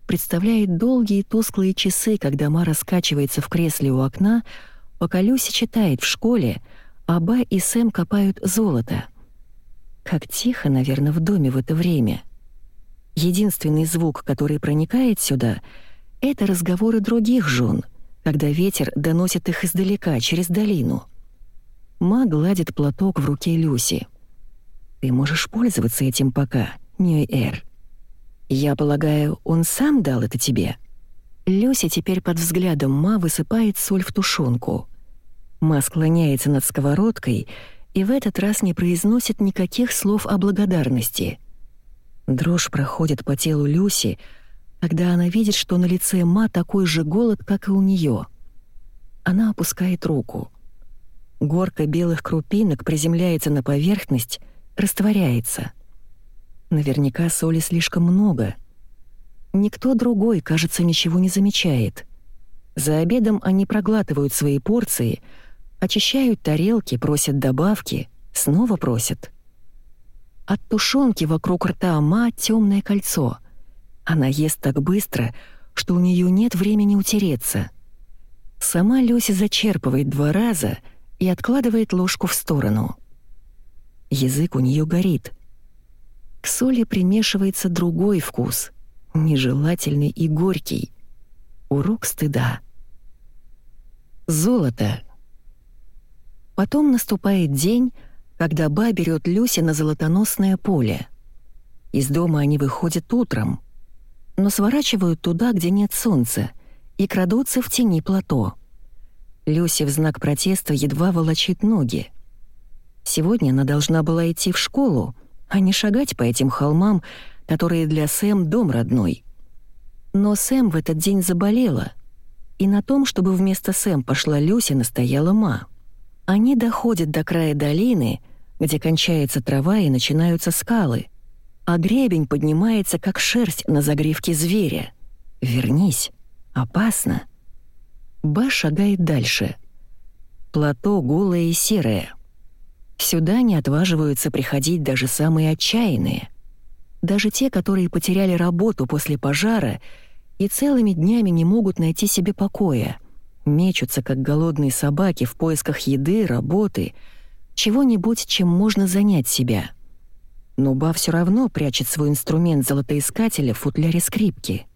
представляет долгие тусклые часы, когда Ма раскачивается в кресле у окна, пока Люси читает в школе, а Ба и Сэм копают золото. Как тихо, наверное, в доме в это время. Единственный звук, который проникает сюда — это разговоры других жен, когда ветер доносит их издалека, через долину. Ма гладит платок в руке Люси. «Ты можешь пользоваться этим пока, Ньюэй-Эр. Я полагаю, он сам дал это тебе?» Люси теперь под взглядом Ма высыпает соль в тушенку. Ма склоняется над сковородкой и в этот раз не произносит никаких слов о благодарности. Дрожь проходит по телу Люси, когда она видит, что на лице Ма такой же голод, как и у нее. Она опускает руку. Горка белых крупинок приземляется на поверхность, растворяется. Наверняка соли слишком много. Никто другой, кажется, ничего не замечает. За обедом они проглатывают свои порции, очищают тарелки, просят добавки, снова просят. От тушенки вокруг рта Ма темное кольцо — она ест так быстро, что у нее нет времени утереться. Сама Люся зачерпывает два раза и откладывает ложку в сторону. Язык у нее горит. К соли примешивается другой вкус, нежелательный и горький. Урок стыда. Золото. Потом наступает день, когда Ба берет Люси на золотоносное поле. Из дома они выходят утром — но сворачивают туда, где нет солнца, и крадутся в тени плато. Люси в знак протеста едва волочит ноги. Сегодня она должна была идти в школу, а не шагать по этим холмам, которые для Сэм дом родной. Но Сэм в этот день заболела. и на том, чтобы вместо Сэм пошла Люси, настояла Ма. Они доходят до края долины, где кончается трава и начинаются скалы, а гребень поднимается, как шерсть на загривке зверя. «Вернись! Опасно!» Ба шагает дальше. Плато голое и серое. Сюда не отваживаются приходить даже самые отчаянные. Даже те, которые потеряли работу после пожара и целыми днями не могут найти себе покоя, мечутся, как голодные собаки, в поисках еды, работы, чего-нибудь, чем можно занять себя. Но Ба все равно прячет свой инструмент золотоискателя в футляре скрипки.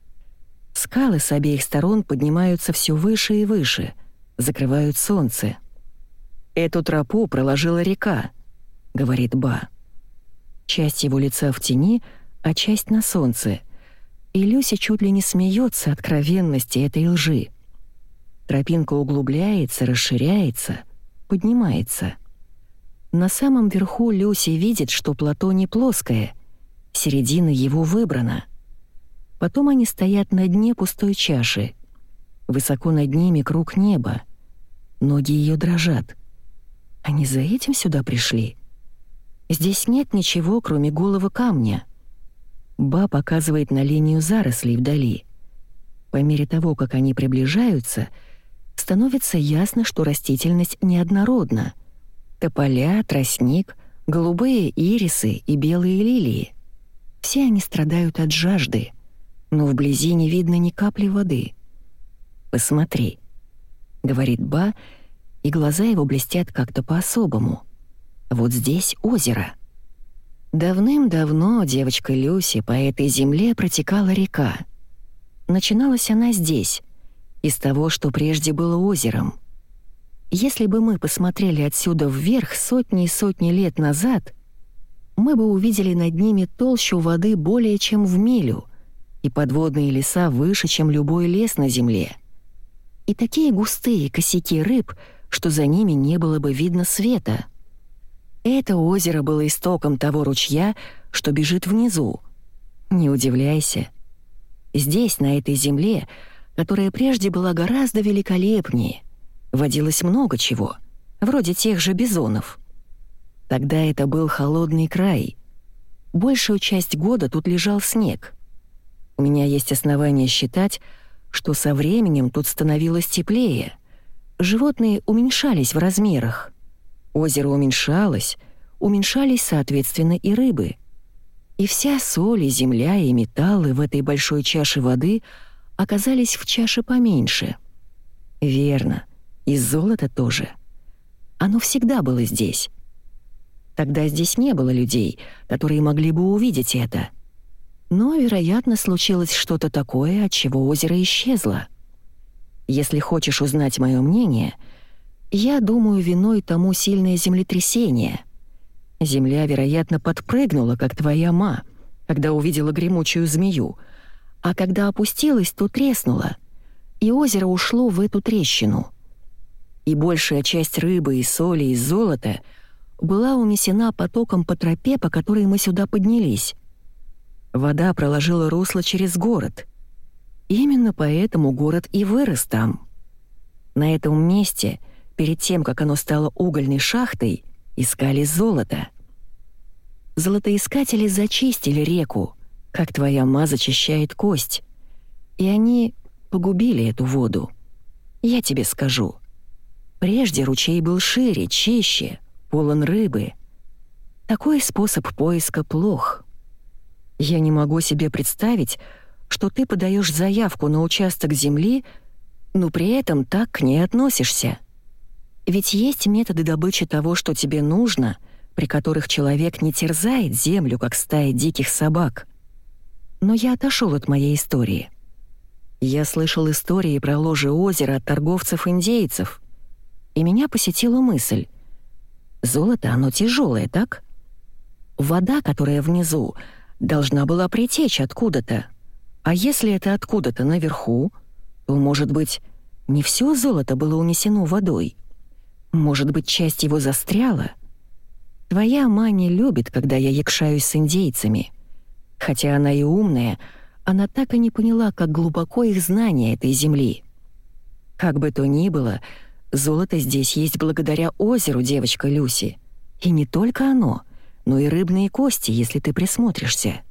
Скалы с обеих сторон поднимаются все выше и выше, закрывают солнце. «Эту тропу проложила река», — говорит Ба. Часть его лица в тени, а часть на солнце. И Люся чуть ли не смеется откровенности этой лжи. Тропинка углубляется, расширяется, поднимается. На самом верху Люси видит, что плато не плоское, середина его выбрана — Потом они стоят на дне пустой чаши. Высоко над ними круг неба. Ноги ее дрожат. Они за этим сюда пришли? Здесь нет ничего, кроме голого камня. Ба показывает на линию зарослей вдали. По мере того, как они приближаются, становится ясно, что растительность неоднородна. Тополя, тростник, голубые ирисы и белые лилии. Все они страдают от жажды — но вблизи не видно ни капли воды. «Посмотри», — говорит Ба, и глаза его блестят как-то по-особому. «Вот здесь озеро». Давным-давно девочка Люси по этой земле протекала река. Начиналась она здесь, из того, что прежде было озером. Если бы мы посмотрели отсюда вверх сотни и сотни лет назад, мы бы увидели над ними толщу воды более чем в милю — и подводные леса выше, чем любой лес на земле. И такие густые косяки рыб, что за ними не было бы видно света. Это озеро было истоком того ручья, что бежит внизу. Не удивляйся. Здесь, на этой земле, которая прежде была гораздо великолепнее, водилось много чего, вроде тех же бизонов. Тогда это был холодный край. Большую часть года тут лежал снег — у меня есть основания считать, что со временем тут становилось теплее. Животные уменьшались в размерах. Озеро уменьшалось, уменьшались, соответственно, и рыбы. И вся соль, и земля, и металлы в этой большой чаше воды оказались в чаше поменьше. Верно, и золото тоже. Оно всегда было здесь. Тогда здесь не было людей, которые могли бы увидеть это — но, вероятно, случилось что-то такое, от чего озеро исчезло. Если хочешь узнать мое мнение, я думаю, виной тому сильное землетрясение. Земля, вероятно, подпрыгнула, как твоя ма, когда увидела гремучую змею, а когда опустилась, то треснула, и озеро ушло в эту трещину. И большая часть рыбы и соли и золота была унесена потоком по тропе, по которой мы сюда поднялись. Вода проложила русло через город. Именно поэтому город и вырос там. На этом месте, перед тем, как оно стало угольной шахтой, искали золото. Золотоискатели зачистили реку, как твоя ма зачищает кость. И они погубили эту воду. Я тебе скажу. Прежде ручей был шире, чище, полон рыбы. Такой способ поиска плох. Я не могу себе представить, что ты подаешь заявку на участок земли, но при этом так к ней относишься. Ведь есть методы добычи того, что тебе нужно, при которых человек не терзает землю, как стая диких собак. Но я отошел от моей истории. Я слышал истории про ложе озера от торговцев-индейцев, и меня посетила мысль. Золото, оно тяжелое, так? Вода, которая внизу, должна была притечь откуда-то. А если это откуда-то наверху, то, может быть, не все золото было унесено водой. Может быть, часть его застряла. Твоя Маня любит, когда я якшаюсь с индейцами. Хотя она и умная, она так и не поняла, как глубоко их знание этой земли. Как бы то ни было, золото здесь есть благодаря озеру, девочка Люси. И не только оно, но и рыбные кости, если ты присмотришься.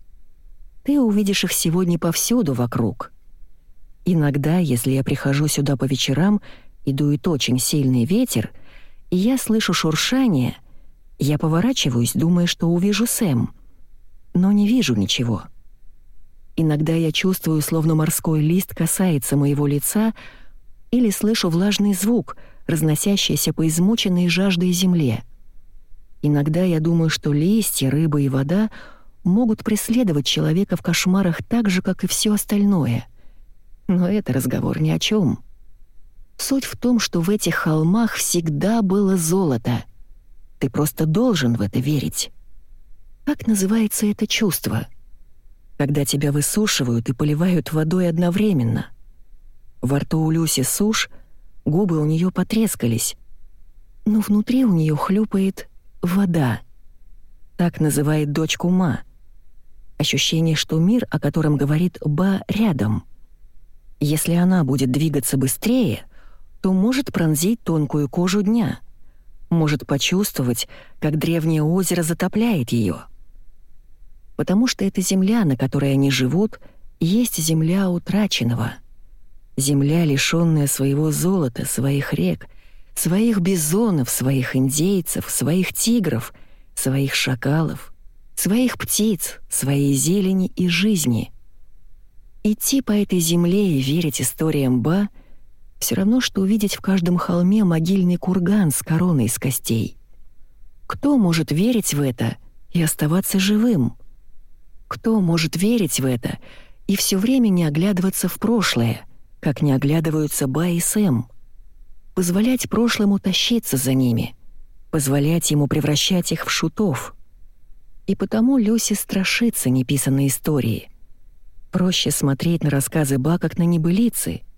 Ты увидишь их сегодня повсюду вокруг. Иногда, если я прихожу сюда по вечерам и дует очень сильный ветер, и я слышу шуршание, я поворачиваюсь, думая, что увижу Сэм, но не вижу ничего. Иногда я чувствую, словно морской лист касается моего лица, или слышу влажный звук, разносящийся по измученной жаждой земле. Иногда я думаю, что листья, рыба и вода могут преследовать человека в кошмарах так же, как и все остальное. Но это разговор ни о чем. Суть в том, что в этих холмах всегда было золото. Ты просто должен в это верить. Как называется это чувство? Когда тебя высушивают и поливают водой одновременно. Во рту у Люси сушь, губы у нее потрескались, но внутри у нее хлюпает вода. Так называет дочку Ма. Ощущение, что мир, о котором говорит Ба, рядом. Если она будет двигаться быстрее, то может пронзить тонкую кожу дня, может почувствовать, как древнее озеро затопляет ее. Потому что эта земля, на которой они живут, есть земля утраченного. Земля, лишённая своего золота, своих рек, своих бизонов, своих индейцев, своих тигров, своих шакалов, своих птиц, своей зелени и жизни. Идти по этой земле и верить историям Ба — все равно, что увидеть в каждом холме могильный курган с короной из костей. Кто может верить в это и оставаться живым? Кто может верить в это и все время не оглядываться в прошлое, как не оглядываются Ба и Сэм? Позволять прошлому тащиться за ними, позволять ему превращать их в шутов. И потому Люси страшится неписанной истории. Проще смотреть на рассказы Ба как на небылицы —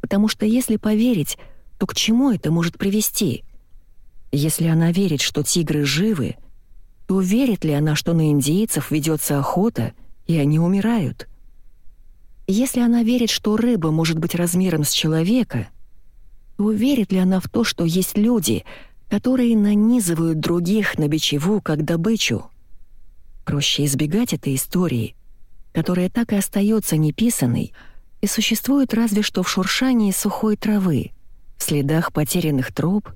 Потому что если поверить, то к чему это может привести? Если она верит, что тигры живы, то верит ли она, что на индейцев ведется охота, и они умирают? Если она верит, что рыба может быть размером с человека, то верит ли она в то, что есть люди, которые нанизывают других на бичеву как добычу? Проще избегать этой истории, которая так и остается неписанной, и существует разве что в шуршании сухой травы, в следах потерянных троп,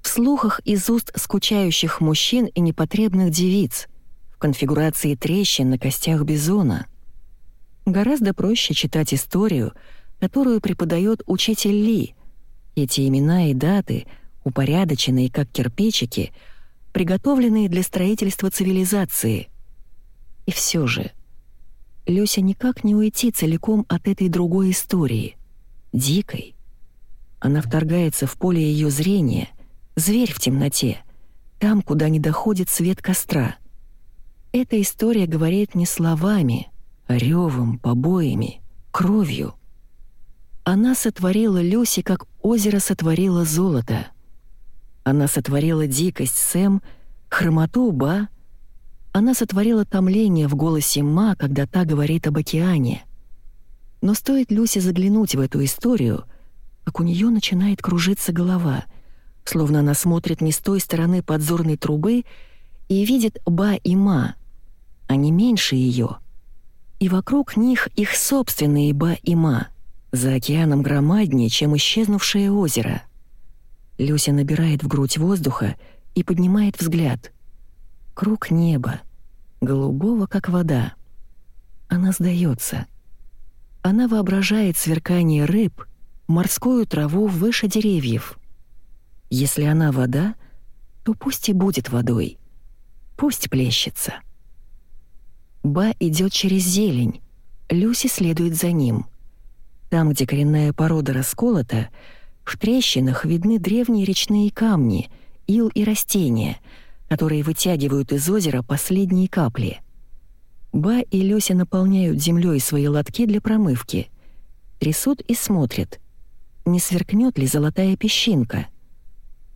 в слухах из уст скучающих мужчин и непотребных девиц, в конфигурации трещин на костях бизона. Гораздо проще читать историю, которую преподает учитель Ли. Эти имена и даты, упорядоченные как кирпичики, приготовленные для строительства цивилизации. И все же — Люся никак не уйти целиком от этой другой истории. Дикой. Она вторгается в поле ее зрения, зверь в темноте, там, куда не доходит свет костра. Эта история говорит не словами, ревом, побоями, кровью. Она сотворила Люси, как озеро сотворило золото. Она сотворила дикость Сэм, хромоту Ба — она сотворила томление в голосе Ма, когда та говорит об океане. Но стоит Люсе заглянуть в эту историю, как у нее начинает кружиться голова, словно она смотрит не с той стороны подзорной трубы и видит Ба и Ма, а не меньше ее. И вокруг них их собственные Ба и Ма, за океаном громаднее, чем исчезнувшее озеро. Люся набирает в грудь воздуха и поднимает взгляд — Круг неба, голубого, как вода. Она сдается. Она воображает сверкание рыб, морскую траву выше деревьев. Если она вода, то пусть и будет водой. Пусть плещется. Ба идет через зелень, Люси следует за ним. Там, где коренная порода расколота, в трещинах видны древние речные камни, ил и растения — которые вытягивают из озера последние капли. Ба и Люся наполняют землей свои лотки для промывки. Трясут и смотрят, не сверкнет ли золотая песчинка.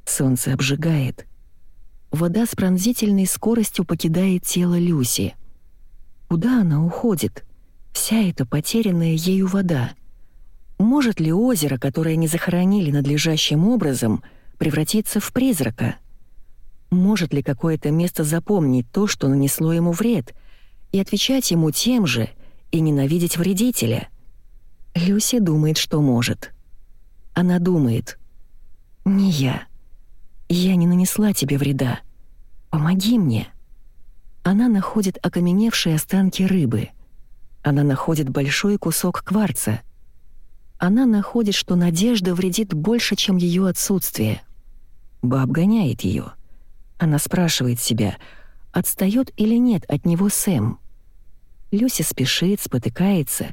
Солнце обжигает. Вода с пронзительной скоростью покидает тело Люси. Куда она уходит? Вся эта потерянная ею вода. Может ли озеро, которое не захоронили надлежащим образом, превратиться в призрака? Может ли какое-то место запомнить то, что нанесло ему вред, и отвечать ему тем же, и ненавидеть вредителя? Люси думает, что может. Она думает. «Не я. Я не нанесла тебе вреда. Помоги мне». Она находит окаменевшие останки рыбы. Она находит большой кусок кварца. Она находит, что надежда вредит больше, чем ее отсутствие. Баб гоняет ее. Она спрашивает себя, отстает или нет от него Сэм. Люси спешит, спотыкается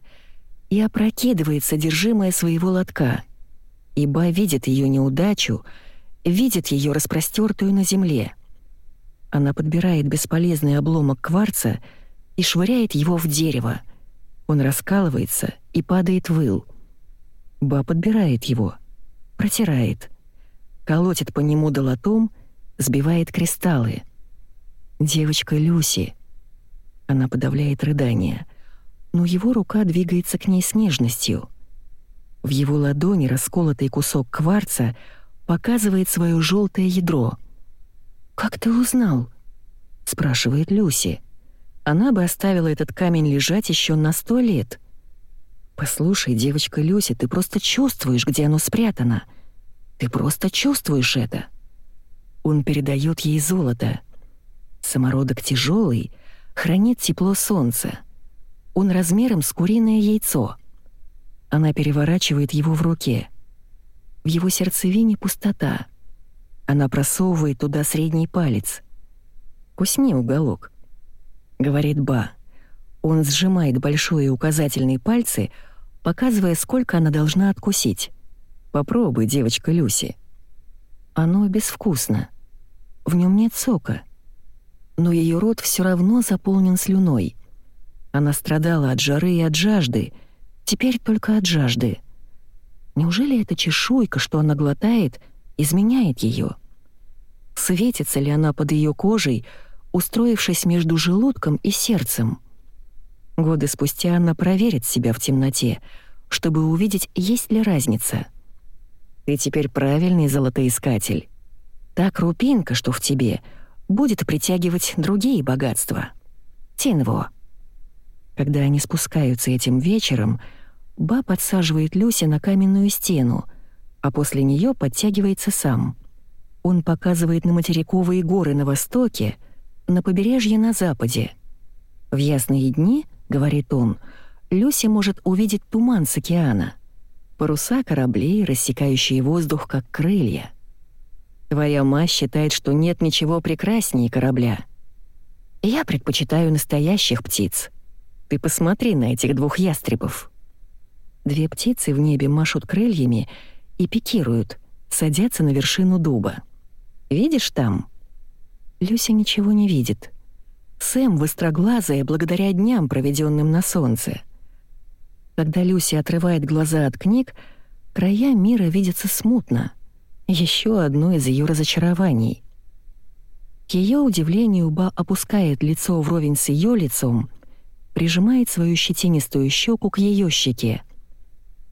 и опрокидывает содержимое своего лотка. Ибо видит ее неудачу, видит ее распростертую на земле. Она подбирает бесполезный обломок кварца и швыряет его в дерево. Он раскалывается и падает в ил. Ба подбирает его, протирает, колотит по нему долотом, сбивает кристаллы. Девочка Люси. Она подавляет рыдание, но его рука двигается к ней с нежностью. В его ладони расколотый кусок кварца показывает свое желтое ядро — «Как ты узнал?» — спрашивает Люси. Она бы оставила этот камень лежать еще на сто лет. «Послушай, девочка Люси, ты просто чувствуешь, где оно спрятано. Ты просто чувствуешь это». Он передает ей золото. Самородок тяжелый, хранит тепло солнца. Он размером с куриное яйцо. Она переворачивает его в руке. В его сердцевине пустота — она просовывает туда средний палец. «Кусни уголок», — говорит Ба. Он сжимает большой и указательный пальцы, показывая, сколько она должна откусить. «Попробуй, девочка Люси». Оно безвкусно. В нем нет сока. Но ее рот все равно заполнен слюной. Она страдала от жары и от жажды, теперь только от жажды. Неужели эта чешуйка, что она глотает — изменяет ее. Светится ли она под ее кожей, устроившись между желудком и сердцем? Годы спустя она проверит себя в темноте, чтобы увидеть, есть ли разница. Ты теперь правильный золотоискатель. Та крупинка, что в тебе, будет притягивать другие богатства. Тинво. Когда они спускаются этим вечером, Ба подсаживает Люси на каменную стену, а после нее подтягивается сам. Он показывает на материковые горы на востоке, на побережье на западе. В ясные дни, говорит он, Люси может увидеть туман с океана, паруса кораблей, рассекающие воздух как крылья. Твоя мать считает, что нет ничего прекраснее корабля. Я предпочитаю настоящих птиц. Ты посмотри на этих двух ястребов. Две птицы в небе машут крыльями — и пикируют, садятся на вершину дуба. «Видишь там?» Люся ничего не видит. Сэм востроглазая благодаря дням, проведенным на солнце. Когда Люся отрывает глаза от книг, края мира видятся смутно. Еще одно из ее разочарований. К ее удивлению Ба опускает лицо вровень с ее лицом, прижимает свою щетинистую щеку к ее щеке.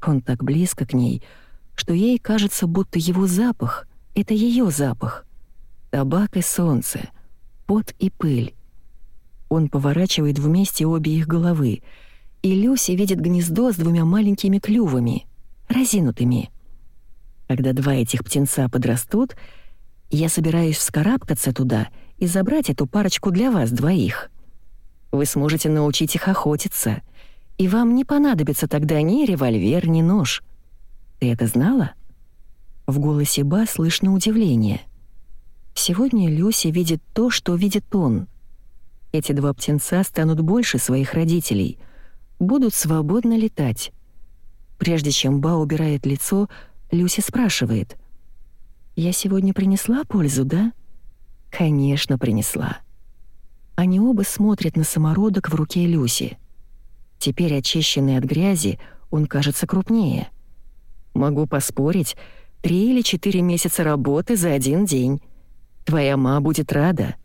Он так близко к ней — что ей кажется, будто его запах — это ее запах. Табак и солнце, пот и пыль. Он поворачивает вместе обе их головы, и Люси видит гнездо с двумя маленькими клювами, разинутыми. Когда два этих птенца подрастут, я собираюсь вскарабкаться туда и забрать эту парочку для вас двоих. Вы сможете научить их охотиться, и вам не понадобится тогда ни револьвер, ни нож — ты это знала?» В голосе Ба слышно удивление. Сегодня Люси видит то, что видит он. Эти два птенца станут больше своих родителей, будут свободно летать. Прежде чем Ба убирает лицо, Люси спрашивает. «Я сегодня принесла пользу, да?» «Конечно, принесла». Они оба смотрят на самородок в руке Люси. Теперь очищенный от грязи, он кажется крупнее — Могу поспорить, три или четыре месяца работы за один день. Твоя ма будет рада.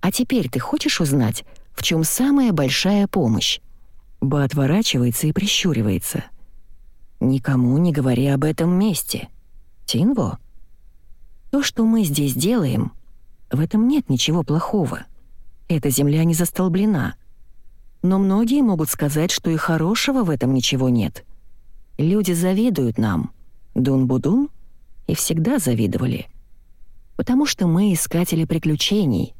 А теперь ты хочешь узнать, в чем самая большая помощь?» Ба отворачивается и прищуривается. Никому не говори об этом месте. Тинво? То, что мы здесь делаем, в этом нет ничего плохого. Эта земля не застолблена. Но многие могут сказать, что и хорошего в этом ничего нет. Люди завидуют нам. Дун-будун и всегда завидовали. Потому что мы искатели приключений.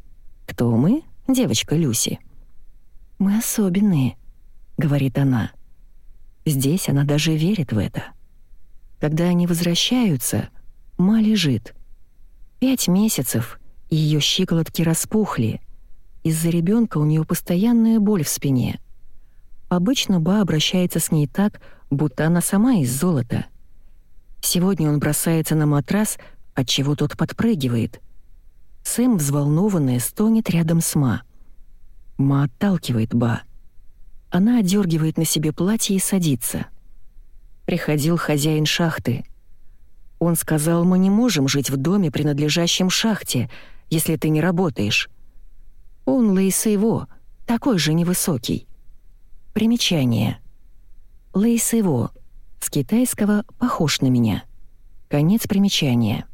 Кто мы, девочка Люси? «Мы особенные», — говорит она. Здесь она даже верит в это. Когда они возвращаются, Ма лежит. Пять месяцев, и ее щиколотки распухли. Из-за ребенка у нее постоянная боль в спине. Обычно Ба обращается с ней так, будто она сама из золота. Сегодня он бросается на матрас, от чего тот подпрыгивает. Сэм, взволнованная, стонет рядом с Ма. Ма отталкивает Ба. Она одергивает на себе платье и садится. Приходил хозяин шахты. Он сказал, мы не можем жить в доме, принадлежащем шахте, если ты не работаешь. Он Лейсейво, такой же невысокий. Примечание. Лейсейво, с китайского «похож на меня». Конец примечания.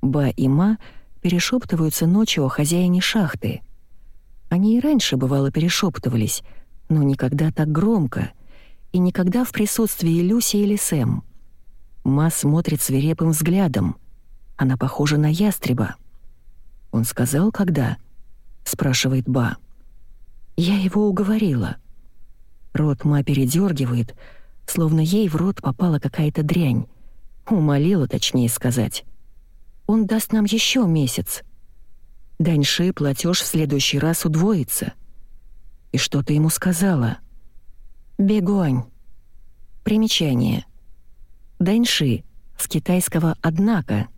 Ба и Ма перешептываются ночью о хозяине шахты. Они и раньше, бывало, перешептывались, но никогда так громко и никогда в присутствии Люси или Сэм. Ма смотрит свирепым взглядом. Она похожа на ястреба. «Он сказал, когда?» — спрашивает Ба. «Я его уговорила». Рот Ма передергивает, словно ей в рот попала какая-то дрянь. Умолила, точнее сказать. «Он даст нам еще месяц», Даньши платеж в следующий раз удвоится. И что ты ему сказала? Бегуань. Примечание. Даньши с китайского «однако».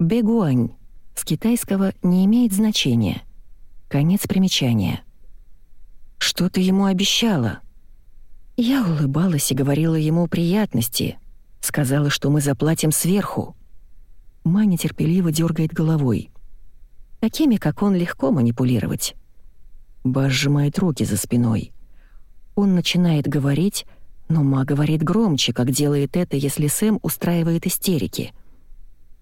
Бегуань с китайского не имеет значения. Конец примечания. Что ты ему обещала? Я улыбалась и говорила ему приятности. Сказала, что мы заплатим сверху. Маня терпеливо дергает головой. Такими, как он, легко манипулировать. Ба сжимает руки за спиной. Он начинает говорить, но Ма говорит громче, как делает это, если Сэм устраивает истерики.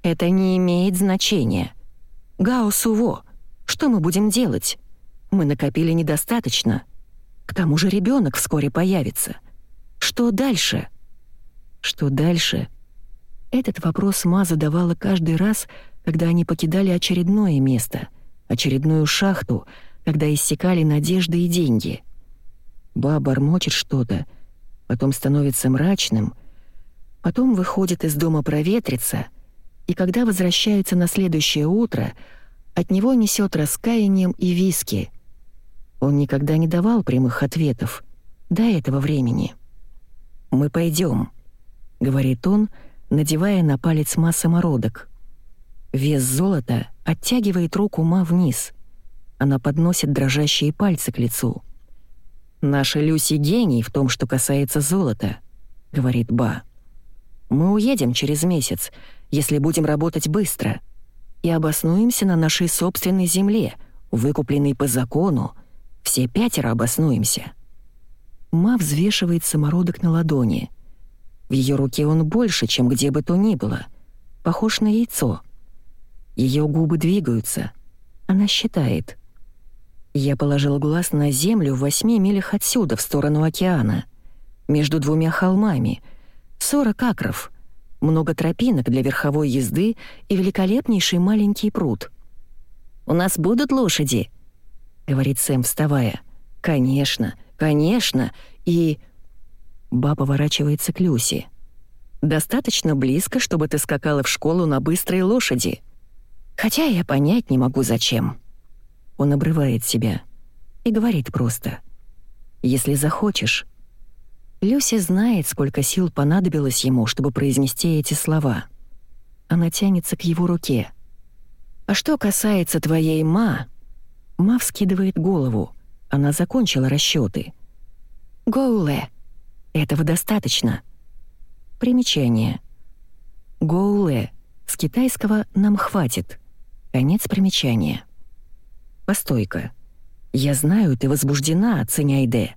«Это не имеет значения. Гао Суво, что мы будем делать? Мы накопили недостаточно. К тому же ребенок вскоре появится. Что дальше?» «Что дальше?» Этот вопрос Ма задавала каждый раз, когда они покидали очередное место, очередную шахту, когда иссякали надежды и деньги. Ба бормочет что-то, потом становится мрачным, потом выходит из дома проветриться, и когда возвращается на следующее утро, от него несет раскаянием и виски. Он никогда не давал прямых ответов до этого времени. «Мы пойдем», — говорит он, надевая на палец ма самородок. Вес золота оттягивает руку Ма вниз. Она подносит дрожащие пальцы к лицу. «Наша Люси гений в том, что касается золота», — говорит Ба. «Мы уедем через месяц, если будем работать быстро, и обоснуемся на нашей собственной земле, выкупленной по закону. Все пятеро обоснуемся». Ма взвешивает самородок на ладони. В ее руке он больше, чем где бы то ни было. Похож на яйцо — ее губы двигаются. Она считает. Я положил глаз на землю в восьми милях отсюда, в сторону океана. Между двумя холмами. Сорок акров. Много тропинок для верховой езды и великолепнейший маленький пруд. «У нас будут лошади?» — говорит Сэм, вставая. «Конечно, конечно, и...» Ба поворачивается к Люси. «Достаточно близко, чтобы ты скакала в школу на быстрой лошади». Хотя я понять не могу, зачем. Он обрывает себя и говорит просто. «Если захочешь». Люся знает, сколько сил понадобилось ему, чтобы произнести эти слова. Она тянется к его руке. «А что касается твоей ма...» Ма вскидывает голову. Она закончила расчеты. «Гоуле. Этого достаточно». Примечание. «Гоуле» с китайского «нам хватит». Конец примечания. Постойка. Я знаю, ты возбуждена, Ценяйде.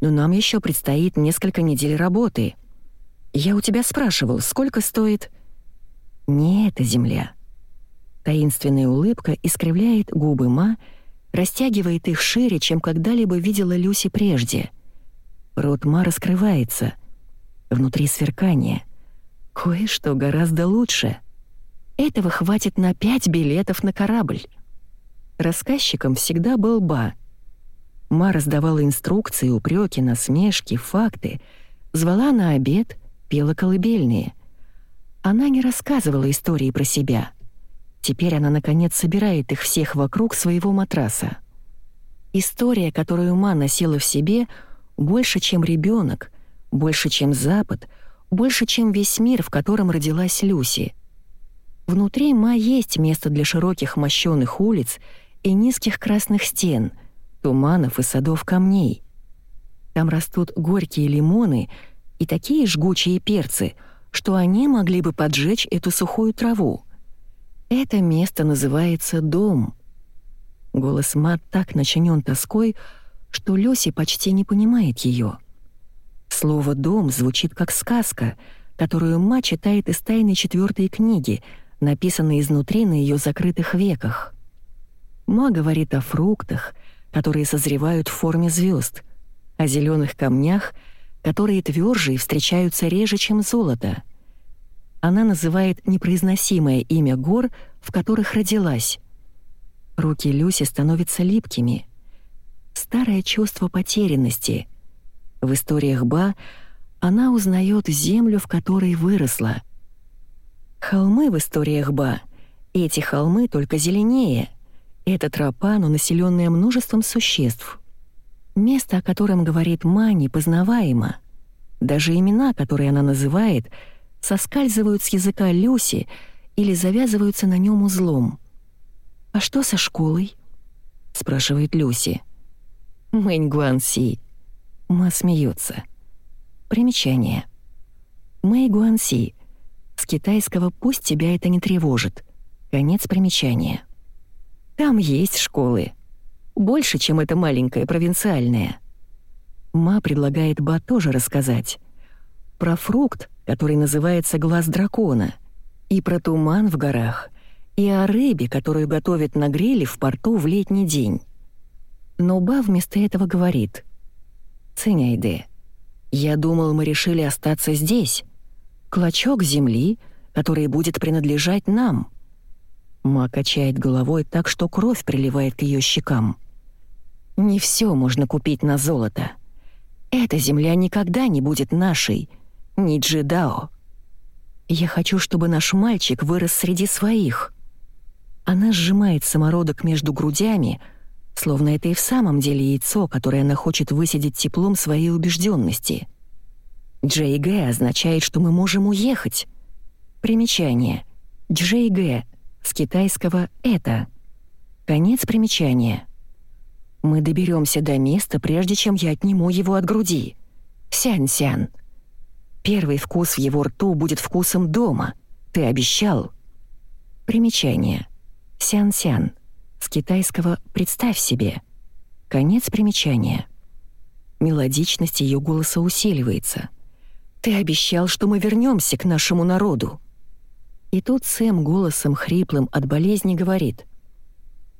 Но нам еще предстоит несколько недель работы. Я у тебя спрашивал, сколько стоит...» «Не эта земля». Таинственная улыбка искривляет губы Ма, растягивает их шире, чем когда-либо видела Люси прежде. Рот Ма раскрывается. Внутри сверкание. Кое-что гораздо лучше. Этого хватит на пять билетов на корабль. Рассказчиком всегда был Ба. Ма раздавала инструкции, упреки, насмешки, факты, звала на обед, пела колыбельные. Она не рассказывала истории про себя. Теперь она, наконец, собирает их всех вокруг своего матраса. История, которую Ма носила в себе, больше, чем ребенок, больше, чем Запад, больше, чем весь мир, в котором родилась Люси. Внутри Ма есть место для широких мощёных улиц — и низких красных стен, туманов и садов камней. Там растут горькие лимоны и такие жгучие перцы, что они могли бы поджечь эту сухую траву. Это место называется дом. Голос Мат так начинен тоской, что Люси почти не понимает ее. Слово «дом» звучит как сказка, которую Ма читает из тайной четвертой книги, написанной изнутри на ее закрытых веках. Ма говорит о фруктах, которые созревают в форме звезд, о зеленых камнях, которые тверже и встречаются реже, чем золото. Она называет непроизносимое имя гор, в которых родилась. Руки Люси становятся липкими. Старое чувство потерянности. В историях Ба она узнает землю, в которой выросла. Холмы в историях Ба, эти холмы только зеленее — эта тропа, но населенная множеством существ. Место, о котором говорит Мани, познаваемо. Даже имена, которые она называет, соскальзывают с языка Люси или завязываются на нем узлом. «А что со школой?» — спрашивает Люси. «Мэнь Гуанси». Ма смеется. Примечание. Мэй Гуанси. С китайского «пусть тебя это не тревожит». Конец примечания. Там есть школы. Больше, чем это маленькое провинциальное. Ма предлагает Ба тоже рассказать. Про фрукт, который называется глаз дракона, и про туман в горах, и о рыбе, которую готовят на гриле в порту в летний день. Но Ба вместо этого говорит. «Ценяйде, я думал, мы решили остаться здесь. Клочок земли, который будет принадлежать нам». Ма качает головой так, что кровь приливает к ее щекам. «Не все можно купить на золото. Эта земля никогда не будет нашей, ни Джидао. Я хочу, чтобы наш мальчик вырос среди своих». Она сжимает самородок между грудями, словно это и в самом деле яйцо, которое она хочет высидеть теплом своей убежденности. «Джей означает, что мы можем уехать». Примечание. Джей с китайского «это». Конец примечания. Мы доберемся до места, прежде чем я отниму его от груди. Сянь-сян. Первый вкус в его рту будет вкусом дома. Ты обещал. Примечание. Сян-сян. С китайского «представь себе». Конец примечания. Мелодичность ее голоса усиливается. «Ты обещал, что мы вернемся к нашему народу». И тут Сэм голосом хриплым от болезни говорит.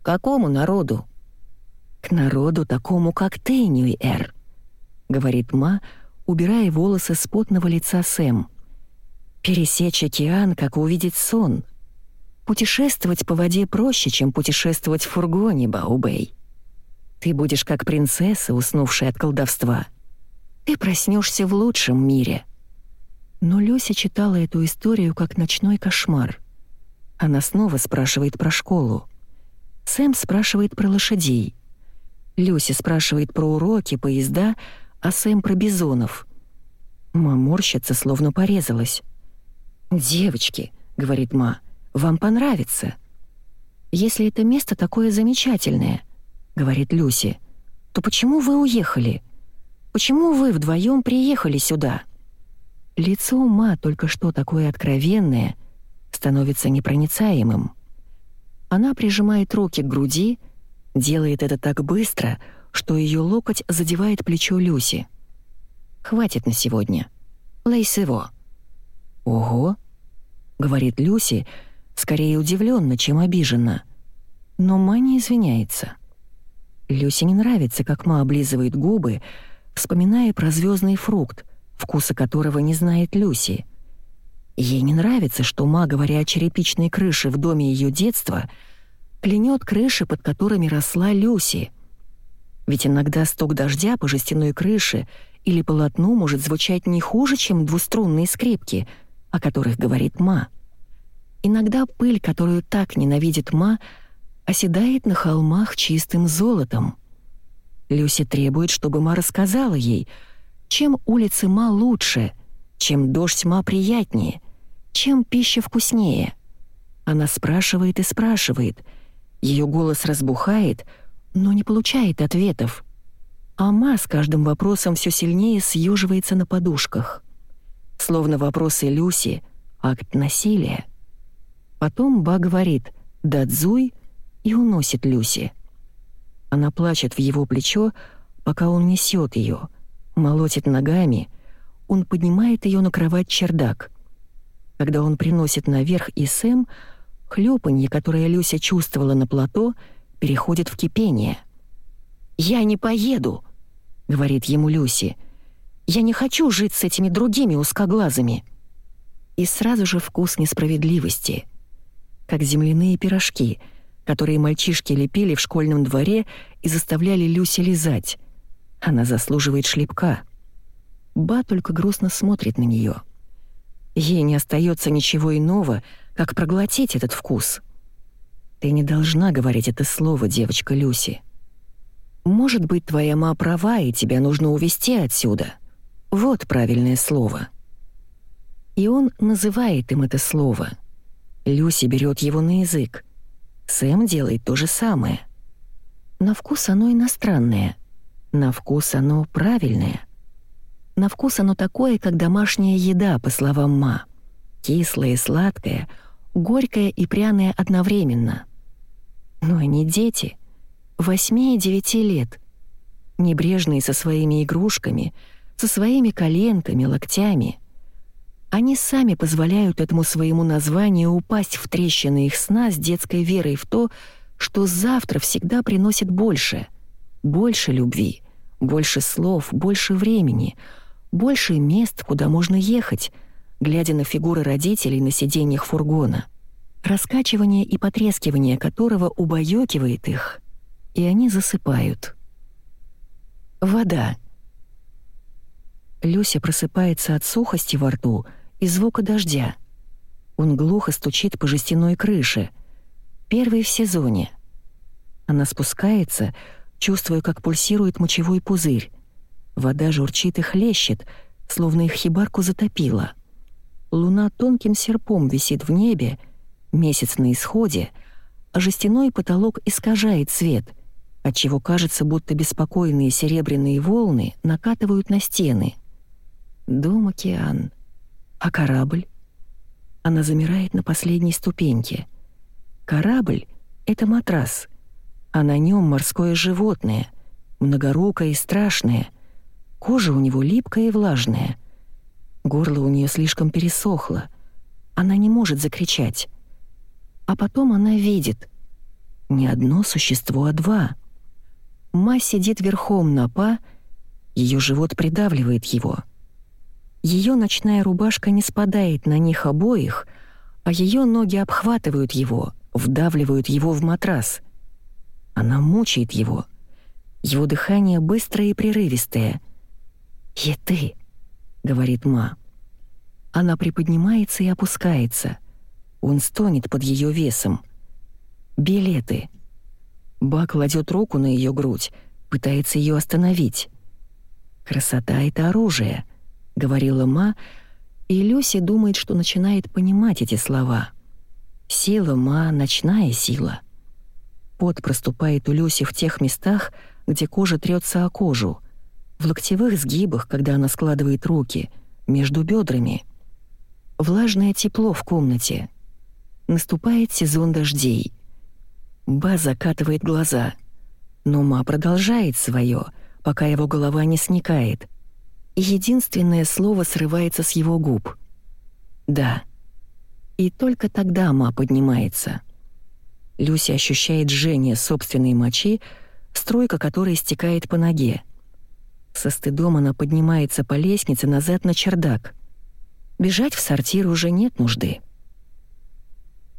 «Какому народу?» «К народу такому, как ты, Ньюэр», — говорит Ма, убирая волосы с потного лица Сэм. «Пересечь океан, как увидеть сон. Путешествовать по воде проще, чем путешествовать в фургоне, Баубэй. Ты будешь как принцесса, уснувшая от колдовства. Ты проснешься в лучшем мире». Но Люся читала эту историю как ночной кошмар. Она снова спрашивает про школу. Сэм спрашивает про лошадей. Люси спрашивает про уроки, поезда, а Сэм про бизонов. Ма морщится, словно порезалась. «Девочки», — говорит Ма, — «вам понравится». «Если это место такое замечательное», — говорит Люси, — «то почему вы уехали? Почему вы вдвоем приехали сюда?» Лицо ума, только что такое откровенное, становится непроницаемым. Она прижимает руки к груди, делает это так быстро, что ее локоть задевает плечо Люси. «Хватит на сегодня. Лейс его. «Ого!» — говорит Люси, скорее удивленно, чем обиженно. Но Ма не извиняется. Люси не нравится, как Ма облизывает губы, вспоминая про звездный фрукт, вкуса которого не знает Люси. Ей не нравится, что Ма, говоря о черепичной крыше в доме ее детства, клянет крыши, под которыми росла Люси. Ведь иногда стук дождя по жестяной крыше или полотну может звучать не хуже, чем двуструнные скрипки, о которых говорит Ма. Иногда пыль, которую так ненавидит Ма, оседает на холмах чистым золотом. Люси требует, чтобы Ма рассказала ей, чем улицы Ма лучше, чем дождь Ма приятнее, чем пища вкуснее. Она спрашивает и спрашивает. Ее голос разбухает, но не получает ответов. А Ма с каждым вопросом все сильнее съеживается на подушках. Словно вопросы Люси — акт насилия. Потом Ба говорит «Дадзуй» и уносит Люси. Она плачет в его плечо, пока он несет ее, молотит ногами, он поднимает ее на кровать-чердак. Когда он приносит наверх и Сэм, хлёпанье, которое Люся чувствовала на плато, переходит в кипение. «Я не поеду», — говорит ему Люси. «Я не хочу жить с этими другими узкоглазыми». И сразу же вкус несправедливости, как земляные пирожки — которые мальчишки лепили в школьном дворе и заставляли Люси лизать. Она заслуживает шлепка. Ба только грустно смотрит на нее. Ей не остается ничего иного, как проглотить этот вкус. Ты не должна говорить это слово, девочка Люси. Может быть, твоя ма права, и тебя нужно увести отсюда. Вот правильное слово. И он называет им это слово. Люси берет его на язык. Сэм делает то же самое. На вкус оно иностранное. На вкус оно правильное. На вкус оно такое, как домашняя еда, по словам Ма. Кислое и сладкое, горькое и пряное одновременно. Но они дети. Восьми и девяти лет. Небрежные со своими игрушками, со своими коленками, локтями — они сами позволяют этому своему названию упасть в трещины их сна с детской верой в то, что завтра всегда приносит больше. Больше любви, больше слов, больше времени, больше мест, куда можно ехать, глядя на фигуры родителей на сиденьях фургона, раскачивание и потрескивание которого убаюкивает их, и они засыпают. Вода. Люся просыпается от сухости во рту — и звука дождя. Он глухо стучит по жестяной крыше. Первый в сезоне. Она спускается, чувствуя, как пульсирует мочевой пузырь. Вода журчит и хлещет, словно их хибарку затопило. Луна тонким серпом висит в небе, месяц на исходе, а жестяной потолок искажает свет, отчего кажется, будто беспокойные серебряные волны накатывают на стены. Дом-океан — а корабль? Она замирает на последней ступеньке. Корабль — это матрас, а на нем морское животное, многорукое и страшное. Кожа у него липкая и влажная. Горло у нее слишком пересохло. Она не может закричать. А потом она видит. Не одно существо, а два. Ма сидит верхом на па, ее живот придавливает его — ее ночная рубашка не спадает на них обоих, а ее ноги обхватывают его, вдавливают его в матрас. Она мучает его. Его дыхание быстрое и прерывистое. «И ты», — говорит Ма. Она приподнимается и опускается. Он стонет под ее весом. «Билеты». Ба кладет руку на ее грудь, пытается ее остановить. «Красота — это оружие», —— говорила Ма, и Люси думает, что начинает понимать эти слова. Сила Ма — ночная сила. Пот проступает у Люси в тех местах, где кожа трется о кожу, в локтевых сгибах, когда она складывает руки, между бедрами. Влажное тепло в комнате. Наступает сезон дождей. Ба закатывает глаза, но Ма продолжает свое, пока его голова не сникает, единственное слово срывается с его губ. Да. И только тогда Ма поднимается. Люся ощущает жжение собственной мочи, стройка которой стекает по ноге. Со стыдом она поднимается по лестнице назад на чердак. Бежать в сортир уже нет нужды.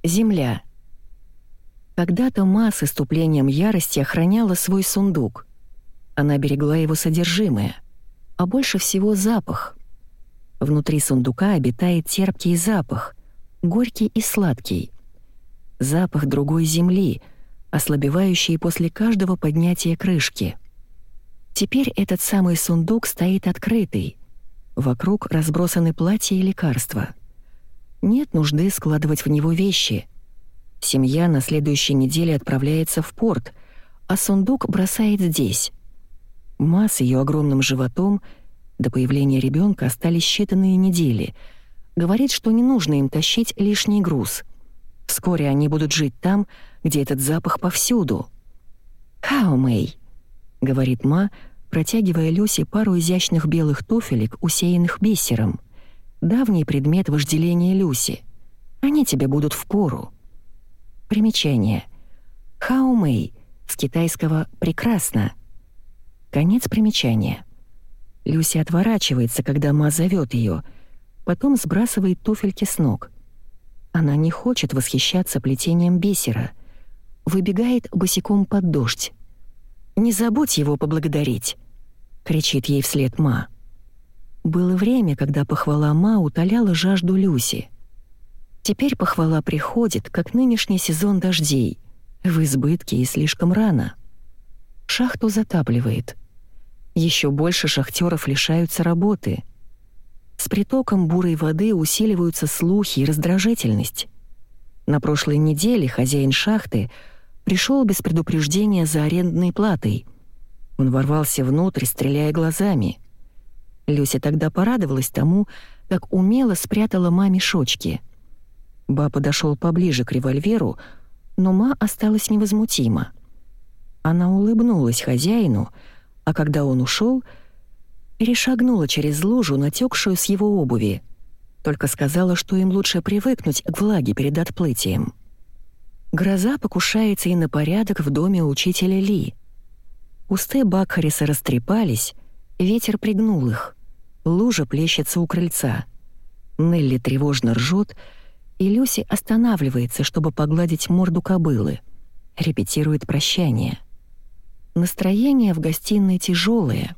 Земля. Когда-то Ма с иступлением ярости охраняла свой сундук. Она берегла его содержимое, а больше всего запах. Внутри сундука обитает терпкий запах, горький и сладкий. Запах другой земли, ослабевающий после каждого поднятия крышки. Теперь этот самый сундук стоит открытый. Вокруг разбросаны платья и лекарства. Нет нужды складывать в него вещи. Семья на следующей неделе отправляется в порт, а сундук бросает здесь. Ма с ее огромным животом до появления ребенка остались считанные недели. Говорит, что не нужно им тащить лишний груз. Вскоре они будут жить там, где этот запах повсюду. «Хао Мэй», — говорит Ма, протягивая Люси пару изящных белых туфелек, усеянных бисером. Давний предмет вожделения Люси. Они тебе будут впору. Примечание. «Хао Мэй» с китайского «прекрасно», Конец примечания. Люси отворачивается, когда Ма зовет ее, потом сбрасывает туфельки с ног. Она не хочет восхищаться плетением бисера. Выбегает босиком под дождь. «Не забудь его поблагодарить!» — кричит ей вслед Ма. Было время, когда похвала Ма утоляла жажду Люси. Теперь похвала приходит, как нынешний сезон дождей, в избытке и слишком рано. Шахту затапливает — еще больше шахтеров лишаются работы. С притоком бурой воды усиливаются слухи и раздражительность. На прошлой неделе хозяин шахты пришел без предупреждения за арендной платой. Он ворвался внутрь, стреляя глазами. Люся тогда порадовалась тому, как умело спрятала маме шочки. Ба подошел поближе к револьверу, но Ма осталась невозмутима. Она улыбнулась хозяину, а когда он ушел, перешагнула через лужу, натекшую с его обуви. Только сказала, что им лучше привыкнуть к влаге перед отплытием. Гроза покушается и на порядок в доме учителя Ли. Усты Бакхариса растрепались, ветер пригнул их. Лужа плещется у крыльца. Нелли тревожно ржет, и Люси останавливается, чтобы погладить морду кобылы. Репетирует прощание. Настроение в гостиной тяжелое,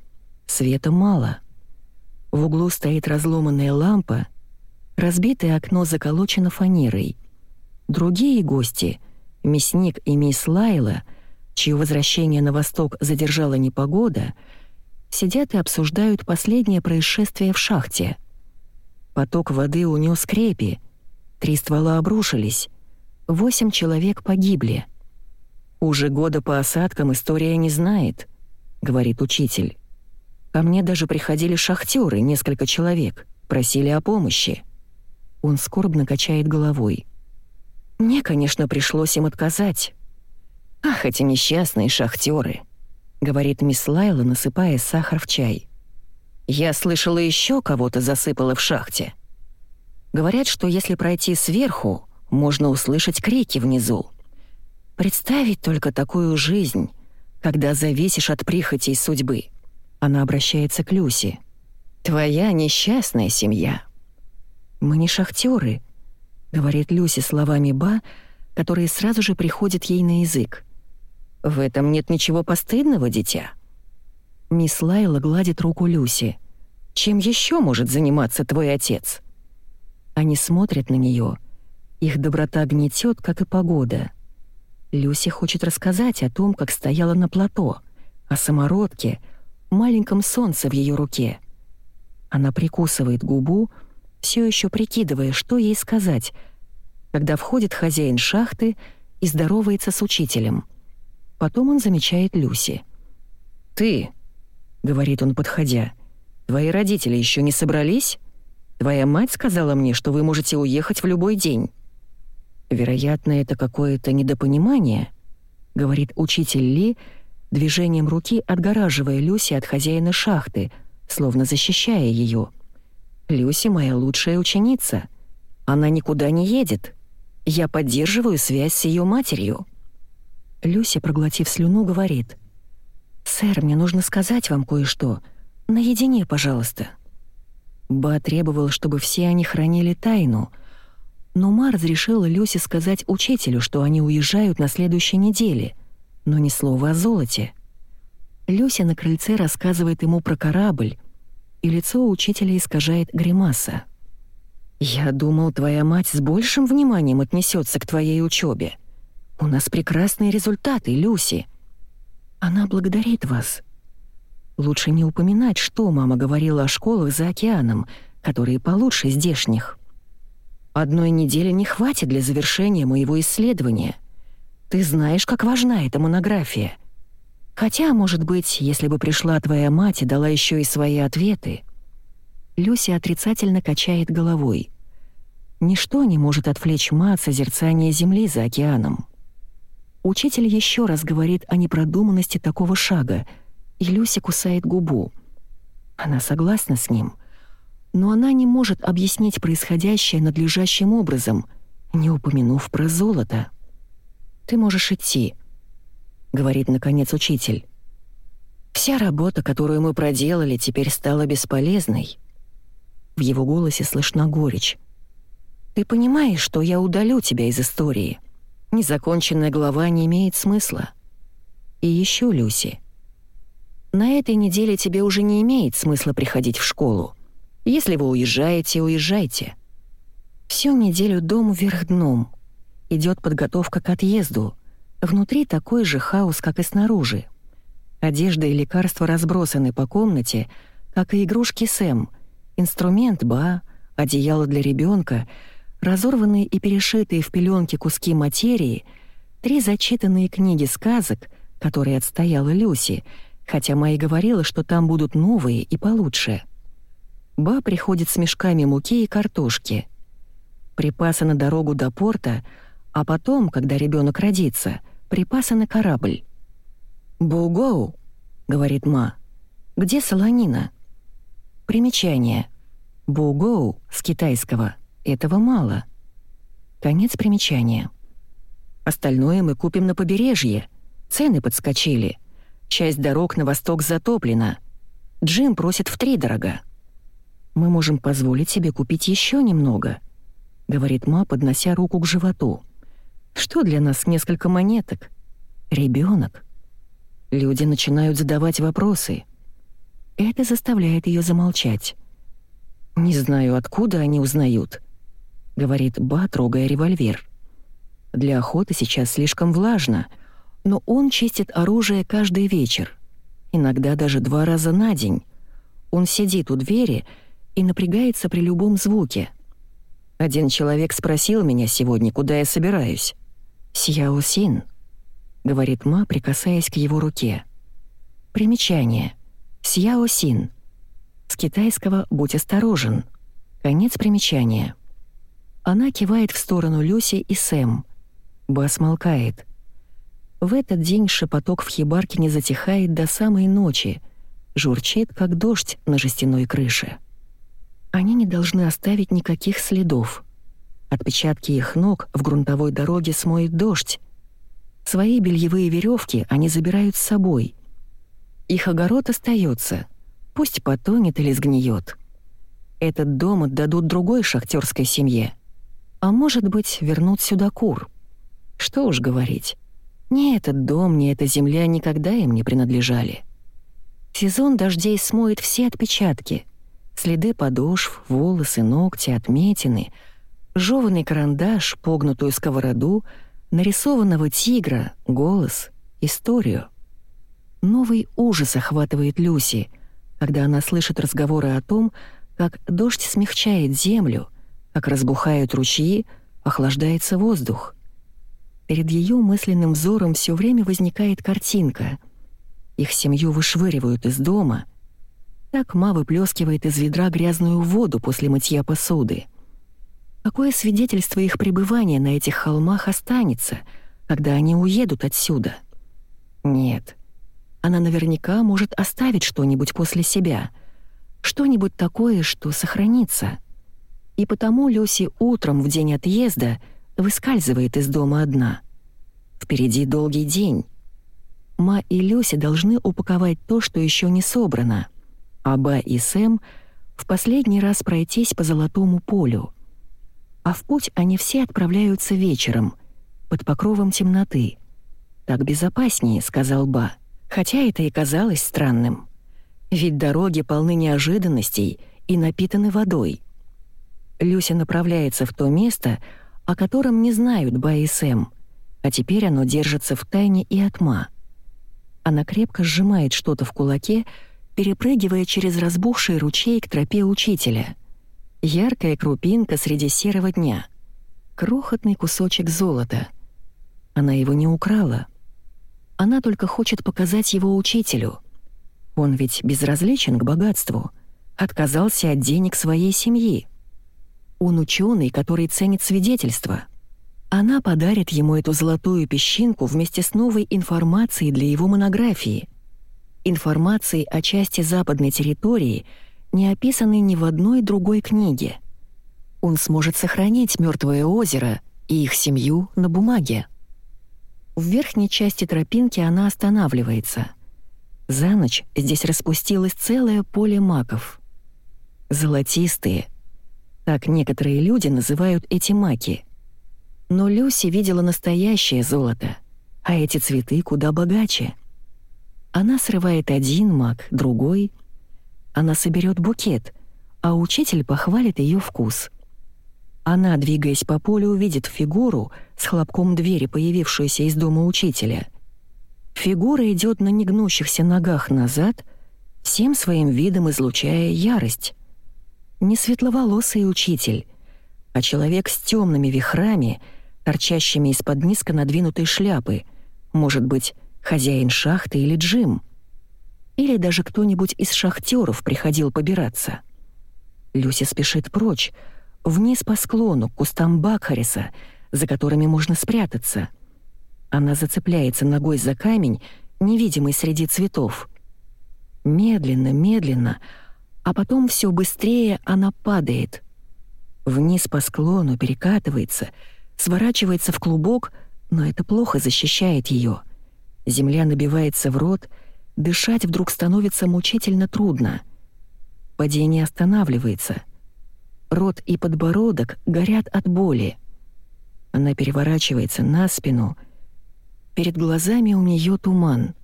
света мало. В углу стоит разломанная лампа, разбитое окно заколочено фанерой. Другие гости, мясник и мисс Лайла, чье возвращение на восток задержала непогода, сидят и обсуждают последнее происшествие в шахте. Поток воды унес крепи, три ствола обрушились, восемь человек погибли — «Уже года по осадкам история не знает», — говорит учитель. «Ко мне даже приходили шахтеры, несколько человек, просили о помощи». Он скорбно качает головой. «Мне, конечно, пришлось им отказать». «Ах, эти несчастные шахтеры», — говорит мисс Лайла, насыпая сахар в чай. «Я слышала, еще кого-то засыпало в шахте. Говорят, что если пройти сверху, можно услышать крики внизу. Представить только такую жизнь, когда зависишь от прихотей судьбы. Она обращается к Люси. «Твоя несчастная семья». «Мы не шахтеры», — говорит Люси словами Ба, которые сразу же приходят ей на язык. «В этом нет ничего постыдного, дитя». Мисс Лайла гладит руку Люси. «Чем еще может заниматься твой отец?» Они смотрят на нее. Их доброта гнетет, как и погода. Люси хочет рассказать о том, как стояла на плато, о самородке, маленьком солнце в ее руке. Она прикусывает губу, все еще прикидывая, что ей сказать, когда входит хозяин шахты и здоровается с учителем. Потом он замечает Люси. «Ты», — говорит он, подходя, — «твои родители еще не собрались? Твоя мать сказала мне, что вы можете уехать в любой день». «Вероятно, это какое-то недопонимание», — говорит учитель Ли, движением руки отгораживая Люси от хозяина шахты, словно защищая ее. «Люси моя лучшая ученица. Она никуда не едет. Я поддерживаю связь с ее матерью». Люся, проглотив слюну, говорит. «Сэр, мне нужно сказать вам кое-что. Наедине, пожалуйста». Ба требовал, чтобы все они хранили тайну, но Ма разрешила Люсе сказать учителю, что они уезжают на следующей неделе, но ни слова о золоте. Люся на крыльце рассказывает ему про корабль, и лицо учителя искажает гримаса. «Я думал, твоя мать с большим вниманием отнесется к твоей учебе. У нас прекрасные результаты, Люси. Она благодарит вас. Лучше не упоминать, что мама говорила о школах за океаном, которые получше здешних. Одной недели не хватит для завершения моего исследования. Ты знаешь, как важна эта монография. Хотя, может быть, если бы пришла твоя мать и дала еще и свои ответы. Люси отрицательно качает головой. Ничто не может отвлечь ма от созерцания Земли за океаном. Учитель еще раз говорит о непродуманности такого шага — и Люси кусает губу. Она согласна с ним, но она не может объяснить происходящее надлежащим образом, не упомянув про золото. «Ты можешь идти», — говорит наконец учитель. «Вся работа, которую мы проделали, теперь стала бесполезной». В его голосе слышна горечь. «Ты понимаешь, что я удалю тебя из истории? Незаконченная глава не имеет смысла. И еще, Люси, на этой неделе тебе уже не имеет смысла приходить в школу. Если вы уезжаете, уезжайте. Всю неделю дом вверх дном. Идет подготовка к отъезду. Внутри такой же хаос, как и снаружи. Одежда и лекарства разбросаны по комнате, как и игрушки Сэм, инструмент Ба, одеяло для ребенка, разорванные и перешитые в пеленки куски материи, три зачитанные книги сказок, которые отстояла Люси — хотя Май говорила, что там будут новые и получше. Ба приходит с мешками муки и картошки. Припасы на дорогу до порта, а потом, когда ребенок родится, припасы на корабль. «Бугоу», — говорит Ма, — «где солонина?» Примечание. «Бугоу» с китайского. Этого мало. Конец примечания. Остальное мы купим на побережье. Цены подскочили — Часть дорог на восток затоплена. Джим просит втридорога. «Мы можем позволить себе купить еще немного», — говорит Ма, поднося руку к животу. «Что для нас несколько монеток? Ребенок. Люди начинают задавать вопросы. Это заставляет ее замолчать. «Не знаю, откуда они узнают», — говорит Ба, трогая револьвер. «Для охоты сейчас слишком влажно», — но он чистит оружие каждый вечер, иногда даже два раза на день. Он сидит у двери и напрягается при любом звуке. Один человек спросил меня сегодня, куда я собираюсь. «Сьяо Син», — говорит Ма, прикасаясь к его руке. Примечание. «Сьяо Син». С китайского «будь осторожен». Конец примечания. Она кивает в сторону Люси и Сэм. Бас молкает. В этот день шепоток в хибарке не затихает до самой ночи, журчит, как дождь на жестяной крыше. Они не должны оставить никаких следов. Отпечатки их ног в грунтовой дороге смоет дождь. Свои бельевые веревки они забирают с собой. Их огород остается, пусть потонет или сгниет. Этот дом отдадут другой шахтерской семье. А может быть, вернут сюда кур. Что уж говорить. Ни этот дом, ни эта земля никогда им не принадлежали. Сезон дождей смоет все отпечатки. Следы подошв, волосы, ногти, отметины, жеванный карандаш, погнутую сковороду, нарисованного тигра, голос, историю. Новый ужас охватывает Люси, когда она слышит разговоры о том, как дождь смягчает землю, как разбухают ручьи, охлаждается воздух. Перед ее мысленным взором все время возникает картинка. Их семью вышвыривают из дома. Так Ма выплескивает из ведра грязную воду после мытья посуды. Какое свидетельство их пребывания на этих холмах останется, когда они уедут отсюда? Нет. Она наверняка может оставить что-нибудь после себя. Что-нибудь такое, что сохранится. И потому Люси утром в день отъезда выскальзывает из дома одна. Впереди долгий день. Ма и Люси должны упаковать то, что еще не собрано, а Ба и Сэм в последний раз пройтись по золотому полю. А в путь они все отправляются вечером, под покровом темноты. «Так безопаснее», — сказал Ба, хотя это и казалось странным. Ведь дороги полны неожиданностей и напитаны водой. Люся направляется в то место, о котором не знают Ба и Сэм, а теперь оно держится в тайне и от Ма. Она крепко сжимает что-то в кулаке, перепрыгивая через разбухший ручей к тропе учителя. Яркая крупинка среди серого дня. Крохотный кусочек золота. Она его не украла. Она только хочет показать его учителю. Он ведь безразличен к богатству, отказался от денег своей семьи. Он ученый, который ценит свидетельства. Она подарит ему эту золотую песчинку вместе с новой информацией для его монографии. Информацией о части западной территории, не описанной ни в одной другой книге. Он сможет сохранить мертвое озеро и их семью на бумаге. В верхней части тропинки она останавливается. За ночь здесь распустилось целое поле маков. Золотистые. Так некоторые люди называют эти маки. Но Люси видела настоящее золото, а эти цветы куда богаче. Она срывает один мак, другой. Она соберет букет, а учитель похвалит ее вкус — она, двигаясь по полю, увидит фигуру с хлопком двери, появившуюся из дома учителя. Фигура идет на негнущихся ногах назад, всем своим видом излучая ярость. Не светловолосый учитель, а человек с темными вихрами, торчащими из-под низко надвинутой шляпы, может быть, хозяин шахты или Джим. Или даже кто-нибудь из шахтеров приходил побираться. Люся спешит прочь, вниз по склону, к кустам Бакхариса, за которыми можно спрятаться. Она зацепляется ногой за камень, невидимый среди цветов. Медленно, медленно, а потом все быстрее она падает. Вниз по склону перекатывается, сворачивается в клубок, но это плохо защищает ее. Земля набивается в рот, дышать вдруг становится мучительно трудно. Падение останавливается — рот и подбородок горят от боли. Она переворачивается на спину. Перед глазами у нее туман.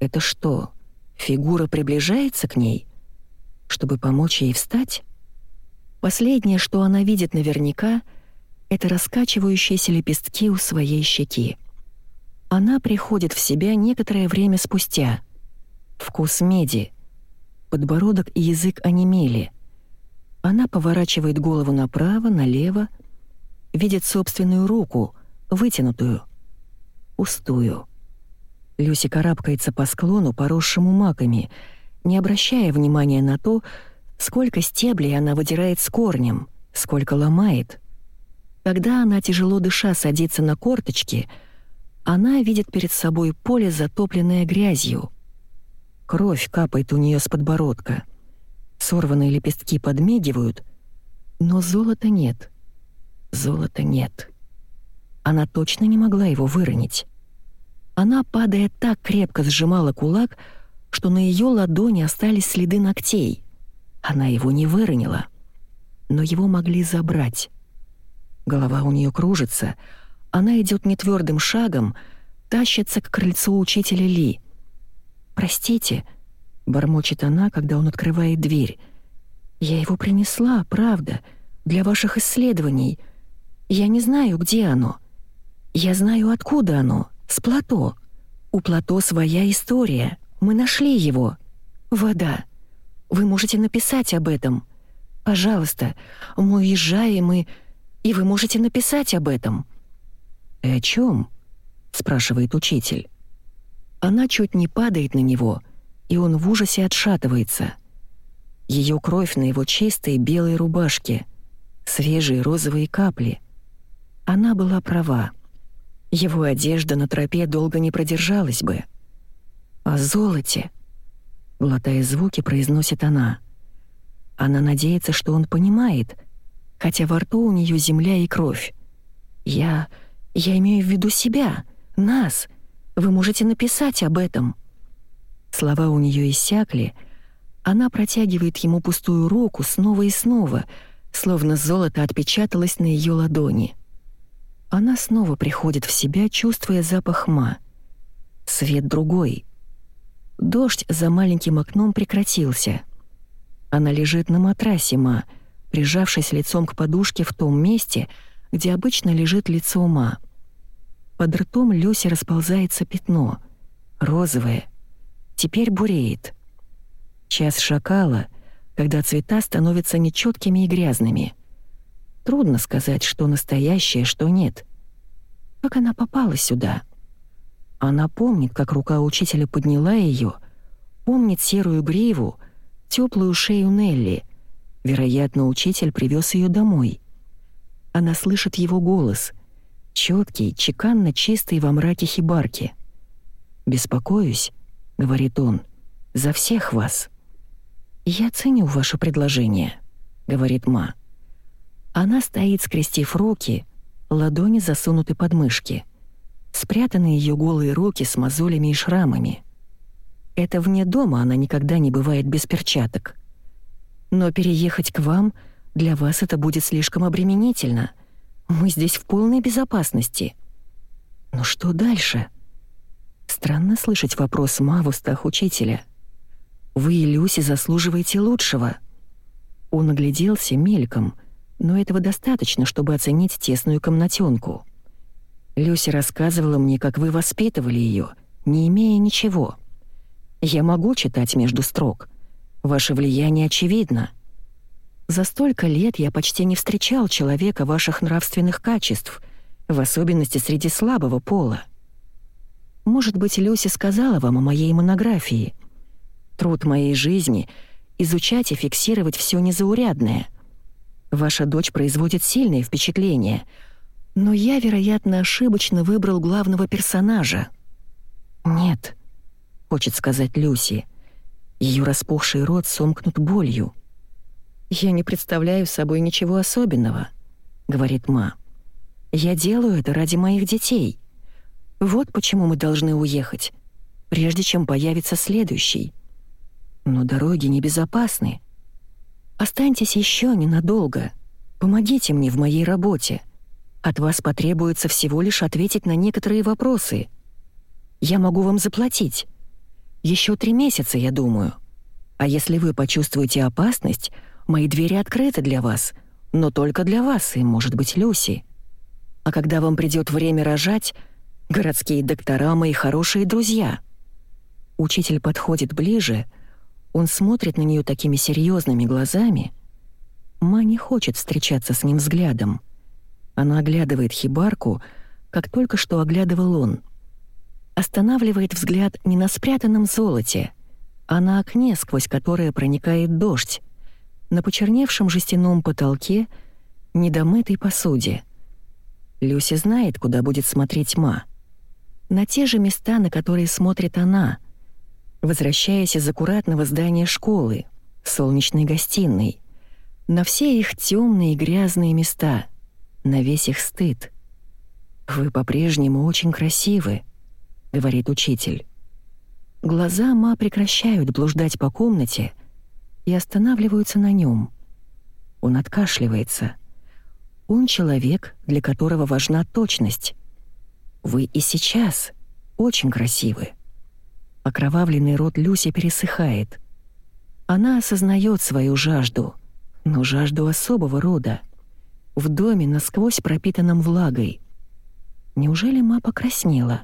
Это что, фигура приближается к ней? Чтобы помочь ей встать? Последнее, что она видит наверняка, это раскачивающиеся лепестки у своей щеки. Она приходит в себя некоторое время спустя. Вкус меди. Подбородок и язык онемели — она поворачивает голову направо, налево, видит собственную руку, вытянутую, пустую. Люси карабкается по склону, поросшему маками, не обращая внимания на то, сколько стеблей она выдирает с корнем, сколько ломает. Когда она, тяжело дыша, садится на корточки, она видит перед собой поле, затопленное грязью. Кровь капает у нее с подбородка — Сорванные лепестки подмигивают, но золота нет. Золота нет. Она точно не могла его выронить. Она, падая, так крепко сжимала кулак, что на ее ладони остались следы ногтей. Она его не выронила, но его могли забрать. Голова у нее кружится, она идет нетвердым шагом, тащится к крыльцу учителя Ли. «Простите», — бормочет она, когда он открывает дверь. «Я его принесла, правда, для ваших исследований. Я не знаю, где оно. Я знаю, откуда оно, с плато. У плато своя история. Мы нашли его. Вода. Вы можете написать об этом. Пожалуйста, мы уезжаем и... И вы можете написать об этом». «О чем?» — спрашивает учитель. Она чуть не падает на него — и он в ужасе отшатывается. Ее кровь на его чистой белой рубашке, свежие розовые капли. Она была права. Его одежда на тропе долго не продержалась бы. «О золоте!» Глотая звуки, произносит она. Она надеется, что он понимает, хотя во рту у нее земля и кровь. «Я... я имею в виду себя, нас. Вы можете написать об этом». Слова у нее иссякли, она протягивает ему пустую руку снова и снова, словно золото отпечаталось на ее ладони. Она снова приходит в себя, чувствуя запах ма. Свет другой. Дождь за маленьким окном прекратился. Она лежит на матрасе ма, прижавшись лицом к подушке в том месте, где обычно лежит лицо ма. Под ртом Люси расползается пятно, розовое. Теперь буреет. Час шакала, когда цвета становятся нечеткими и грязными — Трудно сказать, что настоящее, что нет. Как она попала сюда? Она помнит, как рука учителя подняла ее, помнит серую гриву, теплую шею Нелли. Вероятно, учитель привез ее домой. Она слышит его голос, четкий, чеканно чистый во мраке хибарки. «Беспокоюсь», — говорит он, — «за всех вас». «Я ценю ваше предложение», — говорит Ма. Она стоит, скрестив руки, ладони засунуты под мышки. Спрятаны ее голые руки с мозолями и шрамами. Это вне дома она никогда не бывает без перчаток. Но переехать к вам для вас это будет слишком обременительно. Мы здесь в полной безопасности. Но что дальше? Странно слышать вопрос Ма в устах учителя. Вы, Люси, заслуживаете лучшего. Он огляделся мельком — но этого достаточно, чтобы оценить тесную комнатенку. Люси рассказывала мне, как вы воспитывали ее, не имея ничего. Я могу читать между строк. Ваше влияние очевидно. За столько лет я почти не встречал человека ваших нравственных качеств, в особенности среди слабого пола. Может быть, Люси сказала вам о моей монографии. Труд моей жизни — изучать и фиксировать все незаурядное — Ваша дочь производит сильное впечатление, но я, вероятно, ошибочно выбрал главного персонажа». «Нет», — хочет сказать Люси. Ее распухший рот сомкнут болью. «Я не представляю собой ничего особенного», — говорит Ма. «Я делаю это ради моих детей. Вот почему мы должны уехать, прежде чем появится следующий. Но дороги небезопасны. Останьтесь еще ненадолго. Помогите мне в моей работе. От вас потребуется всего лишь ответить на некоторые вопросы. Я могу вам заплатить. Еще три месяца, я думаю. А если вы почувствуете опасность, мои двери открыты для вас, но только для вас и, может быть, Люси. А когда вам придет время рожать, городские доктора — мои хорошие друзья». Учитель подходит ближе — он смотрит на нее такими серьезными глазами. Ма не хочет встречаться с ним взглядом. Она оглядывает хибарку, как только что оглядывал он. Останавливает взгляд не на спрятанном золоте, а на окне, сквозь которое проникает дождь, на почерневшем жестяном потолке, недомытой посуде. Люси знает, куда будет смотреть Ма. На те же места, на которые смотрит она — возвращаясь из аккуратного здания школы, солнечной гостиной, на все их темные грязные места, на весь их стыд. «Вы по-прежнему очень красивы», — говорит учитель. Глаза Ма прекращают блуждать по комнате и останавливаются на нем. Он откашливается. Он человек, для которого важна точность. Вы и сейчас очень красивы. Окровавленный рот Люси пересыхает. Она осознает свою жажду, но жажду особого рода. В доме насквозь пропитанном влагой. Неужели ма покраснела?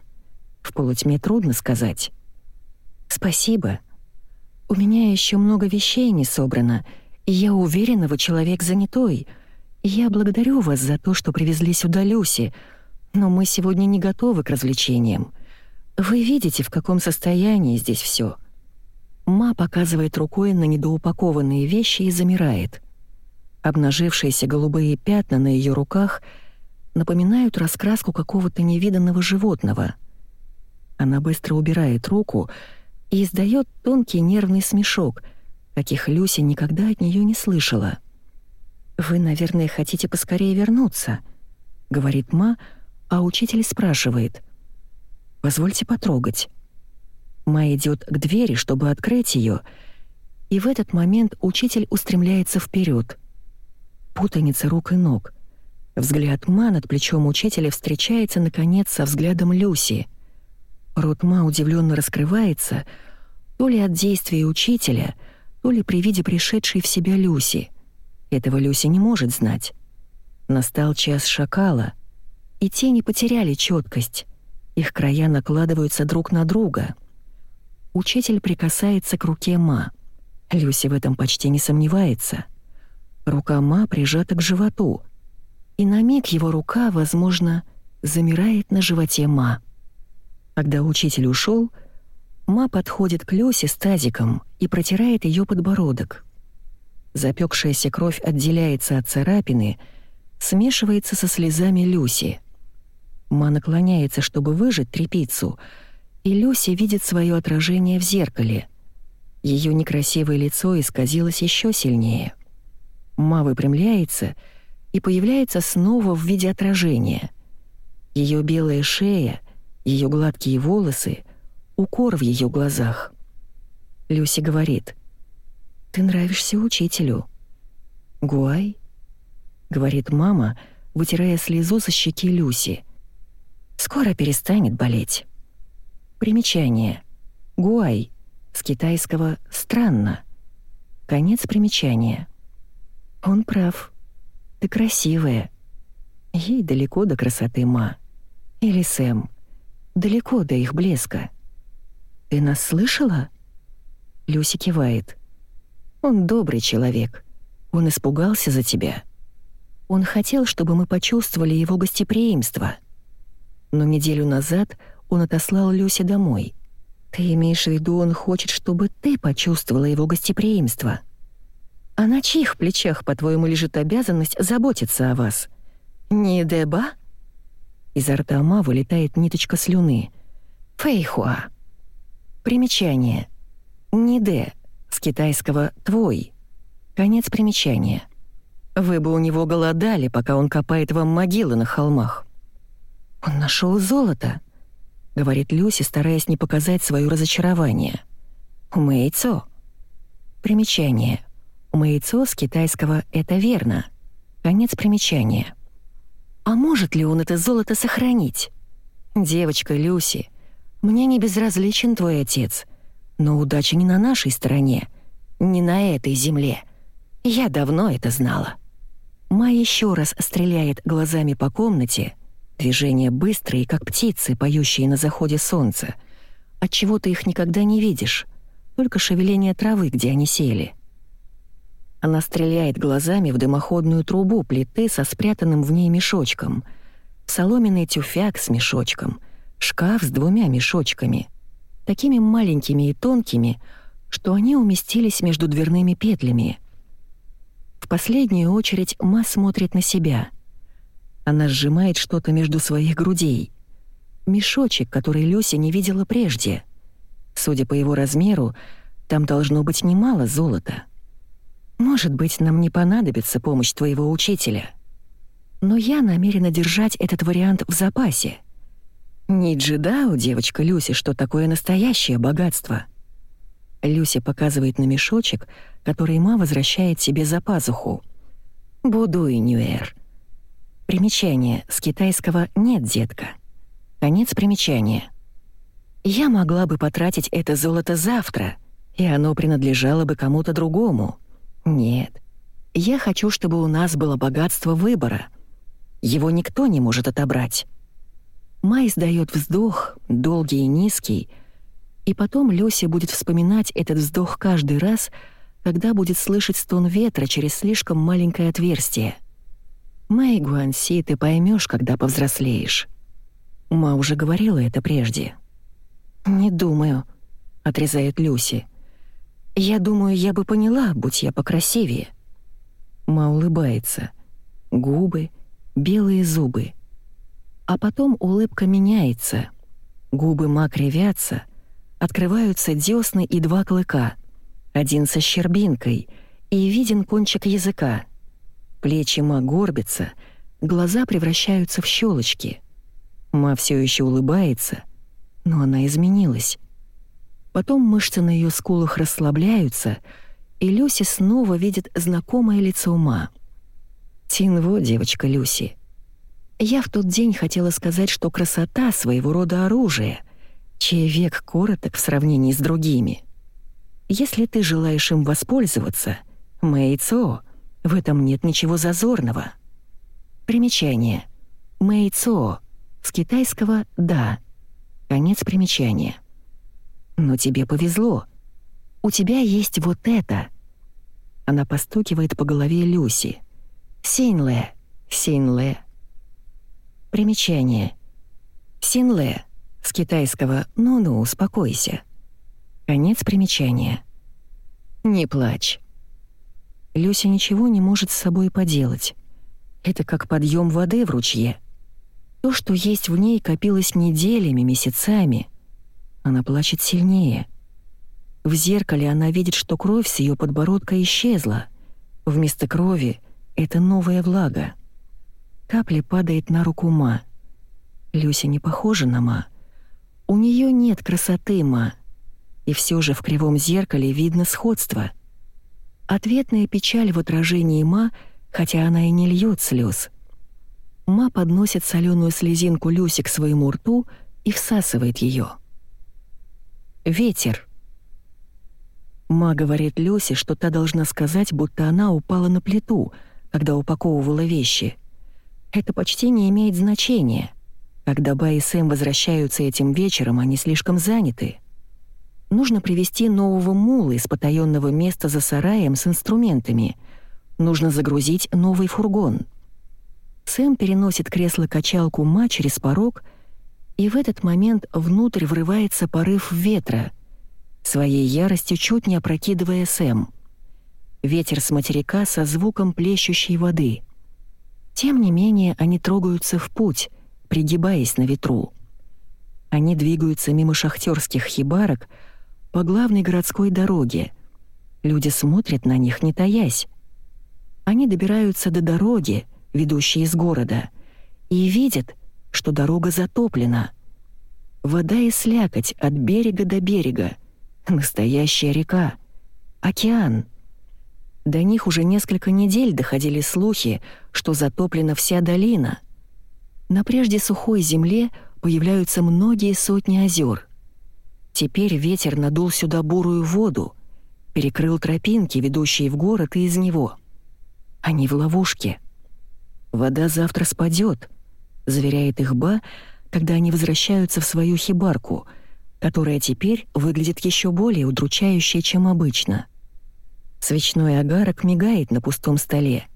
В полутьме трудно сказать. «Спасибо. У меня еще много вещей не собрано, и я уверена, вы человек занятой. Я благодарю вас за то, что привезли сюда Люси, но мы сегодня не готовы к развлечениям. Вы видите, в каком состоянии здесь все. Ма показывает рукой на недоупакованные вещи и замирает. Обнажившиеся голубые пятна на ее руках напоминают раскраску какого-то невиданного животного. Она быстро убирает руку и издает тонкий нервный смешок, каких Люся никогда от нее не слышала. «Вы, наверное, хотите поскорее вернуться», — говорит Ма, а учитель спрашивает. «Позвольте потрогать». Ма идет к двери, чтобы открыть ее, и в этот момент учитель устремляется вперед. Путаница рук и ног. Взгляд Ма над плечом учителя встречается, наконец, со взглядом Люси. Рот Ма удивленно раскрывается, то ли от действия учителя, то ли при виде пришедшей в себя Люси — этого Люси не может знать. Настал час шакала, и тени потеряли четкость. Их края накладываются друг на друга. Учитель прикасается к руке Ма. Люси в этом почти не сомневается. Рука Ма прижата к животу, и на миг его рука, возможно, замирает на животе Ма. Когда учитель ушел, Ма подходит к Люсе с тазиком и протирает ее подбородок. Запекшаяся кровь отделяется от царапины, смешивается со слезами Люси. Ма наклоняется, чтобы выжать трепицу, и Люси видит свое отражение в зеркале. Ее некрасивое лицо исказилось еще сильнее. Ма выпрямляется и появляется снова в виде отражения. Ее белая шея, ее гладкие волосы, укор в ее глазах. Люси говорит — ты нравишься учителю». «Гуай?» — говорит мама, вытирая слезу со щеки Люси. «Скоро перестанет болеть». Примечание. «Гуай» с китайского «странно». Конец примечания. Он прав. Ты красивая. Ей далеко до красоты Ма. Или Сэм. Далеко до их блеска. Ты нас слышала? Люси кивает. Он добрый человек. Он испугался за тебя. Он хотел, чтобы мы почувствовали его гостеприимство. Но неделю назад он отослал Люси домой. Ты имеешь в виду, он хочет, чтобы ты почувствовала его гостеприимство? А на чьих плечах, по-твоему, лежит обязанность заботиться о вас? Не Деба? Изо рта Ма вылетает ниточка слюны. Фэйхуа. Примечание. Не Де, с китайского «твой». Конец примечания. Вы бы у него голодали, пока он копает вам могилы на холмах. «Он нашел золото», — говорит Люси, стараясь не показать свое разочарование. «Умэйцо». Примечание. «Умэйцо» с китайского «это верно». Конец примечания. А может ли он это золото сохранить? Девочка Люси, мне не безразличен твой отец — но удача не на нашей стороне, не на этой земле. Я давно это знала. Ма еще раз стреляет глазами по комнате, движения быстрые, как птицы, поющие на заходе солнца. Отчего ты их никогда не видишь, только шевеление травы, где они сели. Она стреляет глазами в дымоходную трубу плиты со спрятанным в ней мешочком, соломенный тюфяк с мешочком, шкаф с двумя мешочками — такими маленькими и тонкими, что они уместились между дверными петлями. В последнюю очередь Ма смотрит на себя. Она сжимает что-то между своих грудей. Мешочек, который Люся не видела прежде. Судя по его размеру, там должно быть немало золота. Может быть, нам не понадобится помощь твоего учителя. Но я намерена держать этот вариант в запасе. Не джедау, девочка Люси, что такое настоящее богатство. Люси показывает на мешочек, который Ма возвращает себе за пазуху. Буду и Ньюэр. Примечание с китайского «нет, детка». Конец примечания. Я могла бы потратить это золото завтра, и оно принадлежало бы кому-то другому. Нет. Я хочу, чтобы у нас было богатство выбора. Его никто не может отобрать. Май издает вздох, долгий и низкий, и потом Люси будет вспоминать этот вздох каждый раз, когда будет слышать стон ветра через слишком маленькое отверстие. Мэй Гуанси, ты поймешь, когда повзрослеешь. Ма уже говорила это прежде. «Не думаю», — отрезает Люси. «Я думаю, я бы поняла, будь я покрасивее». Ма улыбается. Губы, белые зубы — а потом улыбка меняется. Губы Ма кривятся, открываются десны и два клыка. Один со щербинкой, и виден кончик языка. Плечи Ма горбятся, глаза превращаются в щелочки. Ма все еще улыбается, но она изменилась. Потом мышцы на ее скулах расслабляются, и Люси снова видит знакомое лицо Ма. Тинво, девочка Люси. Я в тот день хотела сказать, что красота — своего рода оружие, чей век короток в сравнении с другими. Если ты желаешь им воспользоваться, Мэйцо, в этом нет ничего зазорного. Примечание. Мэйцо. С китайского «да». Конец примечания. Но тебе повезло. У тебя есть вот это. Она постукивает по голове Люси. Синле, Синле. Примечание. Синле. С китайского «ну-ну, успокойся». Конец примечания. Не плачь. Люся ничего не может с собой поделать. Это как подъем воды в ручье. То, что есть в ней, копилось неделями, месяцами. Она плачет сильнее. В зеркале она видит, что кровь с ее подбородка исчезла. Вместо крови — это новая влага. Капля падает на руку Ма. Люся не похожа на Ма. У нее нет красоты Ма. И все же в кривом зеркале видно сходство — Ответная печаль в отражении Ма, хотя она и не льет слез. Ма подносит соленую слезинку Люси к своему рту и всасывает ее. «Ветер». Ма говорит Люси, что та должна сказать, будто она упала на плиту, когда упаковывала вещи. Это почти не имеет значения. Когда Ба и Сэм возвращаются этим вечером, они слишком заняты. Нужно привести нового мула из потаенного места за сараем с инструментами. Нужно загрузить новый фургон. Сэм переносит кресло-качалку Ма через порог, и в этот момент внутрь врывается порыв ветра, своей яростью чуть не опрокидывая Сэм. Ветер с материка со звуком плещущей воды. Тем не менее, они трогаются в путь, пригибаясь на ветру. Они двигаются мимо шахтерских хибарок, по главной городской дороге. Люди смотрят на них, не таясь. Они добираются до дороги, ведущей из города, и видят, что дорога затоплена. Вода и слякоть от берега до берега. Настоящая река. Океан. До них уже несколько недель доходили слухи, что затоплена вся долина. На прежде сухой земле появляются многие сотни озер. Теперь ветер надул сюда бурую воду, перекрыл тропинки, ведущие в город и из него. Они в ловушке. «Вода завтра спадет», — заверяет их Ба, когда они возвращаются в свою хибарку, которая теперь выглядит еще более удручающей, чем обычно. Свечной огарок мигает на пустом столе.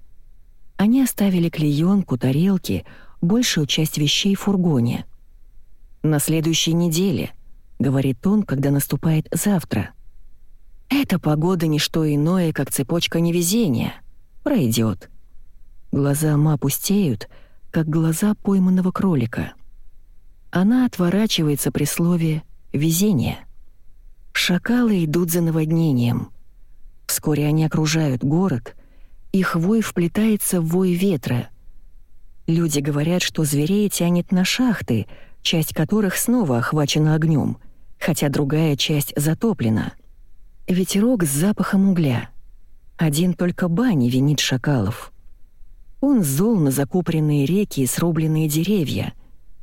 Они оставили клеенку, тарелки, большую часть вещей в фургоне. На следующей неделе —— говорит он, когда наступает завтра. «Эта погода — не что иное, как цепочка невезения. Пройдет. Глаза Ма пустеют, как глаза пойманного кролика. Она отворачивается при слове «везение». Шакалы идут за наводнением. Вскоре они окружают город, их вой вплетается в вой ветра. Люди говорят, что зверей тянет на шахты, часть которых снова охвачена огнем, хотя другая часть затоплена. Ветерок с запахом угля. Один только Бани винит шакалов. Он зол на закупоренные реки и срубленные деревья,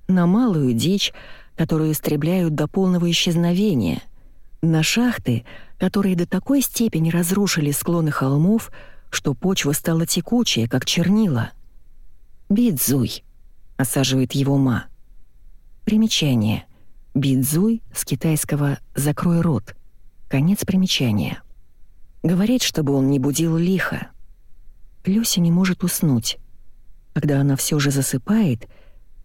на малую дичь, которую истребляют до полного исчезновения, на шахты, которые до такой степени разрушили склоны холмов, что почва стала текучая, как чернила. «Бидзуй», — осаживает его Ма. Примечание. Бидзуй с китайского «закрой рот». Конец примечания. Говорит, чтобы он не будил лихо. Люся не может уснуть. Когда она все же засыпает,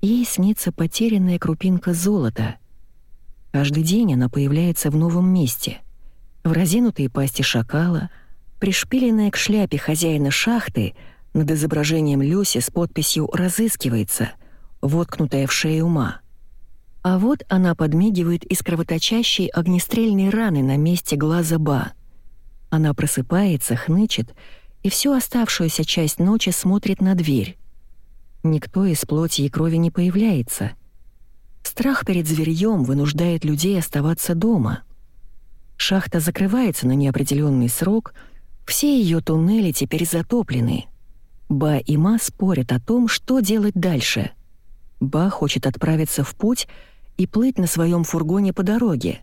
ей снится потерянная крупинка золота. Каждый день она появляется в новом месте. В разинутой пасти шакала, пришпиленная к шляпе хозяина шахты, над изображением Люси с подписью «Разыскивается», воткнутая в шею ума. А вот она подмигивает из кровоточащей огнестрельной раны на месте глаза Ба. Она просыпается, хнычет и всю оставшуюся часть ночи смотрит на дверь. Никто из плоти и крови не появляется. Страх перед зверьем вынуждает людей оставаться дома. Шахта закрывается на неопределенный срок, все ее туннели теперь затоплены. Ба и Ма спорят о том, что делать дальше. Ба хочет отправиться в путь и плыть на своем фургоне по дороге.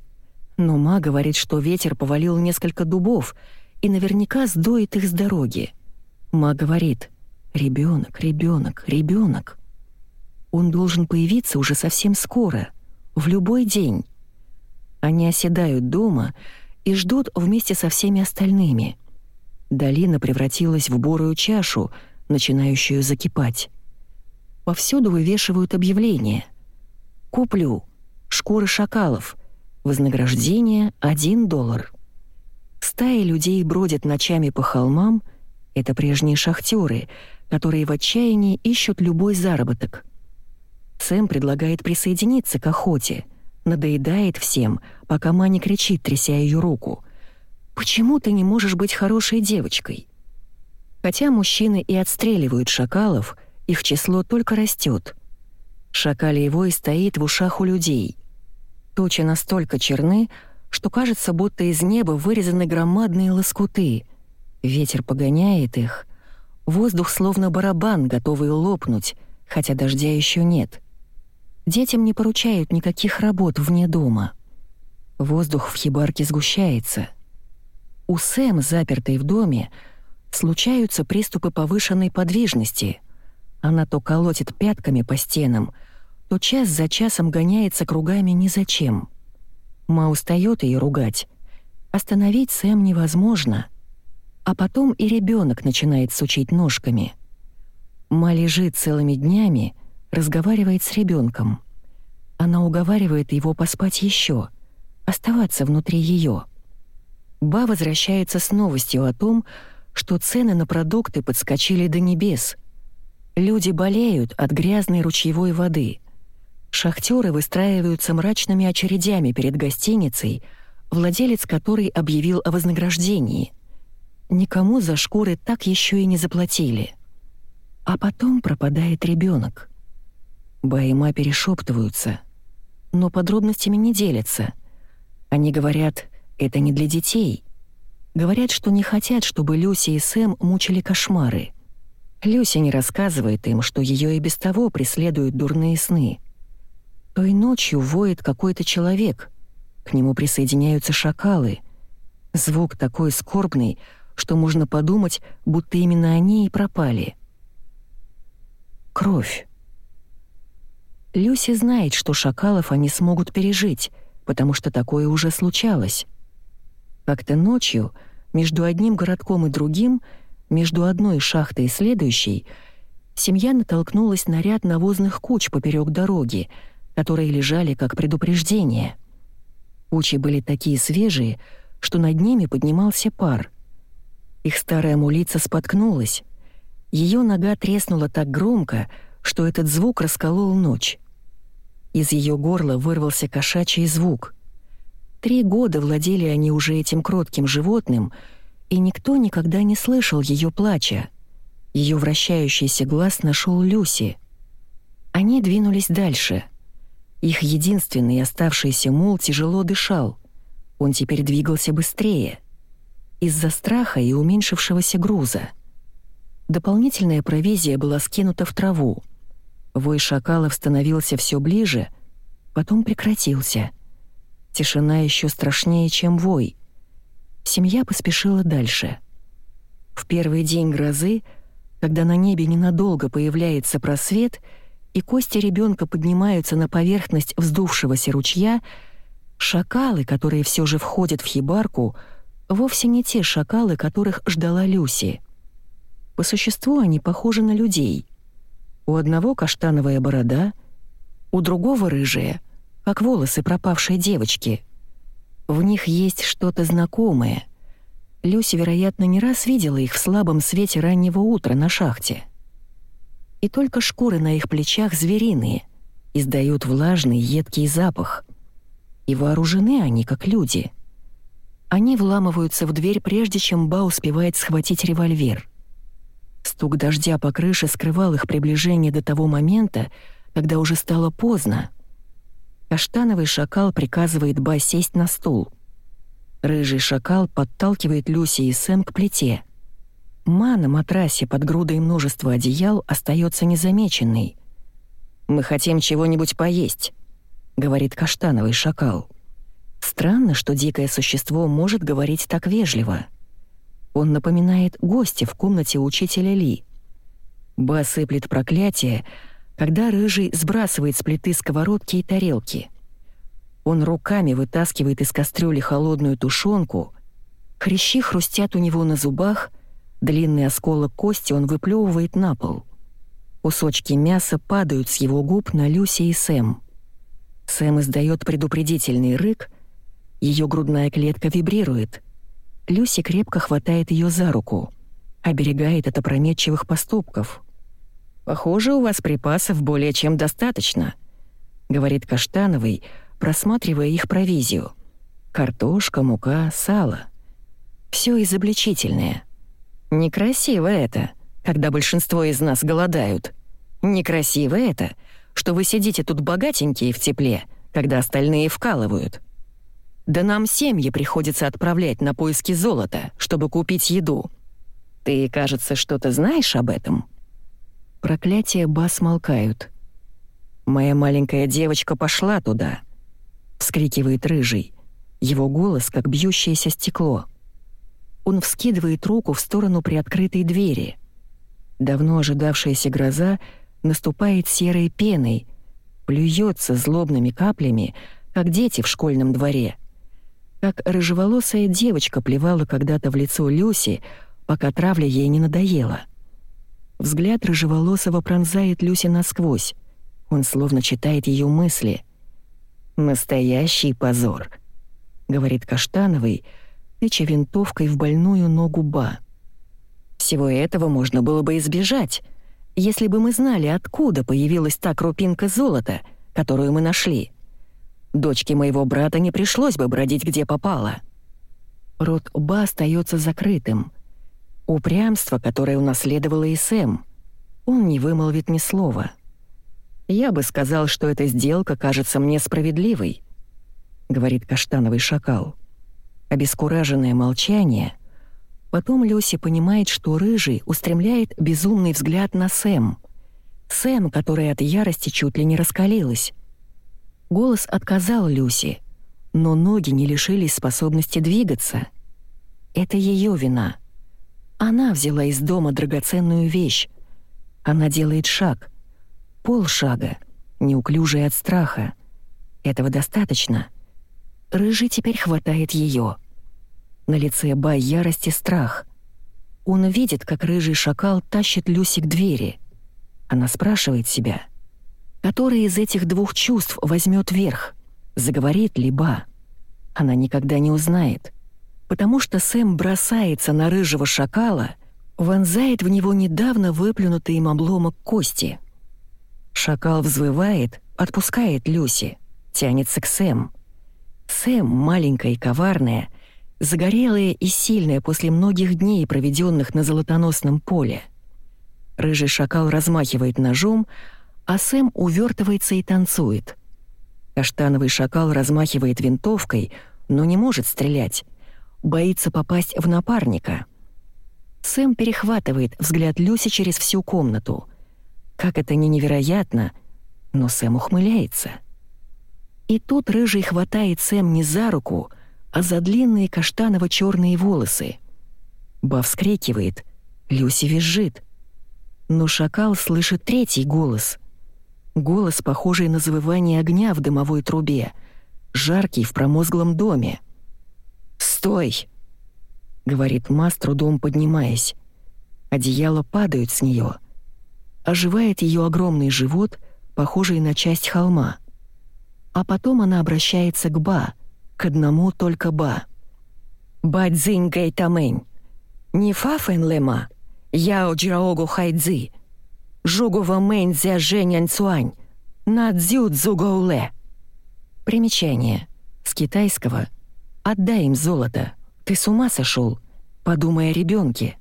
Но Ма говорит, что ветер повалил несколько дубов и наверняка сдует их с дороги. Ма говорит «Ребенок, ребенок, ребенок». Он должен появиться уже совсем скоро, в любой день. Они оседают дома и ждут вместе со всеми остальными. Долина превратилась в борую чашу, начинающую закипать. Повсюду вывешивают объявления. «Куплю. Шкуры шакалов. Вознаграждение — 1 доллар». Стаи людей бродят ночами по холмам. Это прежние шахтеры, которые в отчаянии ищут любой заработок. Сэм предлагает присоединиться к охоте. Надоедает всем, пока Мани кричит, тряся ее руку. «Почему ты не можешь быть хорошей девочкой?» Хотя мужчины и отстреливают шакалов, их число только растет. Шакалий вой стоит в ушах у людей. Тучи настолько черны, что кажется, будто из неба вырезаны громадные лоскуты. Ветер погоняет их. Воздух словно барабан, готовый лопнуть, хотя дождя еще нет. Детям не поручают никаких работ вне дома. Воздух в хибарке сгущается. У Сэм, запертой в доме, случаются приступы повышенной подвижности. Она то колотит пятками по стенам, то час за часом гоняется кругами ни зачем. Ма устает ее ругать. Остановить Сэм невозможно. А потом и ребенок начинает сучить ножками. Ма лежит целыми днями, разговаривает с ребенком. Она уговаривает его поспать еще, оставаться внутри ее. Ба возвращается с новостью о том, что цены на продукты подскочили до небес. Люди болеют от грязной ручьевой воды. Шахтеры выстраиваются мрачными очередями перед гостиницей, владелец которой объявил о вознаграждении. Никому за шкуры так еще и не заплатили. А потом пропадает ребенок. Ба и Ма перешептываются, но подробностями не делятся. Они говорят, это не для детей. Говорят, что не хотят, чтобы Люси и Сэм мучили кошмары. Люси не рассказывает им, что ее и без того преследуют дурные сны. Той ночью воет какой-то человек. К нему присоединяются шакалы. Звук такой скорбный, что можно подумать, будто именно они и пропали. Кровь. Люси знает, что шакалов они смогут пережить, потому что такое уже случалось. Как-то ночью между одним городком и другим, между одной шахтой и следующей, семья натолкнулась на ряд навозных куч поперек дороги, которые лежали как предупреждение. Кучи были такие свежие, что над ними поднимался пар. Их старая мулица споткнулась. Ее нога треснула так громко, что этот звук расколол ночь. Из ее горла вырвался кошачий звук. Три года владели они уже этим кротким животным, и никто никогда не слышал ее плача. Ее вращающийся глаз нашел Люси. Они двинулись дальше. Их единственный оставшийся мул тяжело дышал. Он теперь двигался быстрее. Из-за страха и уменьшившегося груза. Дополнительная провизия была скинута в траву. Вой шакалов становился все ближе, потом прекратился. Тишина еще страшнее, чем вой. Семья поспешила дальше. В первый день грозы, когда на небе ненадолго появляется просвет и кости ребенка поднимаются на поверхность вздувшегося ручья, шакалы, которые все же входят в хибарку, вовсе не те шакалы, которых ждала Люси. По существу они похожи на людей — у одного каштановая борода, у другого рыжая, как волосы пропавшей девочки. В них есть что-то знакомое. Люси, вероятно, не раз видела их в слабом свете раннего утра на шахте. И только шкуры на их плечах звериные, издают влажный едкий запах. И вооружены они, как люди. Они вламываются в дверь, прежде чем Ба успевает схватить револьвер — Стук дождя по крыше скрывал их приближение до того момента, когда уже стало поздно. Каштановый шакал приказывает Ба сесть на стул. Рыжий шакал подталкивает Люси и Сэм к плите. Ма на матрасе под грудой множества одеял остается незамеченной. «Мы хотим чего-нибудь поесть», — говорит каштановый шакал. Странно, что дикое существо может говорить так вежливо. Он напоминает гостя в комнате учителя Ли. Ба сыплет проклятие, когда рыжий сбрасывает с плиты сковородки и тарелки. Он руками вытаскивает из кастрюли холодную тушенку, хрящи хрустят у него на зубах, длинный осколок кости он выплевывает на пол. Кусочки мяса падают с его губ на Люси и Сэм. Сэм издает предупредительный рык, ее грудная клетка вибрирует. Люси крепко хватает ее за руку, оберегает от опрометчивых поступков. «Похоже, у вас припасов более чем достаточно», — говорит Каштановый, просматривая их провизию. «Картошка, мука, сало. Все изобличительное. Некрасиво это, когда большинство из нас голодают. Некрасиво это, что вы сидите тут богатенькие в тепле, когда остальные вкалывают. Да нам семьи приходится отправлять на поиски золота, чтобы купить еду. Ты, кажется, что-то знаешь об этом?» Проклятия бас молкают. «Моя маленькая девочка пошла туда», — вскрикивает рыжий. Его голос, как бьющееся стекло. Он вскидывает руку в сторону приоткрытой двери. Давно ожидавшаяся гроза наступает серой пеной, плюется злобными каплями, как дети в школьном дворе. Как рыжеволосая девочка плевала когда-то в лицо Люси, пока травля ей не надоела — Взгляд рыжеволосого пронзает Люси насквозь. Он словно читает ее мысли. «Настоящий позор», — говорит Каштановый, тыча винтовкой в больную ногу Ба. «Всего этого можно было бы избежать, если бы мы знали, откуда появилась та крупинка золота, которую мы нашли. Дочке моего брата не пришлось бы бродить где попало». Рот Ба остается закрытым — Упрямство, которое унаследовала и Сэм. Он не вымолвит ни слова. «Я бы сказал, что эта сделка кажется мне справедливой», — говорит каштановый шакал. Обескураженное молчание. Потом Люси понимает, что Рыжий устремляет безумный взгляд на Сэм. Сэм, которая от ярости чуть ли не раскалилась. Голос отказал Люси, но ноги не лишились способности двигаться. Это ее вина — она взяла из дома драгоценную вещь. Она делает шаг. Полшага, неуклюжая от страха. Этого достаточно. Рыжий теперь хватает ее. На лице Бай ярости страх. Он видит, как рыжий шакал тащит Люси к двери. Она спрашивает себя, который из этих двух чувств возьмет верх, заговорит ли Ба. Она никогда не узнает потому что Сэм бросается на рыжего шакала, вонзает в него недавно выплюнутый им обломок кости. Шакал взвывает, отпускает Люси, тянется к Сэм. Сэм, маленькая и коварная, загорелая и сильная после многих дней, проведенных на золотоносном поле. Рыжий шакал размахивает ножом, а Сэм увертывается и танцует. Каштановый шакал размахивает винтовкой, но не может стрелять, боится попасть в напарника. Сэм перехватывает взгляд Люси через всю комнату. Как это не невероятно, но Сэм ухмыляется. И тут Рыжий хватает Сэм не за руку, а за длинные каштаново-черные волосы. Ба вскрикивает, Люси визжит. Но шакал слышит третий голос. Голос, похожий на завывание огня в дымовой трубе, жаркий в промозглом доме. «Стой!» — говорит Ма с трудом поднимаясь. Одеяло падает с нее. Оживает ее огромный живот, похожий на часть холма. А потом она обращается к Ба, к одному только Ба. «Ба цзинь гэй тамэнь, не фафэн лэма, яо джаогу хайдзи, жугува мэнь зя жэнь цуань, на цзю цзугоулэ». Примечание. С китайского — Отдай им золото. Ты с ума сошел? Подумай о ребенке.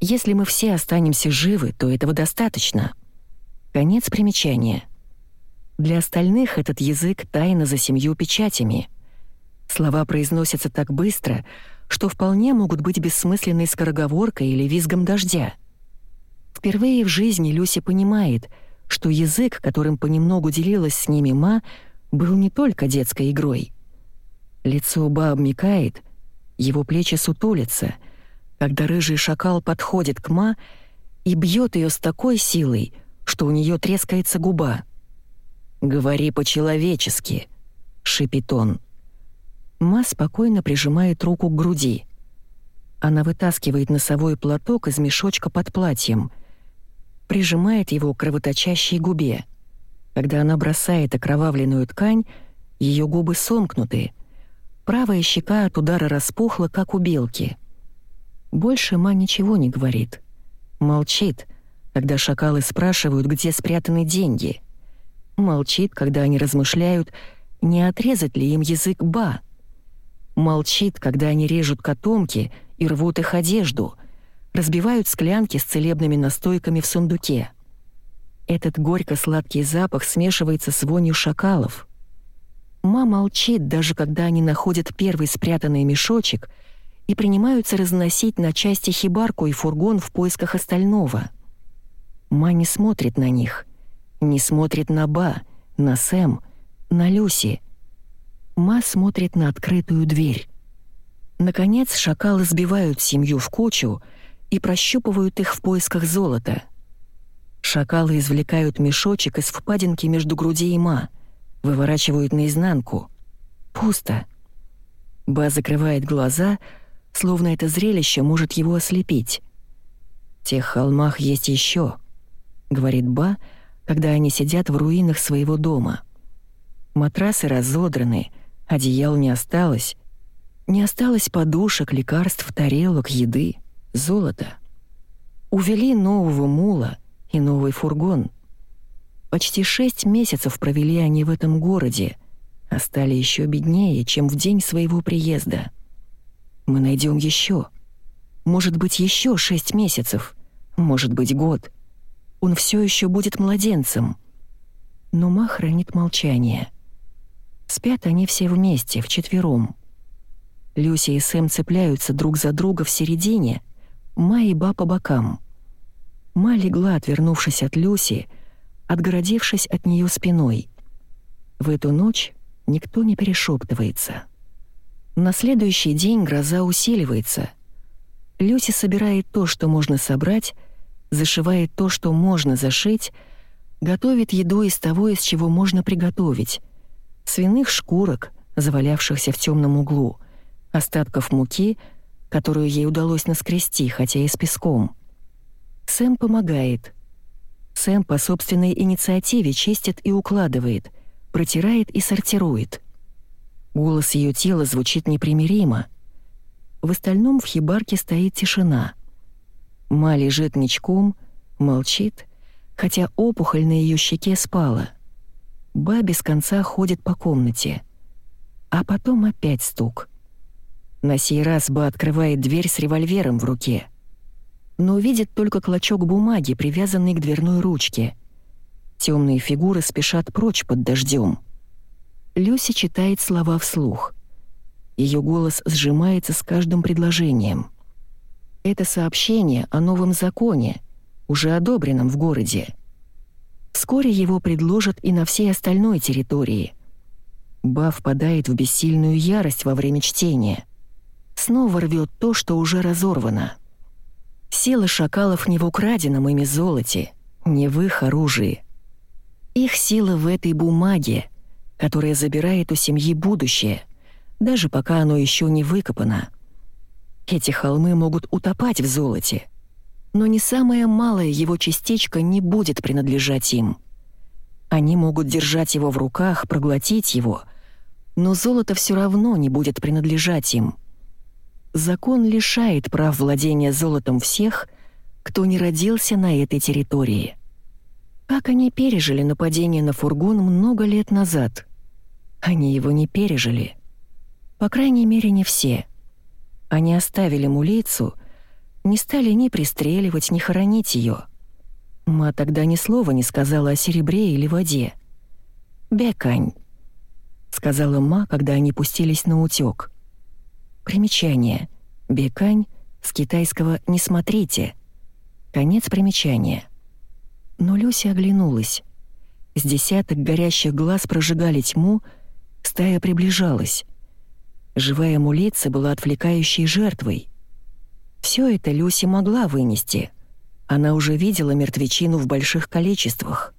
Если мы все останемся живы, то этого достаточно. Конец примечания. Для остальных этот язык тайна за семью печатями. Слова произносятся так быстро, что вполне могут быть бессмысленной скороговоркой или визгом дождя. Впервые в жизни Люси понимает, что язык, которым понемногу делилась с ними Ма, был не только детской игрой. Лицо Ба обмикает, его плечи сутулятся, когда рыжий шакал подходит к Ма и бьет ее с такой силой, что у нее трескается губа. «Говори по-человечески», — шипит он. Ма спокойно прижимает руку к груди. Она вытаскивает носовой платок из мешочка под платьем, прижимает его к кровоточащей губе. Когда она бросает окровавленную ткань, ее губы сомкнуты, правая щека от удара распухла, как у белки. Больше Ма ничего не говорит. Молчит, когда шакалы спрашивают, где спрятаны деньги. Молчит, когда они размышляют, не отрезать ли им язык Ба — Молчит, когда они режут котомки и рвут их одежду, разбивают склянки с целебными настойками в сундуке. Этот горько-сладкий запах смешивается с вонью шакалов. Ма молчит, даже когда они находят первый спрятанный мешочек и принимаются разносить на части хибарку и фургон в поисках остального. Ма не смотрит на них, не смотрит на Ба, на Сэм, на Люси — Ма смотрит на открытую дверь. Наконец шакалы сбивают семью в кучу и прощупывают их в поисках золота. Шакалы извлекают мешочек из впадинки между груди и Ма, выворачивают наизнанку. Пусто. Ба закрывает глаза, словно это зрелище может его ослепить. «В тех холмах есть еще», — говорит Ба, когда они сидят в руинах своего дома. Матрасы разодраны — Одеял не осталось. Не осталось подушек, лекарств, тарелок, еды, золота. Увели нового мула и новый фургон. Почти шесть месяцев провели они в этом городе, а стали еще беднее, чем в день своего приезда. Мы найдем еще. Может быть, еще шесть месяцев. Может быть, год. Он все еще будет младенцем. Но Ма хранит молчание — Спят они все вместе, вчетвером. Люси и Сэм цепляются друг за друга в середине, Ма и Ба по бокам. Ма легла, отвернувшись от Люси, отгородившись от нее спиной. В эту ночь никто не перешептывается. На следующий день гроза усиливается. Люси собирает то, что можно собрать, зашивает то, что можно зашить, готовит еду из того, из чего можно приготовить — свиных шкурок, завалявшихся в темном углу, остатков муки, которую ей удалось наскрести, хотя и с песком. Сэм помогает. Сэм по собственной инициативе чистит и укладывает, протирает и сортирует. Голос ее тела звучит непримиримо. В остальном в хибарке стоит тишина. Ма лежит ничком, молчит, хотя опухоль на ее щеке спала. Ба без конца ходит по комнате. А потом опять стук. На сей раз Ба открывает дверь с револьвером в руке. Но видит только клочок бумаги, привязанный к дверной ручке. Темные фигуры спешат прочь под дождем. Люси читает слова вслух. Ее голос сжимается с каждым предложением. Это сообщение о новом законе, уже одобренном в городе. Вскоре его предложат и на всей остальной территории. Ба впадает в бессильную ярость во время чтения. Снова рвет то, что уже разорвано. Сила шакалов не в украденном ими золоте, не в их оружии. Их сила в этой бумаге, которая забирает у семьи будущее, даже пока оно еще не выкопано. Эти холмы могут утопать в золоте — но не самая малая его частичка не будет принадлежать им. Они могут держать его в руках, проглотить его, но золото все равно не будет принадлежать им. Закон лишает прав владения золотом всех, кто не родился на этой территории. Как они пережили нападение на фургон много лет назад? Они его не пережили. По крайней мере, не все. Они оставили мулицу — Не стали ни пристреливать, ни хоронить ее. Ма тогда ни слова не сказала о серебре или воде. «Бекань», — сказала Ма, когда они пустились на утёк. Примечание. «Бекань» с китайского «не смотрите». Конец примечания. Но Люся оглянулась. С десяток горящих глаз прожигали тьму, стая приближалась. Живая мулица была отвлекающей жертвой. Все это Люси могла вынести. Она уже видела мертвечину в больших количествах.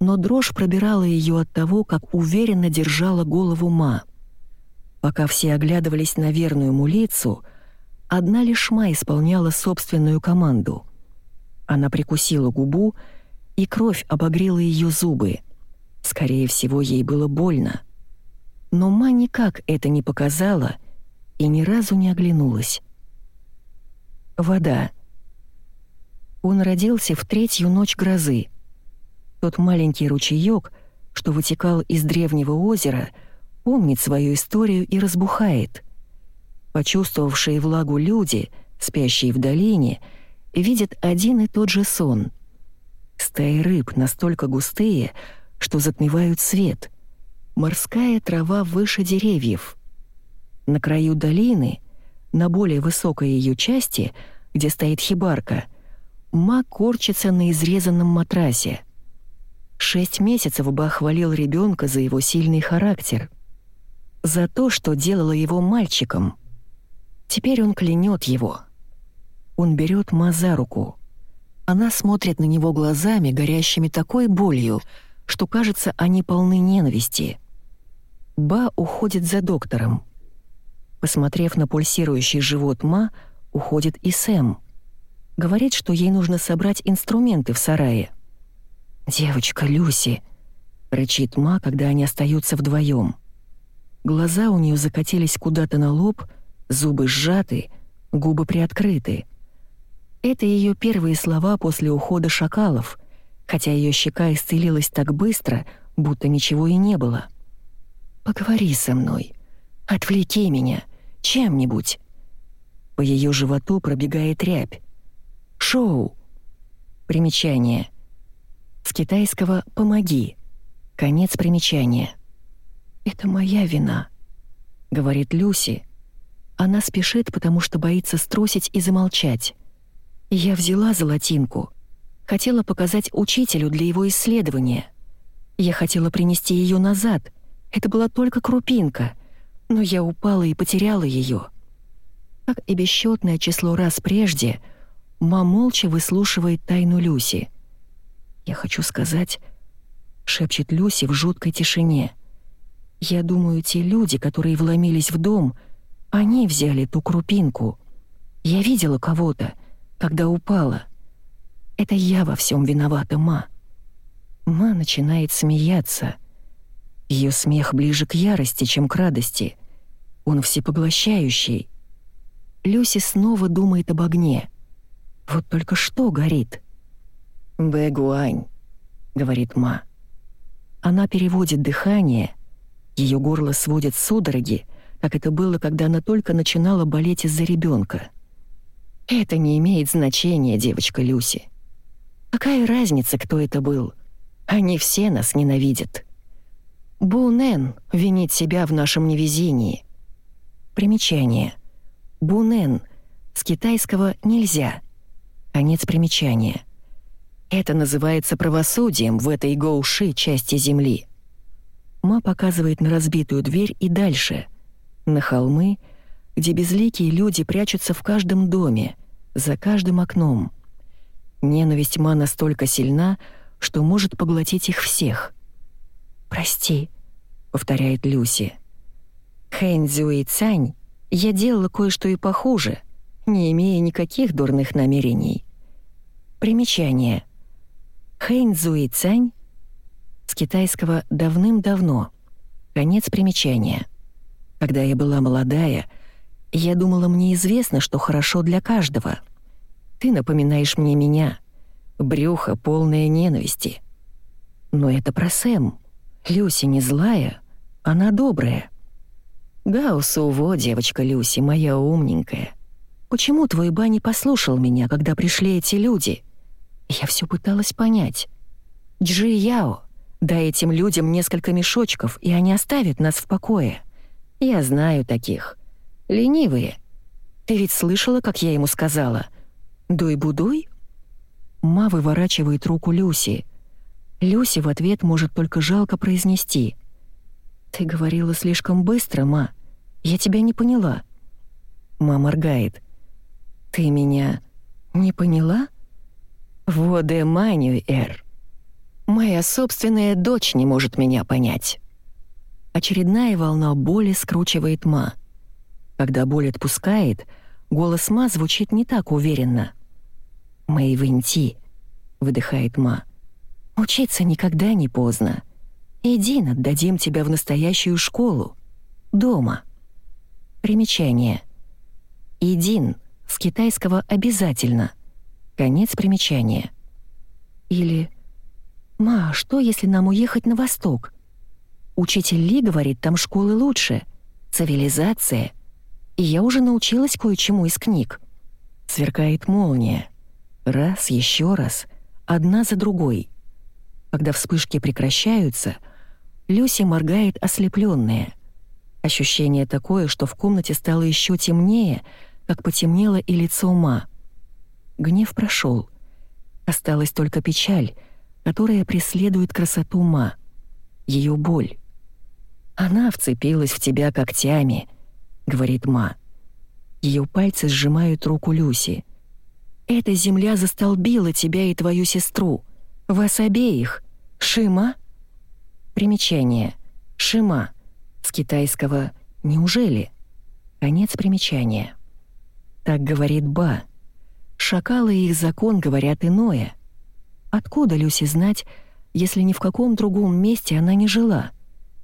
Но дрожь пробирала ее от того, как уверенно держала голову Ма. Пока все оглядывались на верную мулицу, одна лишь Ма исполняла собственную команду. Она прикусила губу, и кровь обогрела ее зубы. Скорее всего, ей было больно. Но Ма никак это не показала и ни разу не оглянулась. Вода. Он родился в третью ночь грозы. Тот маленький ручеёк, что вытекал из древнего озера, помнит свою историю и разбухает. Почувствовавшие влагу люди, спящие в долине, видят один и тот же сон. Стаи рыб настолько густые, что затмевают свет — Морская трава выше деревьев. На краю долины, на более высокой ее части, где стоит хибарка, Ма корчится на изрезанном матрасе. Шесть месяцев Ба хвалил ребенка за его сильный характер. За то, что делало его мальчиком. Теперь он клянет его. Он берет Ма за руку. Она смотрит на него глазами, горящими такой болью, что, кажется, они полны ненависти. Ба уходит за доктором. Посмотрев на пульсирующий живот Ма, уходит и Сэм. Говорит, что ей нужно собрать инструменты в сарае. «Девочка Люси!» — рычит Ма, когда они остаются вдвоем. Глаза у нее закатились куда-то на лоб, зубы сжаты, губы приоткрыты. Это ее первые слова после ухода шакалов, хотя ее щека исцелилась так быстро, будто ничего и не было. — Поговори со мной. Отвлеки меня. Чем-нибудь. По ее животу пробегает рябь. Шоу. Примечание. С китайского «помоги». Конец примечания. «Это моя вина», — говорит Люси. Она спешит, потому что боится струсить и замолчать. Я взяла золотинку. Хотела показать учителю для его исследования. Я хотела принести ее назад — это была только крупинка, но я упала и потеряла ее. Как и бесчетное число раз прежде, ма молча выслушивает тайну Люси. «Я хочу сказать...» — шепчет Люси в жуткой тишине. «Я думаю, те люди, которые вломились в дом, они взяли ту крупинку. Я видела кого-то, когда упала. Это я во всем виновата, ма». Ма начинает смеяться — ее смех ближе к ярости, чем к радости. Он всепоглощающий. Люси снова думает об огне. Вот только что горит. «Бэгуань», — говорит Ма. Она переводит дыхание, ее горло сводит судороги, как это было, когда она только начинала болеть из-за ребенка. Это не имеет значения, девочка Люси. Какая разница, кто это был? Они все нас ненавидят. Бунен винит себя в нашем невезении. Примечание. Бунен с китайского «нельзя». Конец примечания. Это называется правосудием в этой гоуши части земли. Ма показывает на разбитую дверь и дальше, на холмы, где безликие люди прячутся в каждом доме, за каждым окном. Ненависть Ма настолько сильна, что может поглотить их всех — «Прости», — повторяет Люси. «Хэнзю Цань, я делала кое-что и похуже, не имея никаких дурных намерений». Примечание. Хэнзу и Цань с китайского «давным-давно». Конец примечания. Когда я была молодая, я думала, мне известно, что хорошо для каждого. Ты напоминаешь мне меня. Брюхо, полное ненависти. Но это про Сэм. Люси не злая, она добрая. Гаусу во, девочка Люси, моя умненькая. Почему твой ба послушал меня, когда пришли эти люди? Я все пыталась понять. Джи Яо, дай этим людям несколько мешочков, и они оставят нас в покое. Я знаю таких. Ленивые. Ты ведь слышала, как я ему сказала? Дуй-будуй? Ма выворачивает руку Люси. Люси в ответ может только жалко произнести. «Ты говорила слишком быстро, Ма. Я тебя не поняла». Ма моргает. «Ты меня не поняла?» «Воде маню, Эр. Моя собственная дочь не может меня понять». Очередная волна боли скручивает Ма. Когда боль отпускает, голос Ма звучит не так уверенно. «Мэй Винти», — выдыхает Ма. «Учиться никогда не поздно. Иди, отдадим тебя в настоящую школу. Дома». Примечание. «Идин» с китайского «обязательно». Конец примечания. Или «Ма, что, если нам уехать на восток? Учитель Ли говорит, там школы лучше, цивилизация. И я уже научилась кое-чему из книг». Сверкает молния. Раз, еще раз, одна за другой. Когда вспышки прекращаются, Люси моргает ослепленная. Ощущение такое, что в комнате стало еще темнее — как потемнело и лицо ума. Гнев прошел. Осталась только печаль, которая преследует красоту ума. Ее боль. «Она вцепилась в тебя когтями», — говорит Ма. Ее пальцы сжимают руку Люси. «Эта земля застолбила тебя и твою сестру. Вас обеих. Шима?» Примечание. Шима. С китайского «неужели?» Конец примечания. Так говорит Ба. Шакалы и их закон говорят иное. Откуда Люси знать, если ни в каком другом месте она не жила?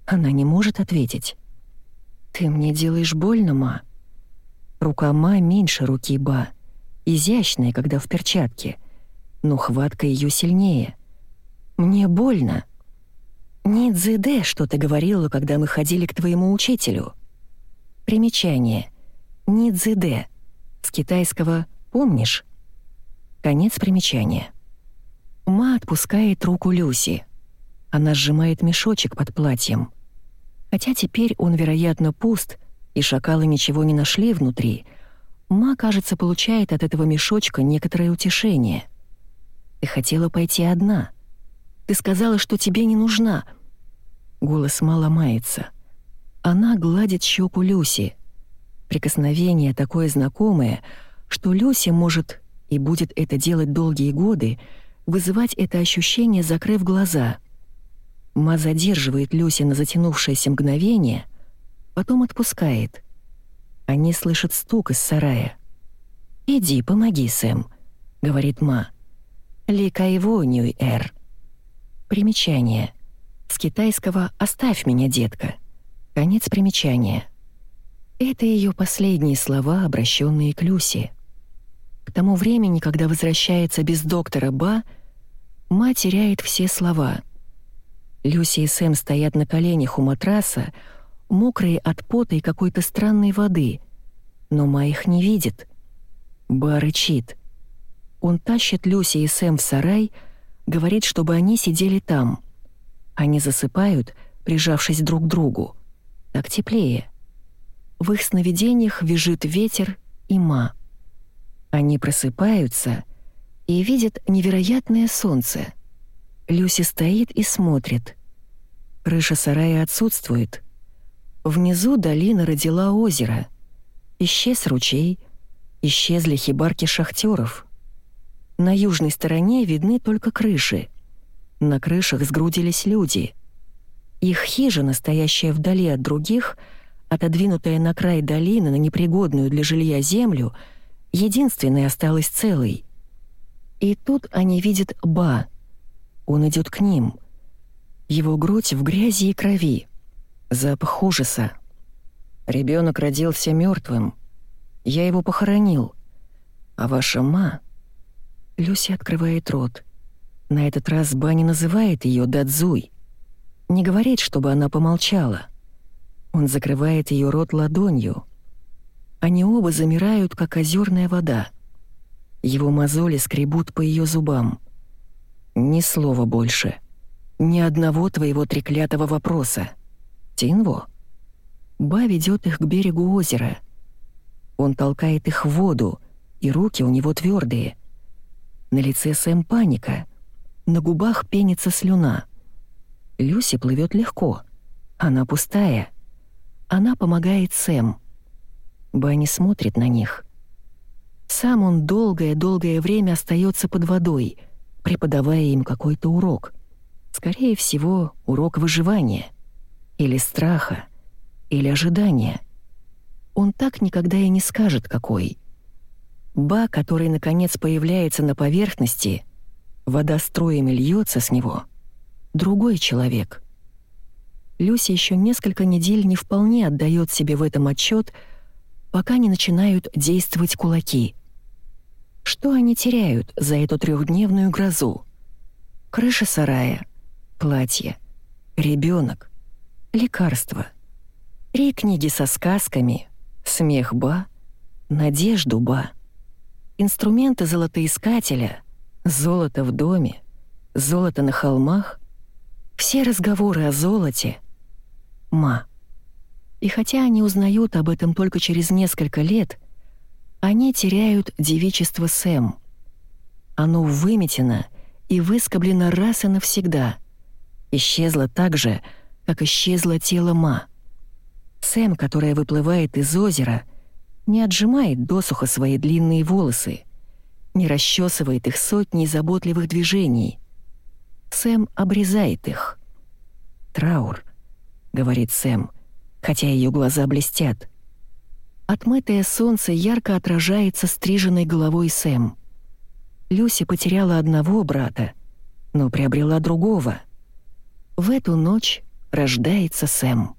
Она не может ответить. «Ты мне делаешь больно, Ма?» Рука Ма меньше руки Ба, изящная, когда в перчатке, но хватка ее сильнее. «Мне больно». «Не дзэдэ, что ты говорила, когда мы ходили к твоему учителю». Примечание. Не дзэдэ с китайского «помнишь?» Конец примечания. Ма отпускает руку Люси. Она сжимает мешочек под платьем. Хотя теперь он, вероятно, пуст, и шакалы ничего не нашли внутри, Ма, кажется, получает от этого мешочка некоторое утешение. «Ты хотела пойти одна. Ты сказала, что тебе не нужна». Голос Ма ломается. Она гладит щеку Люси — Прикосновение такое знакомое, что Люси может и будет это делать долгие годы, вызывать это ощущение, закрыв глаза. Ма задерживает Люси на затянувшееся мгновение, потом отпускает. Они слышат стук из сарая. «Иди, помоги, Сэм», — говорит Ма. «Ли кайво, Ньюй-Эр». Примечание. С китайского «Оставь меня, детка». Конец примечания. Это ее последние слова, обращенные к Люси. К тому времени, когда возвращается без доктора Ба, Ма теряет все слова. Люси и Сэм стоят на коленях у матраса, мокрые от пота и какой-то странной воды, но Ма их не видит. Ба рычит. Он тащит Люси и Сэм в сарай, говорит, чтобы они сидели там. Они засыпают, прижавшись друг к другу. Так теплее. В их сновидениях вяжет ветер и ма. Они просыпаются и видят невероятное солнце. Люси стоит и смотрит. Крыша сарая отсутствует. Внизу долина родила озеро. Исчез ручей, исчезли хибарки шахтеров. На южной стороне видны только крыши. На крышах сгрудились люди. Их хижина, стоящая вдали от других — отодвинутая на край долины на непригодную для жилья землю, единственной осталась целой. И тут они видят Ба. Он идет к ним. Его грудь в грязи и крови. Запах ужаса. Ребенок родился мертвым. Я его похоронил. А ваша ма... Люси открывает рот. На этот раз Ба не называет ее Дадзуй. Не говорит, чтобы она помолчала. Он закрывает ее рот ладонью. Они оба замирают, как озерная вода. Его мозоли скребут по ее зубам. Ни слова больше. Ни одного твоего треклятого вопроса. Тинво? Ба ведет их к берегу озера. Он толкает их в воду, и руки у него твердые. На лице Сэм паника. На губах пенится слюна. Люси плывет легко. Она пустая. Она помогает Сэм. Банни смотрит на них. Сам он долгое-долгое время остается под водой, преподавая им какой-то урок. Скорее всего, урок выживания. Или страха. Или ожидания. Он так никогда и не скажет, какой. Ба, который наконец появляется на поверхности, вода строями льется с него. Другой человек. Люси еще несколько недель не вполне отдает себе в этом отчет, пока не начинают действовать кулаки. Что они теряют за эту трехдневную грозу? Крыша сарая, платье, ребенок, лекарство, три книги со сказками, смех Ба, надежду Ба, инструменты золотоискателя, золото в доме, золото на холмах, все разговоры о золоте, Ма. И хотя они узнают об этом только через несколько лет, они теряют девичество Сэм. Оно выметено и выскоблено раз и навсегда. Исчезло так же, как исчезло тело Ма. Сэм, которая выплывает из озера, не отжимает досуха свои длинные волосы, не расчесывает их сотней заботливых движений. Сэм обрезает их. «Траур», — говорит Сэм, хотя ее глаза блестят. Отмытое солнце ярко отражается стриженной головой Сэм. Люси потеряла одного брата, но приобрела другого. В эту ночь рождается Сэм.